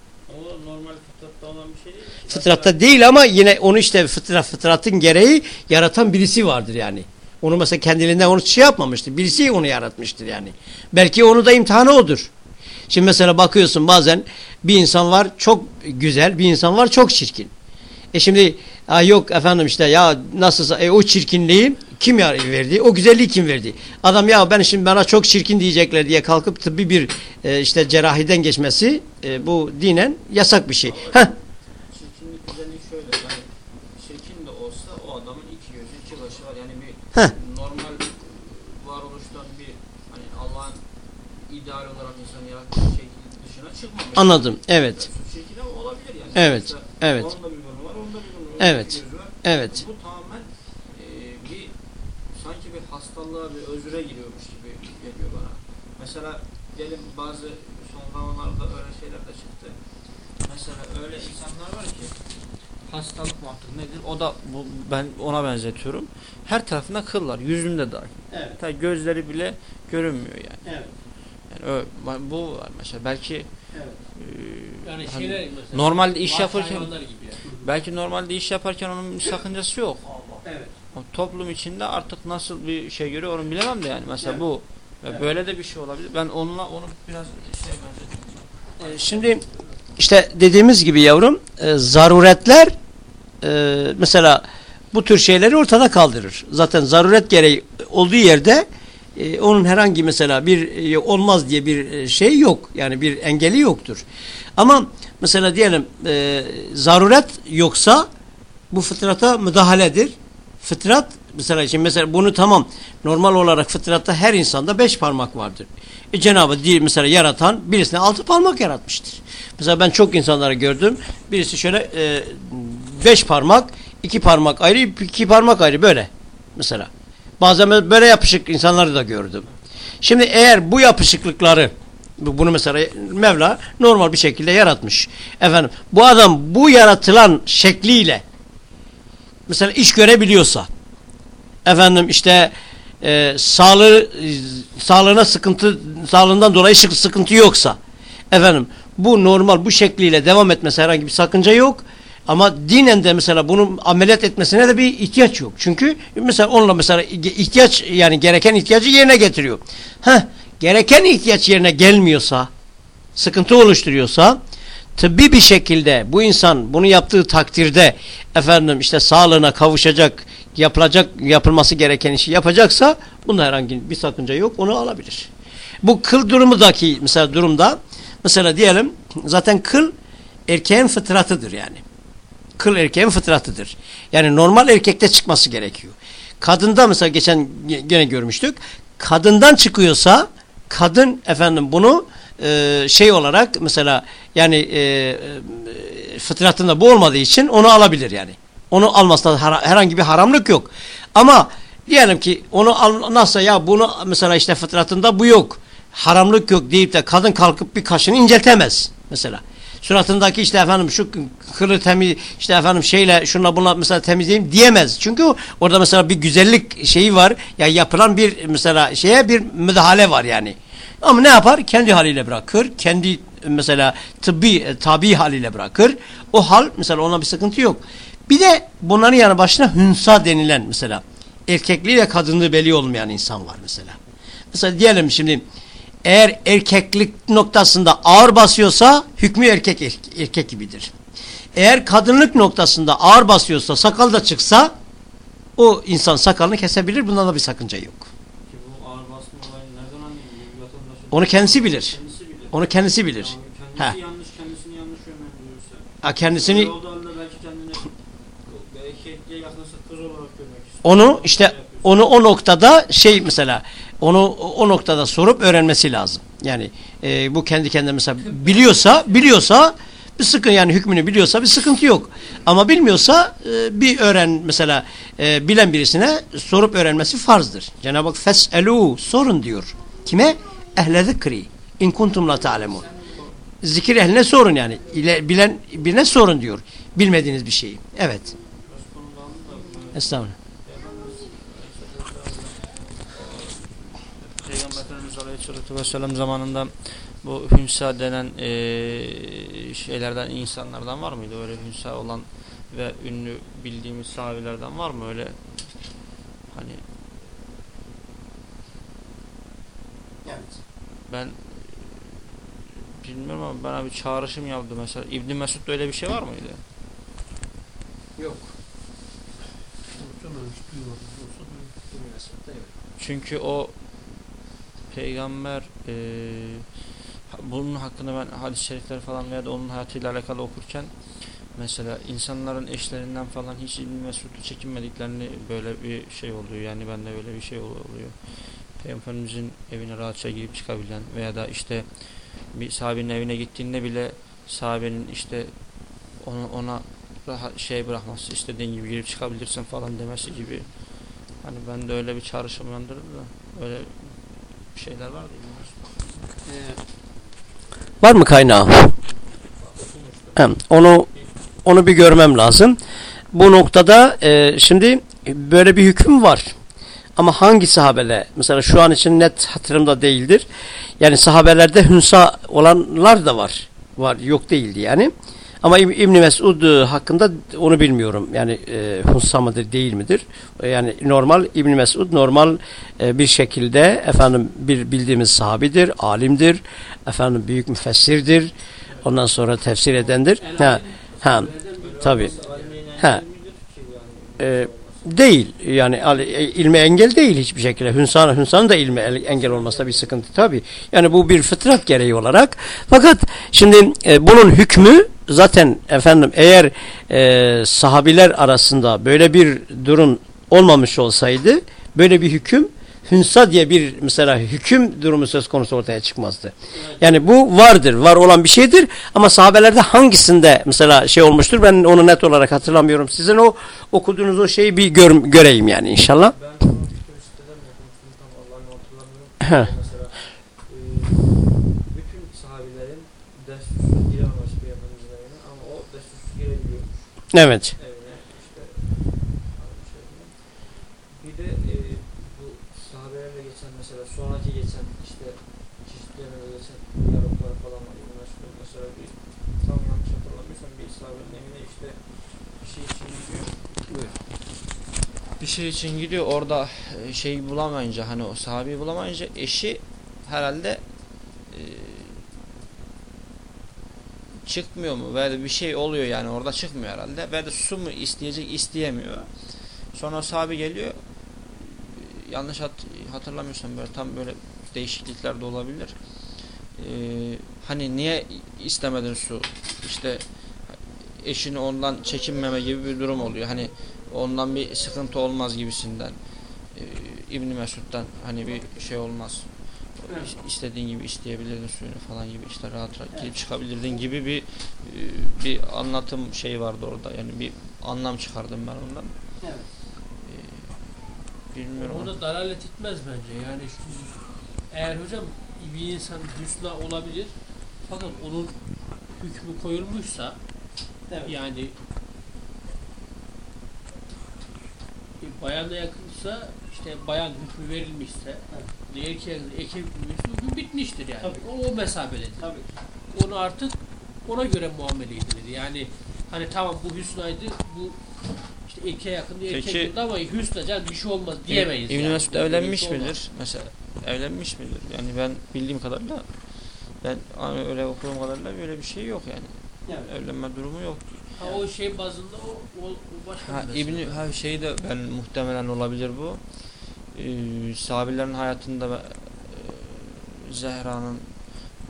Fıtratta değil. Fıtratta değil ama yine onu işte fıtrat, fıtratın gereği yaratan birisi vardır yani. Onu mesela kendiliğinden onu şey yapmamıştır. Birisi onu yaratmıştır yani. Belki onu da imtihanı odur. Şimdi mesela bakıyorsun bazen bir insan var çok güzel, bir insan var çok çirkin. E şimdi ha yok efendim işte ya nasılsa e, o çirkinliği kim verdi? O güzelliği kim verdi? Adam ya ben şimdi bana çok çirkin diyecekler diye kalkıp tıbbi bir e, işte cerrahiden geçmesi e, bu dinen yasak bir şey. Çirkinlik şöyle yani çirkin de olsa o adamın Yani bir Heh. normal varoluştan bir hani Allah'ın ideal olarak insanı yarattığı şekil dışına çıkmamış. Anladım. Evet. Şekli ama olabilir yani. Evet, Sonuçta evet. Onun da bir burnu var, onun da bir burnu var. Evet. bir gözü var. Evet. Bu tamamen e, bir sanki bir hastalığa bir özüre giriyormuş gibi geliyor bana. Mesela diyelim bazı son zamanlarda öyle şeyler de çıktı. Mesela öyle insanlar var ki hastalık artık nedir? O da bu, ben ona benzetiyorum. Her tarafında kıl var. Yüzünde dahil. Evet. Hatta gözleri bile görünmüyor yani. Evet. yani ö- bu var mesela belki Evet. e, Yani hani şeyler mesela. normalde iş yaparken yani. belki normalde iş yaparken onun sakıncası yok. Evet. O toplum içinde artık nasıl bir şey görüyor onu bilemem de yani mesela Evet. bu ve Evet. böyle de bir şey olabilir. Ben onunla onu biraz şey benzettim. Ee, Şimdi işte dediğimiz gibi yavrum e, zaruretler e, mesela bu tür şeyleri ortada kaldırır. Zaten zaruret gereği olduğu yerde e, onun herhangi mesela bir e, olmaz diye bir e, şey yok. Yani bir engeli yoktur. Ama mesela diyelim e, zaruret yoksa bu fıtrata müdahaledir. Fıtrat mesela şimdi mesela bunu tamam normal olarak fıtratta her insanda beş parmak vardır. E, Cenab-ı mesela yaratan birisine altı parmak yaratmıştır. Mesela ben çok insanları gördüm. Birisi şöyle e, beş parmak, iki parmak ayrı, iki parmak ayrı böyle mesela. Bazen böyle yapışık insanları da gördüm. Şimdi eğer bu yapışıklıkları bu- bunu mesela Mevla normal bir şekilde yaratmış. Efendim bu adam bu yaratılan şekliyle mesela iş görebiliyorsa efendim işte e, sağlığı sağlığına sıkıntı sağlığından dolayı sık- sıkıntı yoksa efendim bu normal bu şekliyle devam etmesi herhangi bir sakınca yok. Ama dinen de mesela bunu ameliyat etmesine de bir ihtiyaç yok. Çünkü mesela onunla mesela ihtiyaç yani gereken ihtiyacı yerine getiriyor. Heh, gereken ihtiyaç yerine gelmiyorsa, sıkıntı oluşturuyorsa tıbbi bir şekilde bu insan bunu yaptığı takdirde efendim işte sağlığına kavuşacak, yapılacak, yapılması gereken işi yapacaksa bunda herhangi bir sakınca yok. Onu alabilir. Bu kıl durumundaki mesela durumda mesela diyelim zaten kıl erkeğin fıtratıdır yani. Kıl erkeğin fıtratıdır. Yani normal erkekte çıkması gerekiyor. Kadında mesela geçen gene görmüştük. Kadından çıkıyorsa kadın efendim bunu e, şey olarak mesela yani e, e, fıtratında bu olmadığı için onu alabilir yani. Onu almasında hara- herhangi bir haramlık yok. Ama diyelim ki onu al, ya bunu mesela işte fıtratında bu yok. Haramlık yok deyip de kadın kalkıp bir kaşını inceltemez mesela. Suratındaki işte efendim şu kılı temiz işte efendim şeyle şunla bunla mesela temizleyeyim diyemez. Çünkü orada mesela bir güzellik şeyi var. Ya yapılan bir mesela şeye bir müdahale var yani. Ama ne yapar? Kendi haliyle bırakır. Kendi mesela tıbbi e, tabi haliyle bırakır. O hal mesela ona bir sıkıntı yok. Bir de bunların yanı başına hünsa denilen mesela erkekliği ve kadınlığı belli olmayan insan var mesela. Mesela diyelim şimdi eğer erkeklik noktasında ağır basıyorsa hükmü erkek erkek, erkek gibidir. Eğer kadınlık noktasında ağır basıyorsa sakal da çıksa o insan sakalını kesebilir. Bunda da bir sakınca yok. Onu kendisi bilir. kendisi bilir. Onu kendisi bilir. Yani Ha. kendisi yanlış, kendisini yanlış yönlendiriyorsa. Ha, kendisini Öyle olduğu halde belki kendini belki erkeğe yakınsa kız olarak görmek istiyor. onu işte onu o noktada şey mesela onu o noktada sorup öğrenmesi lazım. Yani e, bu kendi kendine mesela biliyorsa biliyorsa bir sıkıntı yani hükmünü biliyorsa bir sıkıntı yok. Ama bilmiyorsa e, bir öğren mesela e, bilen birisine sorup öğrenmesi farzdır. Cenab-ı Hak feselu sorun diyor. Kime? Ehle zikri. İn kuntum la ta'lemun. Zikir ehline sorun yani. İle, bilen birine sorun diyor. Bilmediğiniz bir şeyi. Evet. Estağfurullah. Peygamber Efendimiz Aleyhisselatü Vesselam zamanında bu hünsa denen eee, şeylerden, insanlardan var mıydı? Öyle hünsa olan ve ünlü bildiğimiz sahabelerden var mı öyle? Hani ben bilmiyorum ama bana bir çağrışım yaptı mesela. İbn Mesud'da öyle bir şey var mıydı? Yok. Çünkü o peygamber eee, bunun hakkında ben hadis-i şerifler falan veya da onun hayatıyla alakalı okurken mesela insanların eşlerinden falan hiç İbn Mesud'u çekinmediklerini böyle bir şey oluyor. Yani bende öyle bir şey oluyor. Peygamberimizin evine rahatça girip çıkabilen veya da işte bir sahabenin evine gittiğinde bile sahabenin işte onu ona rahat şey bırakması istediğin gibi girip çıkabilirsin falan demesi gibi hani ben de öyle bir çağrışım uyandırdı da öyle bir şeyler vardı. Var mı kaynağı? Hem, onu onu bir görmem lazım. Bu noktada e, şimdi böyle bir hüküm var. Ama hangi sahabele? Mesela şu an için net hatırımda değildir. Yani sahabelerde hünsa olanlar da var. Var yok değildi yani. Ama İb İbn Mesud e, hakkında onu bilmiyorum. Yani e, hünsa mıdır değil midir? E, yani normal İbn Mesud normal e, bir şekilde efendim bir bildiğimiz sahabidir, alimdir, efendim büyük müfessirdir. Ondan sonra tefsir edendir. Ha, ha, tabi. Ha, e, değil yani e, ilme engel değil hiçbir şekilde. Hünsan, Hünsan da ilme engel olması da bir sıkıntı tabi. Yani bu bir fıtrat gereği olarak. Fakat şimdi e, bunun hükmü zaten efendim eğer e, sahabiler arasında böyle bir durum olmamış olsaydı böyle bir hüküm hünsa diye bir mesela hüküm durumu söz konusu ortaya çıkmazdı. Yani bu vardır, var olan bir şeydir ama sahabelerde hangisinde mesela şey olmuştur ben onu net olarak hatırlamıyorum. Sizin o okuduğunuz o şeyi bir gör, göreyim yani inşallah. Ben mesela e, bütün sahabilerin dersüstü girememesi peygamberimizin evine ama o dersüstü girebiliyor. Evet. bir şey için gidiyor orada şey bulamayınca hani o sahabeyi bulamayınca eşi herhalde e, çıkmıyor mu? Veya bir şey oluyor yani orada çıkmıyor herhalde. Veya da su mu isteyecek isteyemiyor. Sonra sahabe geliyor. Yanlış hat hatırlamıyorsam böyle tam böyle değişiklikler de olabilir. Ee, hani niye istemedin su? İşte eşini ondan çekinmeme gibi bir durum oluyor. Hani ondan bir sıkıntı olmaz gibisinden e, İbn Mesud'dan hani bir şey olmaz evet. istediğin gibi isteyebilirdin suyunu falan gibi işte rahat rahat girip çıkabilirdin gibi bir e, bir anlatım şey vardı orada yani bir anlam çıkardım ben ondan evet. e, bilmiyorum onu dalalet etmez bence yani eğer hocam bir insan hüsna olabilir fakat onun hükmü koyulmuşsa evet. yani bayana yakınsa işte bayan hükmü verilmişse evet. erkeğe erkek hükmü bitmiştir yani. Tabii. O, o mesabededir. Tabii. Onu artık ona göre muamele edilir. Yani hani tamam bu hüsnaydı bu işte erkeğe yakın erkek Peki, ama hüsna can bir şey olmaz diyemeyiz. İbn yani. Mesud evlenmiş şey midir? Mesela evlenmiş midir? Yani ben bildiğim kadarıyla ben hani öyle okuduğum kadarıyla böyle bir şey yok yani. yani. Evlenme durumu yok. Ha, o şey bazında o, o, o başka ha, İbni, ha, şey de ben muhtemelen olabilir bu. Ee, sahabelerin hayatında e, Zehra'nın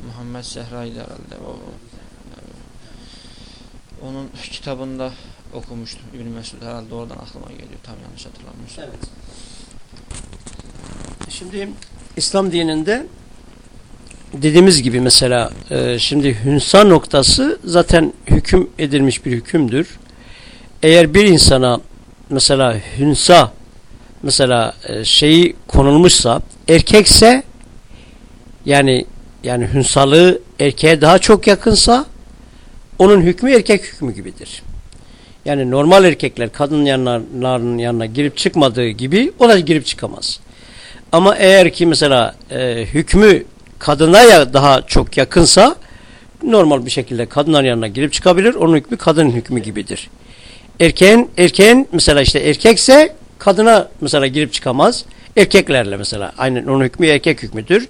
Muhammed Zehra'ydı herhalde o. onun kitabında okumuştum İbn Mesud herhalde oradan aklıma geliyor tam yanlış hatırlamıyorsam. Evet. Şimdi İslam dininde dediğimiz gibi mesela e, şimdi hünsa noktası zaten hüküm edilmiş bir hükümdür. Eğer bir insana mesela hünsa mesela e, şeyi konulmuşsa erkekse yani yani hünsalığı erkeğe daha çok yakınsa onun hükmü erkek hükmü gibidir. Yani normal erkekler kadın yanlarının yanına girip çıkmadığı gibi o da girip çıkamaz. Ama eğer ki mesela e, hükmü kadına ya daha çok yakınsa normal bir şekilde kadınların yanına girip çıkabilir. Onun hükmü kadının hükmü gibidir. Erkeğin, erkeğin mesela işte erkekse kadına mesela girip çıkamaz. Erkeklerle mesela aynen onun hükmü erkek hükmüdür.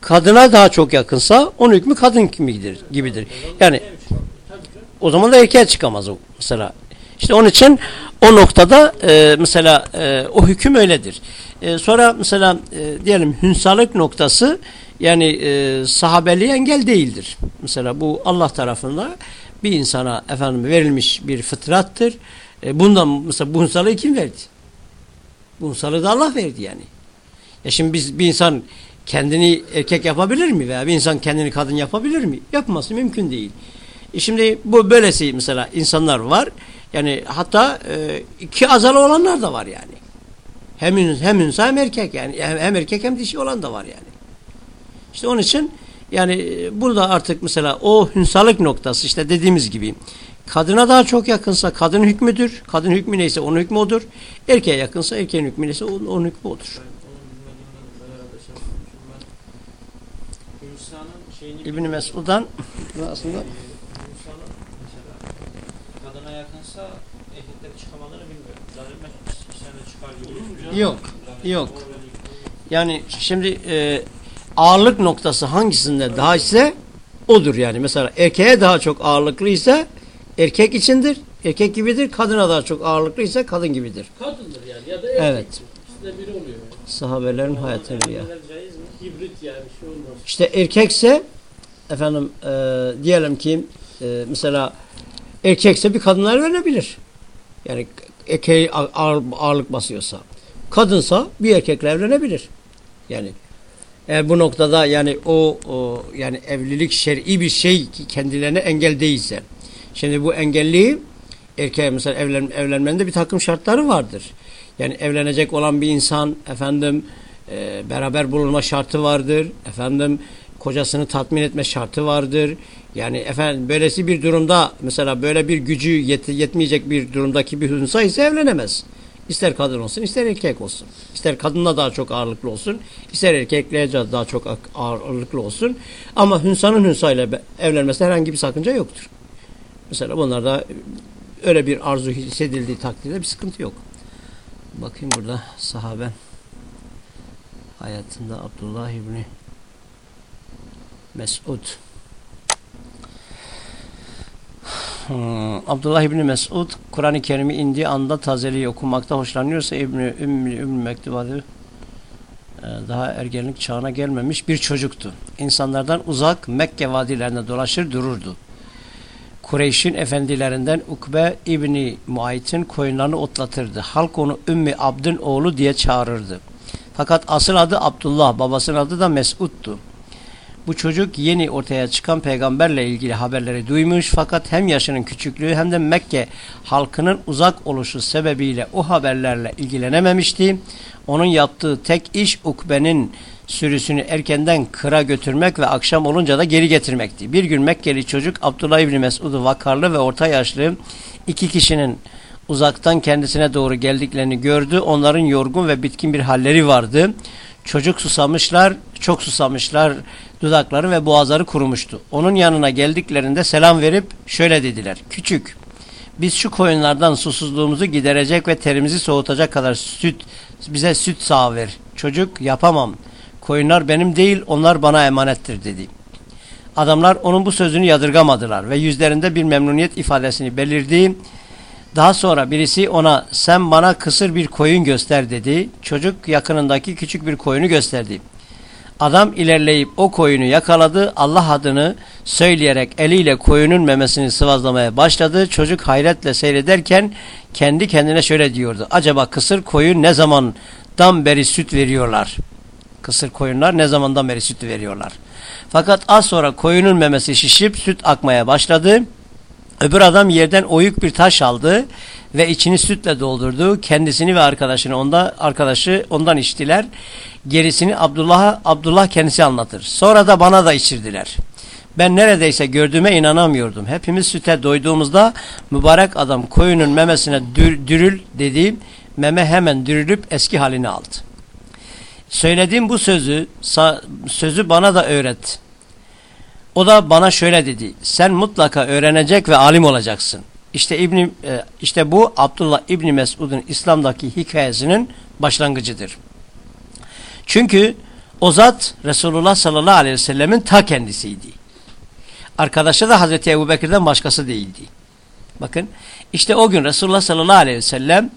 Kadına daha çok yakınsa onun hükmü kadın hükmü gibidir. Yani o zaman da erkeğe çıkamaz o mesela. İşte onun için o noktada e, mesela e, o hüküm öyledir. E, sonra mesela e, diyelim hünsalık noktası yani e, sahabeliğe engel değildir. Mesela bu Allah tarafında bir insana efendim verilmiş bir fıtrattır. E, bundan mesela bu unsalığı kim verdi? Bu unsalığı da Allah verdi yani. Ya şimdi biz bir insan kendini erkek yapabilir mi veya bir insan kendini kadın yapabilir mi? Yapması mümkün değil. E şimdi bu böylesi mesela insanlar var. Yani hatta e, iki azalı olanlar da var yani. Hem, hem insan hem erkek yani. Hem erkek hem dişi olan da var yani. İşte onun için yani e, burada artık mesela o hünsalık noktası işte dediğimiz gibi kadına daha çok yakınsa kadın hükmüdür. Kadın hükmü neyse onun hükmü odur. Erkeğe yakınsa erkeğin hükmü neyse onun, onun hükmü odur. İbn Mesud'dan aslında kadına yakınsa erkekler çıkamalarını bilmiyorum. Zaten çıkar Yok. Yok. Yani şimdi e, ağırlık noktası hangisinde daha ise odur yani. Mesela erkeğe daha çok ağırlıklı ise erkek içindir. Erkek gibidir. Kadına daha çok ağırlıklı ise kadın gibidir. Kadındır yani ya da erkek. Evet. İkisinden biri oluyor. Sahabelerin hayatı ya. Hibrit yani şey olmaz. İşte erkekse efendim e, diyelim ki e, mesela erkekse bir kadınlar verebilir. Yani erkeği ağır, ağırlık basıyorsa. Kadınsa bir erkekle evlenebilir. Yani eğer bu noktada yani o, o yani evlilik şer'i bir şey kendilerine engel değilse. Şimdi bu engelli erkeğe mesela evlen, evlenmenin de bir takım şartları vardır. Yani evlenecek olan bir insan efendim e, beraber bulunma şartı vardır. Efendim kocasını tatmin etme şartı vardır. Yani efendim böylesi bir durumda mesela böyle bir gücü yet yetmeyecek bir durumdaki bir hünsa ise evlenemez. İster kadın olsun ister erkek olsun. İster kadınla daha çok ağırlıklı olsun. ister erkekle daha çok ağırlıklı olsun. Ama hünsanın hünsayla evlenmesi herhangi bir sakınca yoktur. Mesela bunlarda öyle bir arzu hissedildiği takdirde bir sıkıntı yok. Bakayım burada sahabe hayatında Abdullah İbni Mesud Hmm. Abdullah İbni Mesud Kur'an-ı Kerim'i indiği anda tazeliği okumakta hoşlanıyorsa İbni Ümmü, Ümmü Mektubadı e, daha ergenlik çağına gelmemiş bir çocuktu. İnsanlardan uzak Mekke vadilerinde dolaşır dururdu. Kureyş'in efendilerinden Ukbe İbni Muayt'in koyunlarını otlatırdı. Halk onu Ümmü Abd'ın oğlu diye çağırırdı. Fakat asıl adı Abdullah, babasının adı da Mesud'du. Bu çocuk yeni ortaya çıkan peygamberle ilgili haberleri duymuş fakat hem yaşının küçüklüğü hem de Mekke halkının uzak oluşu sebebiyle o haberlerle ilgilenememişti. Onun yaptığı tek iş Ukbe'nin sürüsünü erkenden kıra götürmek ve akşam olunca da geri getirmekti. Bir gün Mekkeli çocuk Abdullah İbni Mesud'u vakarlı ve orta yaşlı iki kişinin uzaktan kendisine doğru geldiklerini gördü. Onların yorgun ve bitkin bir halleri vardı. Çocuk susamışlar, çok susamışlar, dudakları ve boğazları kurumuştu. Onun yanına geldiklerinde selam verip şöyle dediler. Küçük, biz şu koyunlardan susuzluğumuzu giderecek ve terimizi soğutacak kadar süt, bize süt sağ ver. Çocuk yapamam. Koyunlar benim değil, onlar bana emanettir dedi. Adamlar onun bu sözünü yadırgamadılar ve yüzlerinde bir memnuniyet ifadesini belirdi. Daha sonra birisi ona sen bana kısır bir koyun göster dedi. Çocuk yakınındaki küçük bir koyunu gösterdi. Adam ilerleyip o koyunu yakaladı. Allah adını söyleyerek eliyle koyunun memesini sıvazlamaya başladı. Çocuk hayretle seyrederken kendi kendine şöyle diyordu. Acaba kısır koyun ne zamandan beri süt veriyorlar? Kısır koyunlar ne zamandan beri süt veriyorlar? Fakat az sonra koyunun memesi şişip süt akmaya başladı. Öbür adam yerden oyuk bir taş aldı ve içini sütle doldurdu. Kendisini ve arkadaşını onda arkadaşı ondan içtiler. Gerisini Abdullah'a Abdullah kendisi anlatır. Sonra da bana da içirdiler. Ben neredeyse gördüğüme inanamıyordum. Hepimiz süte doyduğumuzda mübarek adam koyunun memesine dür, dürül dedi. Meme hemen dürülüp eski halini aldı. Söylediğim bu sözü sözü bana da öğret. O da bana şöyle dedi. Sen mutlaka öğrenecek ve alim olacaksın. İşte İbni e, işte bu Abdullah İbni Mesud'un İslam'daki hikayesinin başlangıcıdır. Çünkü o zat Resulullah sallallahu aleyhi ve sellemin ta kendisiydi. Arkadaşı da Hazreti Ebu Bekir'den başkası değildi. Bakın işte o gün Resulullah sallallahu aleyhi ve sellem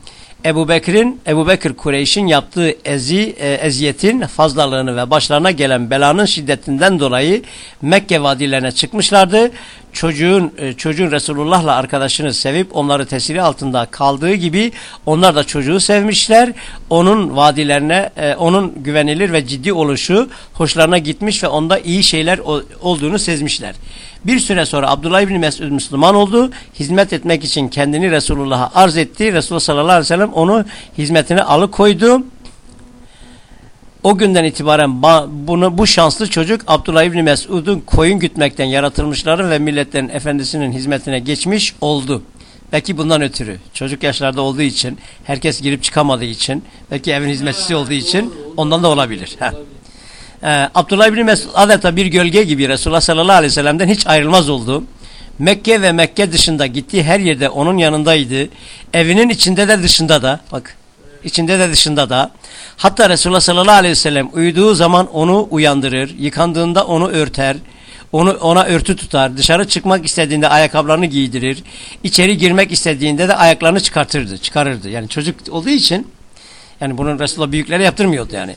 Ebu Bekir'in, Ebu Bekir Kureyş'in yaptığı ezi, e, eziyetin fazlalığını ve başlarına gelen belanın şiddetinden dolayı Mekke vadilerine çıkmışlardı. Çocuğun, e, çocuğun Resulullah'la arkadaşını sevip onları tesiri altında kaldığı gibi onlar da çocuğu sevmişler. Onun vadilerine, e, onun güvenilir ve ciddi oluşu hoşlarına gitmiş ve onda iyi şeyler olduğunu sezmişler. Bir süre sonra Abdullah İbni Mesud Müslüman oldu. Hizmet etmek için kendini Resulullah'a arz etti. Resulullah sallallahu aleyhi ve sellem onu hizmetine alıkoydu. O günden itibaren bunu bu şanslı çocuk Abdullah İbni Mesud'un koyun gütmekten yaratılmışların ve milletlerin efendisinin hizmetine geçmiş oldu. Belki bundan ötürü çocuk yaşlarda olduğu için herkes girip çıkamadığı için belki evin hizmetçisi olduğu için ondan da olabilir. Heh e, Abdullah İbni Mesud adeta bir gölge gibi Resulullah sallallahu aleyhi ve sellem'den hiç ayrılmaz oldu. Mekke ve Mekke dışında gittiği her yerde onun yanındaydı. Evinin içinde de dışında da bak içinde de dışında da hatta Resulullah sallallahu aleyhi ve sellem uyuduğu zaman onu uyandırır, yıkandığında onu örter, onu ona örtü tutar, dışarı çıkmak istediğinde ayakkabılarını giydirir, içeri girmek istediğinde de ayaklarını çıkartırdı, çıkarırdı. Yani çocuk olduğu için yani bunun Resulullah büyükleri yaptırmıyordu yani.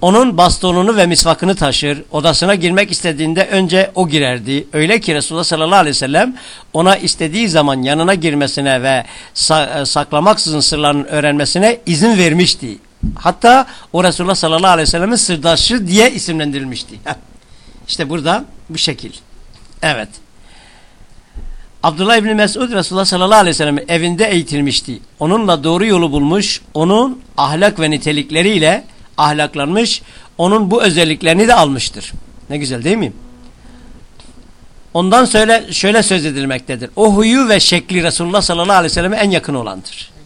Onun bastonunu ve misvakını taşır. Odasına girmek istediğinde önce o girerdi. Öyle ki Resulullah sallallahu aleyhi ve sellem ona istediği zaman yanına girmesine ve e, saklamaksızın sırlarını öğrenmesine izin vermişti. Hatta o Resulullah sallallahu aleyhi ve sellemin sırdaşı diye isimlendirilmişti. İşte burada bu şekil. Evet. Abdullah İbni Mesud Resulullah sallallahu aleyhi ve sellem evinde eğitilmişti. Onunla doğru yolu bulmuş, onun ahlak ve nitelikleriyle ahlaklanmış. Onun bu özelliklerini de almıştır. Ne güzel değil mi? Ondan söyle, şöyle söz edilmektedir. O huyu ve şekli Resulullah sallallahu aleyhi ve selleme en yakın olandır.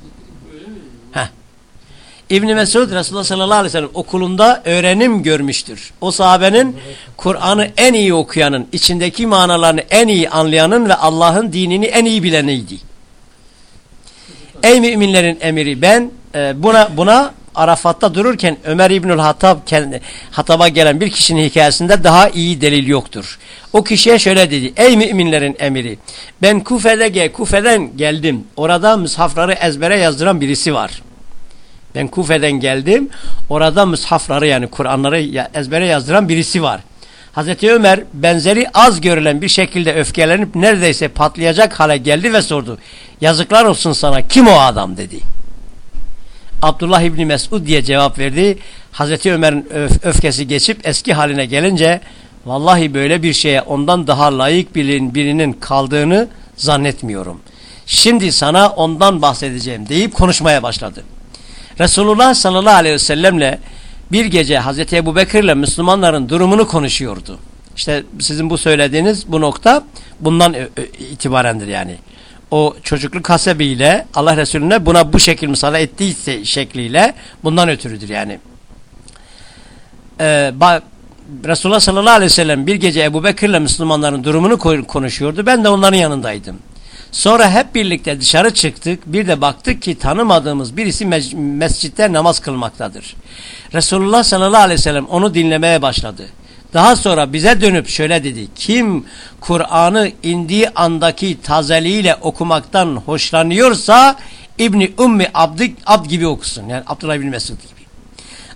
İbni Mesud Resulullah sallallahu aleyhi ve sellem okulunda öğrenim görmüştür. O sahabenin Kur'an'ı en iyi okuyanın, içindeki manalarını en iyi anlayanın ve Allah'ın dinini en iyi bileniydi. Ey müminlerin emiri ben e, buna buna Arafat'ta dururken Ömer İbnül Hattab Hattab'a gelen bir kişinin hikayesinde daha iyi delil yoktur. O kişiye şöyle dedi. Ey müminlerin emiri ben Kufe'de gel, Kufe'den geldim. Orada müshafları ezbere yazdıran birisi var. Ben Kufe'den geldim. Orada müshafları yani Kur'anları ezbere yazdıran birisi var. Hazreti Ömer benzeri az görülen bir şekilde öfkelenip neredeyse patlayacak hale geldi ve sordu. Yazıklar olsun sana kim o adam dedi. Abdullah İbni Mesud diye cevap verdi. Hazreti Ömer'in öf öfkesi geçip eski haline gelince vallahi böyle bir şeye ondan daha layık birinin, birinin kaldığını zannetmiyorum. Şimdi sana ondan bahsedeceğim deyip konuşmaya başladı. Resulullah sallallahu aleyhi ve sellemle bir gece Hazreti Ebu Bekir'le Müslümanların durumunu konuşuyordu. İşte sizin bu söylediğiniz bu nokta bundan itibarendir yani o çocukluk hasebiyle Allah Resulüne buna bu şekil müsaade ettiyse şekliyle bundan ötürüdür yani. Ee, Resulullah sallallahu aleyhi ve sellem bir gece Ebu Bekir'le Müslümanların durumunu konuşuyordu. Ben de onların yanındaydım. Sonra hep birlikte dışarı çıktık. Bir de baktık ki tanımadığımız birisi mescitte namaz kılmaktadır. Resulullah sallallahu aleyhi ve sellem onu dinlemeye başladı. Daha sonra bize dönüp şöyle dedi. Kim Kur'an'ı indiği andaki tazeliğiyle okumaktan hoşlanıyorsa İbni Ummi Abd, Abd gibi okusun. Yani Abdullah İbni Mesud gibi.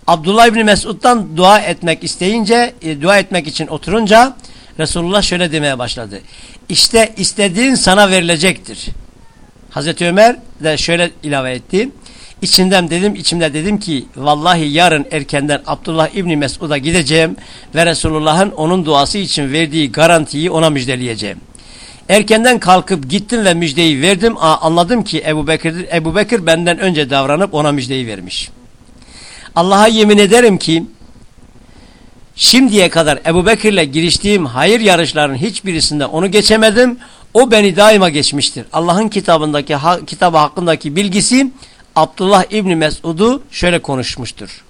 Abdullah İbni Mesud'dan dua etmek isteyince, e, dua etmek için oturunca Resulullah şöyle demeye başladı. İşte istediğin sana verilecektir. Hazreti Ömer de şöyle ilave etti. İçinden dedim, içimde dedim ki vallahi yarın erkenden Abdullah İbni Mesud'a gideceğim ve Resulullah'ın onun duası için verdiği garantiyi ona müjdeleyeceğim. Erkenden kalkıp gittim ve müjdeyi verdim. Aa, anladım ki Ebu Bekir, Ebu Bekir benden önce davranıp ona müjdeyi vermiş. Allah'a yemin ederim ki şimdiye kadar Ebu Bekir'le giriştiğim hayır yarışlarının hiçbirisinde onu geçemedim. O beni daima geçmiştir. Allah'ın kitabındaki ha, kitabı hakkındaki bilgisi Abdullah İbni Mesud'u şöyle konuşmuştur.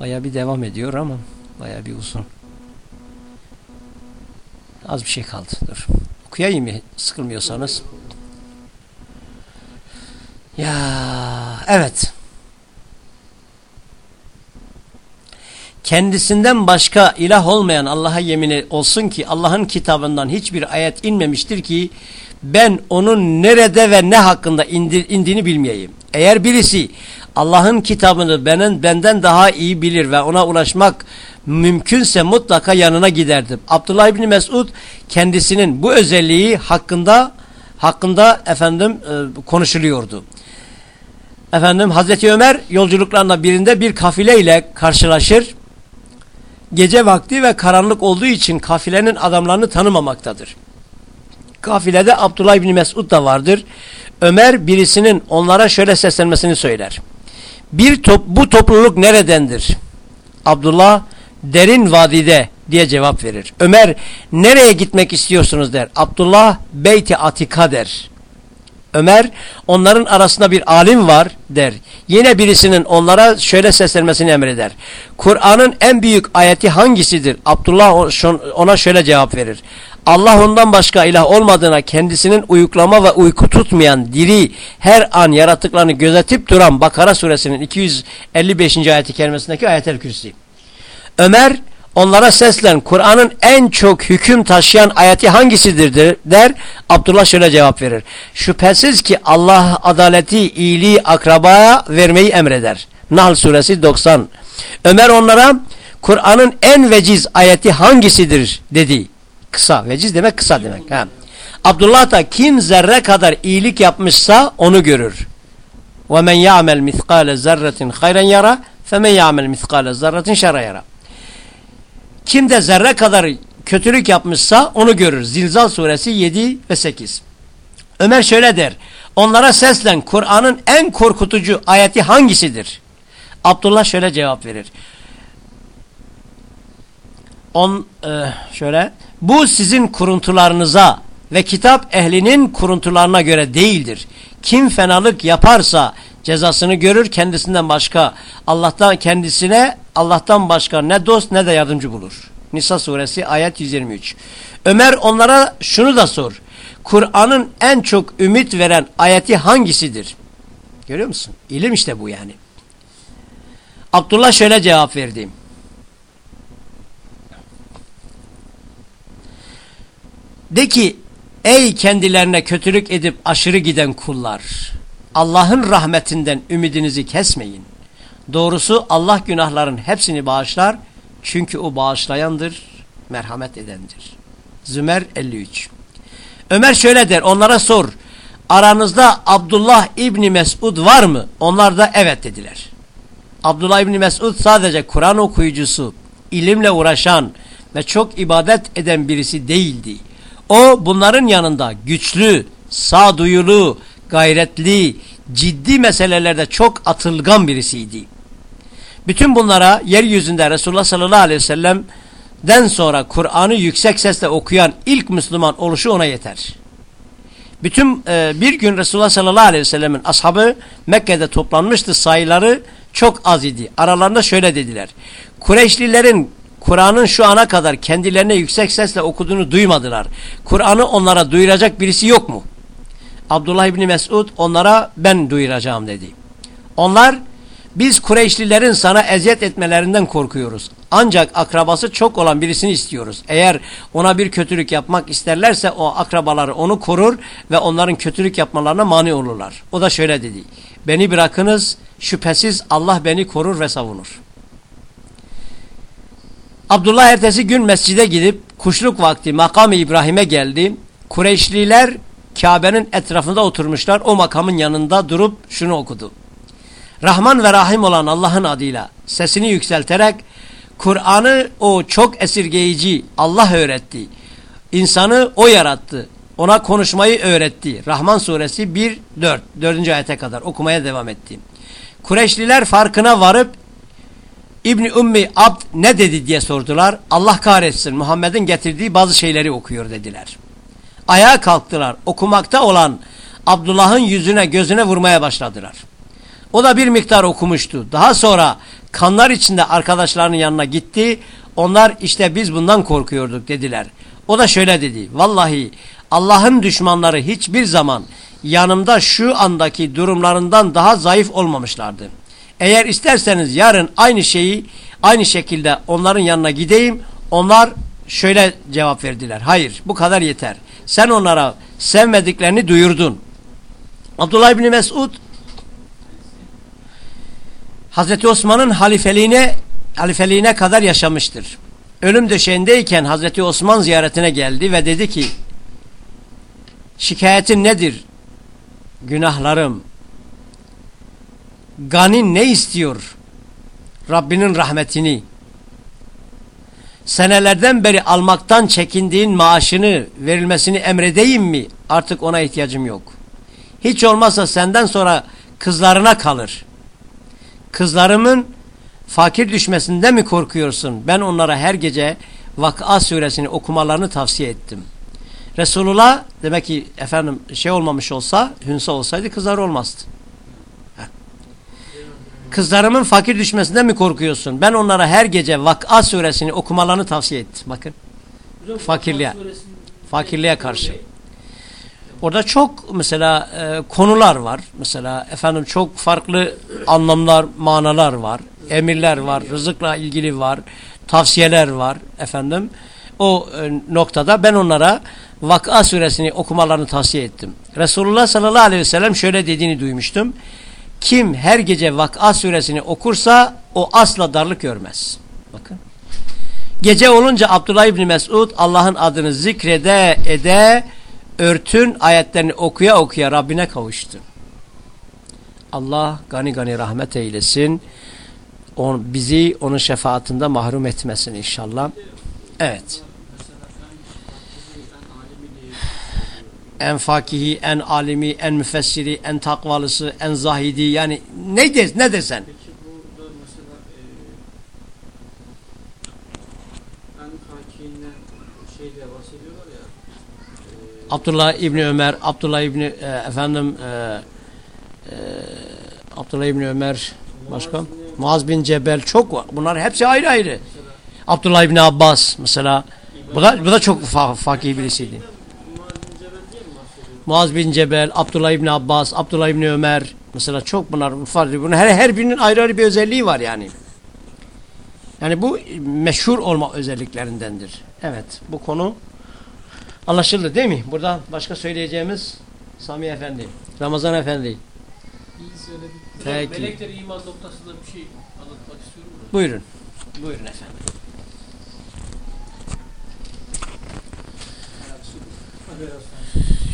Baya bir devam ediyor ama baya bir uzun. Az bir şey kaldı. Dur. Okuyayım mı sıkılmıyorsanız? Ya evet. Kendisinden başka ilah olmayan Allah'a yemin olsun ki Allah'ın kitabından hiçbir ayet inmemiştir ki ben onun nerede ve ne hakkında indir, indiğini bilmeyeyim. Eğer birisi Allah'ın kitabını benden, benden daha iyi bilir ve ona ulaşmak mümkünse mutlaka yanına giderdim. Abdullah İbni Mesud kendisinin bu özelliği hakkında hakkında efendim e, konuşuluyordu. Efendim Hazreti Ömer yolculuklarında birinde bir kafile ile karşılaşır. Gece vakti ve karanlık olduğu için kafilenin adamlarını tanımamaktadır. Kafilede Abdullah İbni Mesud da vardır. Ömer birisinin onlara şöyle seslenmesini söyler. Bir top, bu topluluk neredendir? Abdullah derin vadide diye cevap verir. Ömer nereye gitmek istiyorsunuz der. Abdullah Beyti Atika der. Ömer onların arasında bir alim var der. Yine birisinin onlara şöyle seslenmesini emreder. Kur'an'ın en büyük ayeti hangisidir? Abdullah ona şöyle cevap verir. Allah ondan başka ilah olmadığına kendisinin uyuklama ve uyku tutmayan, diri, her an yaratıklarını gözetip duran Bakara suresinin 255. ayeti kerimesindeki ayet-el kürsi. Ömer onlara seslen Kur'an'ın en çok hüküm taşıyan ayeti hangisidir der. Abdullah şöyle cevap verir. Şüphesiz ki Allah adaleti, iyiliği akrabaya vermeyi emreder. Nahl suresi 90. Ömer onlara Kur'an'ın en veciz ayeti hangisidir dedi. Kısa. Veciz demek kısa demek. Ha. Abdullah da kim zerre kadar iyilik yapmışsa onu görür. وَمَنْ يَعْمَلْ مِثْقَالَ زَرَّةٍ خَيْرًا يَرَى فَمَنْ يَعْمَلْ مِثْقَالَ زَرَّةٍ شَرًا يَرَى Kim de zerre kadar kötülük yapmışsa onu görür. Zilzal suresi 7 ve 8. Ömer şöyle der. Onlara seslen Kur'an'ın en korkutucu ayeti hangisidir? Abdullah şöyle cevap verir. On, e, şöyle bu sizin kuruntularınıza ve kitap ehlinin kuruntularına göre değildir. Kim fenalık yaparsa cezasını görür kendisinden başka Allah'tan kendisine Allah'tan başka ne dost ne de yardımcı bulur. Nisa suresi ayet 123. Ömer onlara şunu da sor. Kur'an'ın en çok ümit veren ayeti hangisidir? Görüyor musun? İlim işte bu yani. Abdullah şöyle cevap verdi. De ki ey kendilerine kötülük edip aşırı giden kullar Allah'ın rahmetinden ümidinizi kesmeyin. Doğrusu Allah günahların hepsini bağışlar çünkü o bağışlayandır, merhamet edendir. Zümer 53 Ömer şöyle der onlara sor aranızda Abdullah İbni Mesud var mı? Onlar da evet dediler. Abdullah İbni Mesud sadece Kur'an okuyucusu, ilimle uğraşan ve çok ibadet eden birisi değildi. O bunların yanında güçlü, sağduyulu, gayretli, ciddi meselelerde çok atılgan birisiydi. Bütün bunlara yeryüzünde Resulullah sallallahu aleyhi ve sellem'den sonra Kur'an'ı yüksek sesle okuyan ilk Müslüman oluşu ona yeter. Bütün e, bir gün Resulullah sallallahu aleyhi ve sellemin ashabı Mekke'de toplanmıştı sayıları çok az idi. Aralarında şöyle dediler. Kureyşlilerin Kur'an'ın şu ana kadar kendilerine yüksek sesle okuduğunu duymadılar. Kur'an'ı onlara duyuracak birisi yok mu? Abdullah İbni Mesud onlara ben duyuracağım dedi. Onlar biz Kureyşlilerin sana eziyet etmelerinden korkuyoruz. Ancak akrabası çok olan birisini istiyoruz. Eğer ona bir kötülük yapmak isterlerse o akrabaları onu korur ve onların kötülük yapmalarına mani olurlar. O da şöyle dedi. Beni bırakınız şüphesiz Allah beni korur ve savunur. Abdullah ertesi gün mescide gidip kuşluk vakti makamı İbrahim'e geldi. Kureyşliler Kabe'nin etrafında oturmuşlar. O makamın yanında durup şunu okudu. Rahman ve Rahim olan Allah'ın adıyla sesini yükselterek Kur'an'ı o çok esirgeyici Allah öğretti. İnsanı o yarattı. Ona konuşmayı öğretti. Rahman suresi 1, 4, 4. ayete kadar okumaya devam etti. Kureyşliler farkına varıp İbni Ümmi Abd ne dedi diye sordular. Allah kahretsin Muhammed'in getirdiği bazı şeyleri okuyor dediler. Ayağa kalktılar. Okumakta olan Abdullah'ın yüzüne gözüne vurmaya başladılar. O da bir miktar okumuştu. Daha sonra kanlar içinde arkadaşlarının yanına gitti. Onlar işte biz bundan korkuyorduk dediler. O da şöyle dedi. Vallahi Allah'ın düşmanları hiçbir zaman yanımda şu andaki durumlarından daha zayıf olmamışlardı. Eğer isterseniz yarın aynı şeyi aynı şekilde onların yanına gideyim. Onlar şöyle cevap verdiler. Hayır bu kadar yeter. Sen onlara sevmediklerini duyurdun. Abdullah İbni Mesud Hazreti Osman'ın halifeliğine halifeliğine kadar yaşamıştır. Ölüm döşeğindeyken Hazreti Osman ziyaretine geldi ve dedi ki şikayetin nedir? Günahlarım. Ganin ne istiyor? Rabbinin rahmetini. Senelerden beri almaktan çekindiğin maaşını verilmesini emredeyim mi? Artık ona ihtiyacım yok. Hiç olmazsa senden sonra kızlarına kalır. Kızlarımın fakir düşmesinde mi korkuyorsun? Ben onlara her gece Vak'a suresini okumalarını tavsiye ettim. Resulullah demek ki efendim şey olmamış olsa, hünsa olsaydı kızlar olmazdı. Kızlarımın fakir düşmesinden mi korkuyorsun? Ben onlara her gece Vak'a suresini okumalarını tavsiye ettim. Bakın. Fakirliğe. Fakirliğe karşı. Orada çok mesela e, konular var. Mesela efendim çok farklı anlamlar, manalar var. Emirler var, rızıkla ilgili var, tavsiyeler var efendim. O e, noktada ben onlara Vak'a suresini okumalarını tavsiye ettim. Resulullah sallallahu aleyhi ve sellem şöyle dediğini duymuştum. Kim her gece Vak'a suresini okursa o asla darlık görmez. Bakın. Gece olunca Abdullah İbni Mesud Allah'ın adını zikrede ede örtün ayetlerini okuya okuya Rabbine kavuştu. Allah gani gani rahmet eylesin. On, bizi onun şefaatinde mahrum etmesin inşallah. Evet. En fakihi, en alimi, en müfessiri, en takvalısı, en zahidi yani ne, des, ne desen. Peki burada mesela e, en fakihinden şeyde bahsediyorlar ya e, Abdullah İbni Ömer, Abdullah İbni e, efendim e, e, Abdullah İbni Ömer başka Muaz bin Cebel çok var. Bunlar hepsi ayrı ayrı. Abdullah İbni Abbas mesela bu da, bu da çok fa fakih birisiydi. Muaz bin Cebel Abdullah İbni Abbas, Abdullah İbni Ömer mesela çok bunlar farklı. Bunun her, her birinin ayrı ayrı bir özelliği var yani. Yani bu meşhur olma özelliklerindendir. Evet bu konu anlaşıldı değil mi? Burada başka söyleyeceğimiz Sami Efendi, Ramazan Efendi. İyi söyledik. Peki. Melekler iman noktasında bir şey anlatmak istiyorum. da. Buyurun. Buyurun efendim.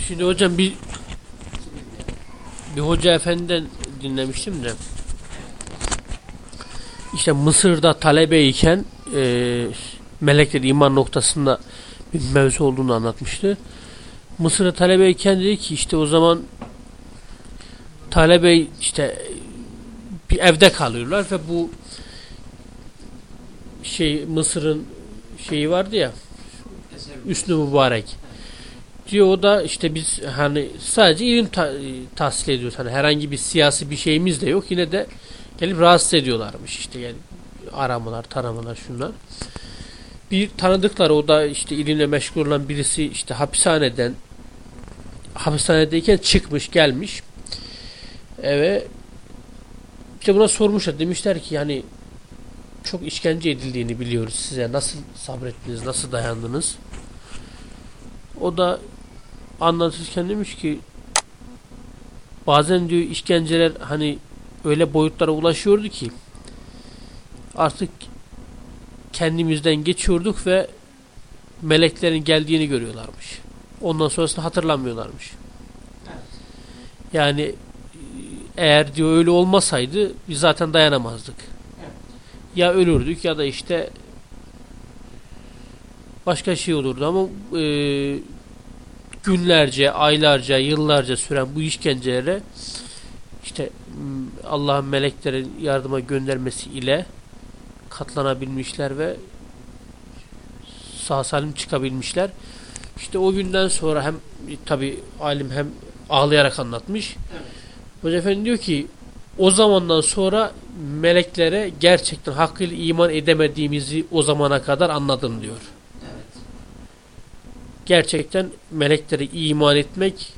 Şimdi hocam bir bir hoca efendiden dinlemiştim de işte Mısır'da talebeyken e, melekler iman noktasında bir mevzu olduğunu anlatmıştı. Mısır'da talebeyken dedi ki işte o zaman talebe işte bir evde kalıyorlar ve bu şey Mısır'ın şeyi vardı ya Üstü Mübarek diyor o da işte biz hani sadece ilim ta tahsil ediyoruz. Hani herhangi bir siyasi bir şeyimiz de yok. Yine de gelip rahatsız ediyorlarmış işte yani aramalar, taramalar şunlar. Bir tanıdıkları o da işte ilimle meşgul olan birisi işte hapishaneden hapishanedeyken çıkmış gelmiş eve işte buna sormuşlar demişler ki yani çok işkence edildiğini biliyoruz size nasıl sabrettiniz nasıl dayandınız o da anlatırken demiş ki bazen diyor işkenceler hani öyle boyutlara ulaşıyordu ki artık kendimizden geçiyorduk ve meleklerin geldiğini görüyorlarmış. Ondan sonrasını hatırlamıyorlarmış. Yani eğer diyor öyle olmasaydı biz zaten dayanamazdık. Ya ölürdük ya da işte başka şey olurdu ama e, günlerce, aylarca, yıllarca süren bu işkencelere işte Allah'ın meleklerin yardıma göndermesi ile katlanabilmişler ve sağ salim çıkabilmişler. İşte o günden sonra hem tabi alim hem ağlayarak anlatmış. Evet. Hoca Efendi diyor ki o zamandan sonra meleklere gerçekten hakkıyla iman edemediğimizi o zamana kadar anladım diyor gerçekten meleklere iman etmek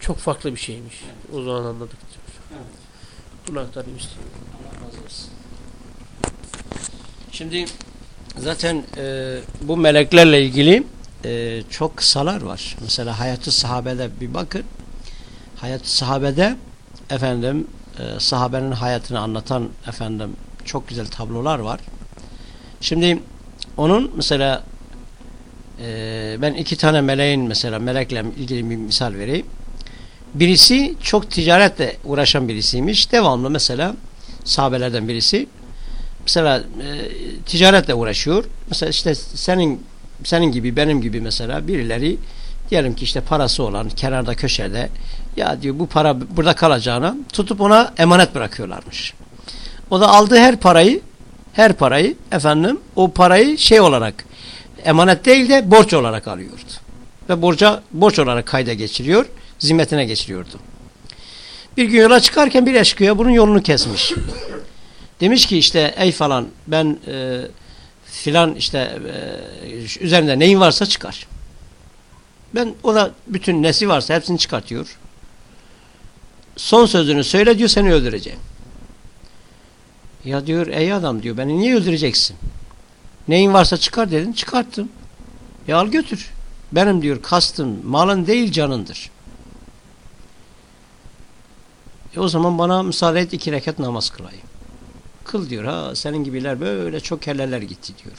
çok farklı bir şeymiş. O zaman anladık. Evet. Bunu aktarayım istiyorum. Şimdi zaten e, bu meleklerle ilgili e, çok kısalar var. Mesela hayatı sahabede bir bakın. Hayatı sahabede efendim e, sahabenin hayatını anlatan efendim çok güzel tablolar var. Şimdi onun mesela e, ben iki tane meleğin mesela melekle ilgili bir misal vereyim. Birisi çok ticaretle uğraşan birisiymiş. Devamlı mesela sahabelerden birisi mesela e, ticaretle uğraşıyor. Mesela işte senin senin gibi benim gibi mesela birileri diyelim ki işte parası olan kenarda köşede ya diyor bu para burada kalacağına tutup ona emanet bırakıyorlarmış. O da aldığı her parayı her parayı efendim o parayı şey olarak emanet değil de borç olarak alıyordu. Ve borca borç olarak kayda geçiriyor, zimmetine geçiriyordu. Bir gün yola çıkarken bir eşkıya bunun yolunu kesmiş. Demiş ki işte ey falan ben e, filan işte e, üzerinde neyin varsa çıkar. Ben ona bütün nesi varsa hepsini çıkartıyor. Son sözünü söyle diyor seni öldüreceğim. Ya diyor ey adam diyor beni niye öldüreceksin? Neyin varsa çıkar dedin çıkarttım. Ya al götür. Benim diyor kastım malın değil canındır. E o zaman bana müsaade et iki rekat namaz kılayım. Kıl diyor ha senin gibiler böyle çok kelleler gitti diyor.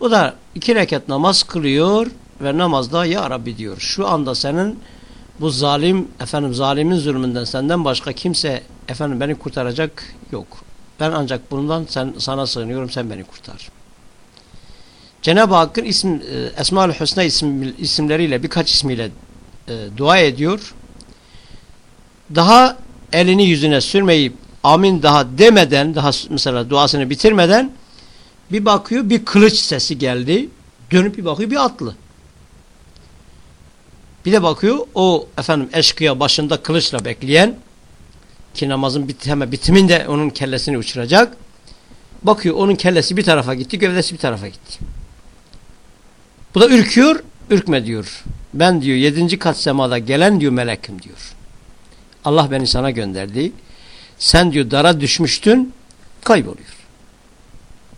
O da iki rekat namaz kılıyor ve namazda ya Rabbi diyor şu anda senin bu zalim efendim zalimin zulmünden senden başka kimse efendim beni kurtaracak yok. Ben ancak bundan sen, sana sığınıyorum sen beni kurtar. Cenab-ı Hakk'ın isim, e, Esma-ül Hüsna isim, isimleriyle birkaç ismiyle e, dua ediyor. Daha elini yüzüne sürmeyip amin daha demeden daha mesela duasını bitirmeden bir bakıyor bir kılıç sesi geldi. Dönüp bir bakıyor bir atlı. Bir de bakıyor o efendim eşkıya başında kılıçla bekleyen ki namazın bit hemen bitiminde onun kellesini uçuracak. Bakıyor onun kellesi bir tarafa gitti, gövdesi bir tarafa gitti. Bu da ürküyor, ürkme diyor. Ben diyor yedinci kat semada gelen diyor melekim diyor. Allah beni sana gönderdi. Sen diyor dara düşmüştün, kayboluyor.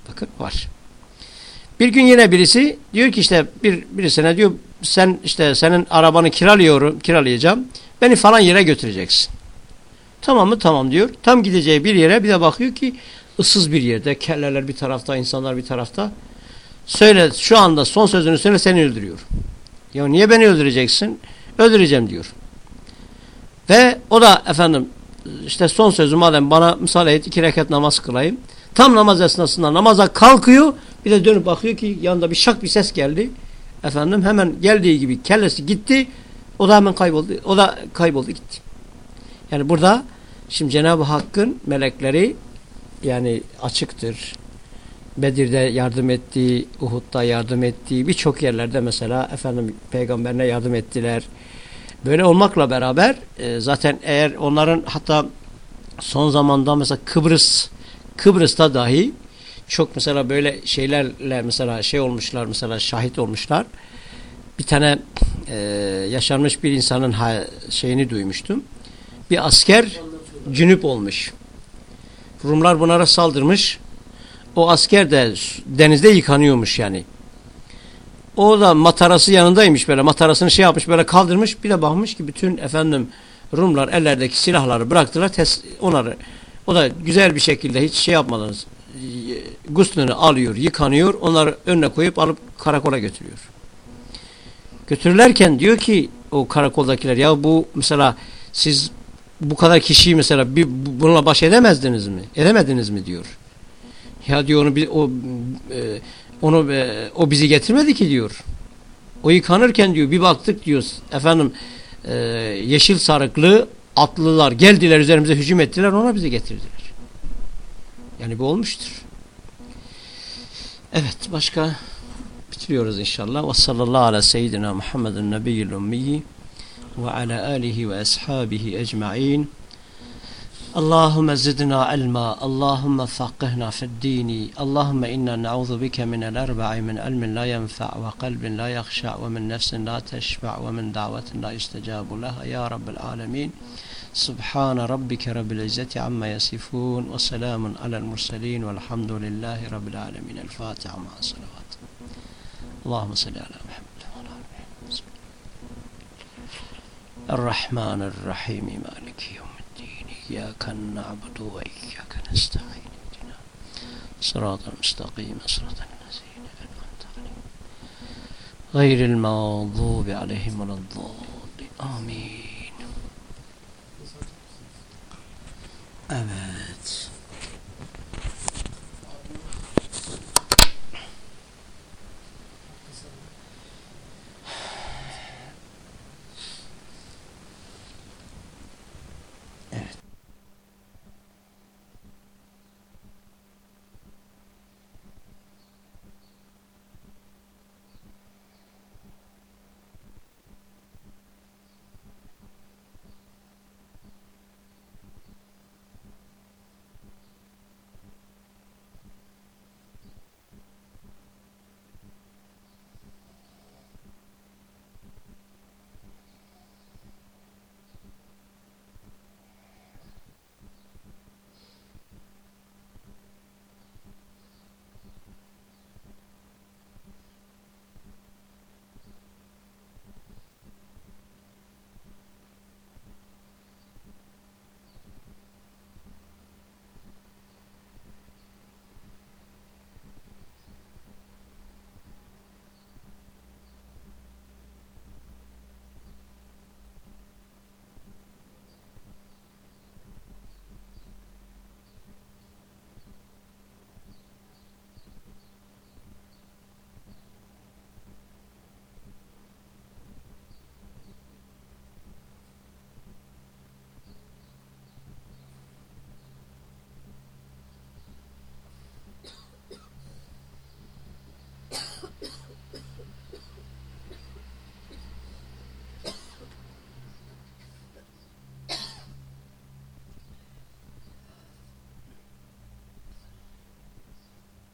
Bakın var. Bir gün yine birisi diyor ki işte bir birisine diyor sen işte senin arabanı kiralıyorum, kiralayacağım. Beni falan yere götüreceksin. Tamam mı? Tamam diyor. Tam gideceği bir yere bir de bakıyor ki ıssız bir yerde. Kelleler bir tarafta, insanlar bir tarafta. Söyle şu anda son sözünü söyle seni öldürüyor. Ya niye beni öldüreceksin? Öldüreceğim diyor. Ve o da efendim işte son sözü madem bana müsaade et iki rekat namaz kılayım. Tam namaz esnasında namaza kalkıyor. Bir de dönüp bakıyor ki yanında bir şak bir ses geldi. Efendim hemen geldiği gibi kellesi gitti. O da hemen kayboldu. O da kayboldu gitti. Yani burada şimdi Cenab-ı Hakk'ın melekleri yani açıktır. Bedir'de yardım ettiği, Uhud'da yardım ettiği, birçok yerlerde mesela efendim peygamberine yardım ettiler. Böyle olmakla beraber e, zaten eğer onların hatta son zamanda mesela Kıbrıs Kıbrıs'ta dahi çok mesela böyle şeylerle mesela şey olmuşlar mesela şahit olmuşlar. Bir tane e, yaşanmış bir insanın şeyini duymuştum. Bir asker cünüp olmuş. Rumlar bunlara saldırmış. O asker de denizde yıkanıyormuş yani. O da matarası yanındaymış böyle matarasını şey yapmış böyle kaldırmış bir de bakmış ki bütün efendim Rumlar ellerdeki silahları bıraktılar onları o da güzel bir şekilde hiç şey yapmadan guslünü alıyor yıkanıyor onları önüne koyup alıp karakola götürüyor. Götürürlerken diyor ki o karakoldakiler ya bu mesela siz bu kadar kişiyi mesela bir, bununla baş edemezdiniz mi? Edemediniz mi diyor. Ya diyor onu o e, onu e, o bizi getirmedi ki diyor. O yıkanırken diyor bir baktık diyor efendim e, yeşil sarıklı atlılar geldiler üzerimize hücum ettiler ona bizi getirdiler. Yani bu olmuştur. Evet başka bitiriyoruz inşallah. Ve sallallahu ala seyyidina Muhammedin nebiyyil ummiyi alihi ve ashabihi ecma'in. اللهم زدنا علما اللهم فقهنا في الدين اللهم إنا نعوذ بك من الأربع من علم لا ينفع وقلب لا يخشع ومن نفس لا تشبع ومن دعوة لا يستجاب لها. يا رب العالمين. سبحان ربك رب العزة عما يصفون وسلام على المرسلين والحمد لله رب العالمين. الفاتحة مع الصلوات. اللهم صل على محمد. الرحمن الرحيم مالك يوم الدين إياك نعبد وإياك نستعين اهدنا صراط المستقيم صراط الذين أنعمت عليهم غير المغضوب عليهم ولا الضالين آمين Evet. that.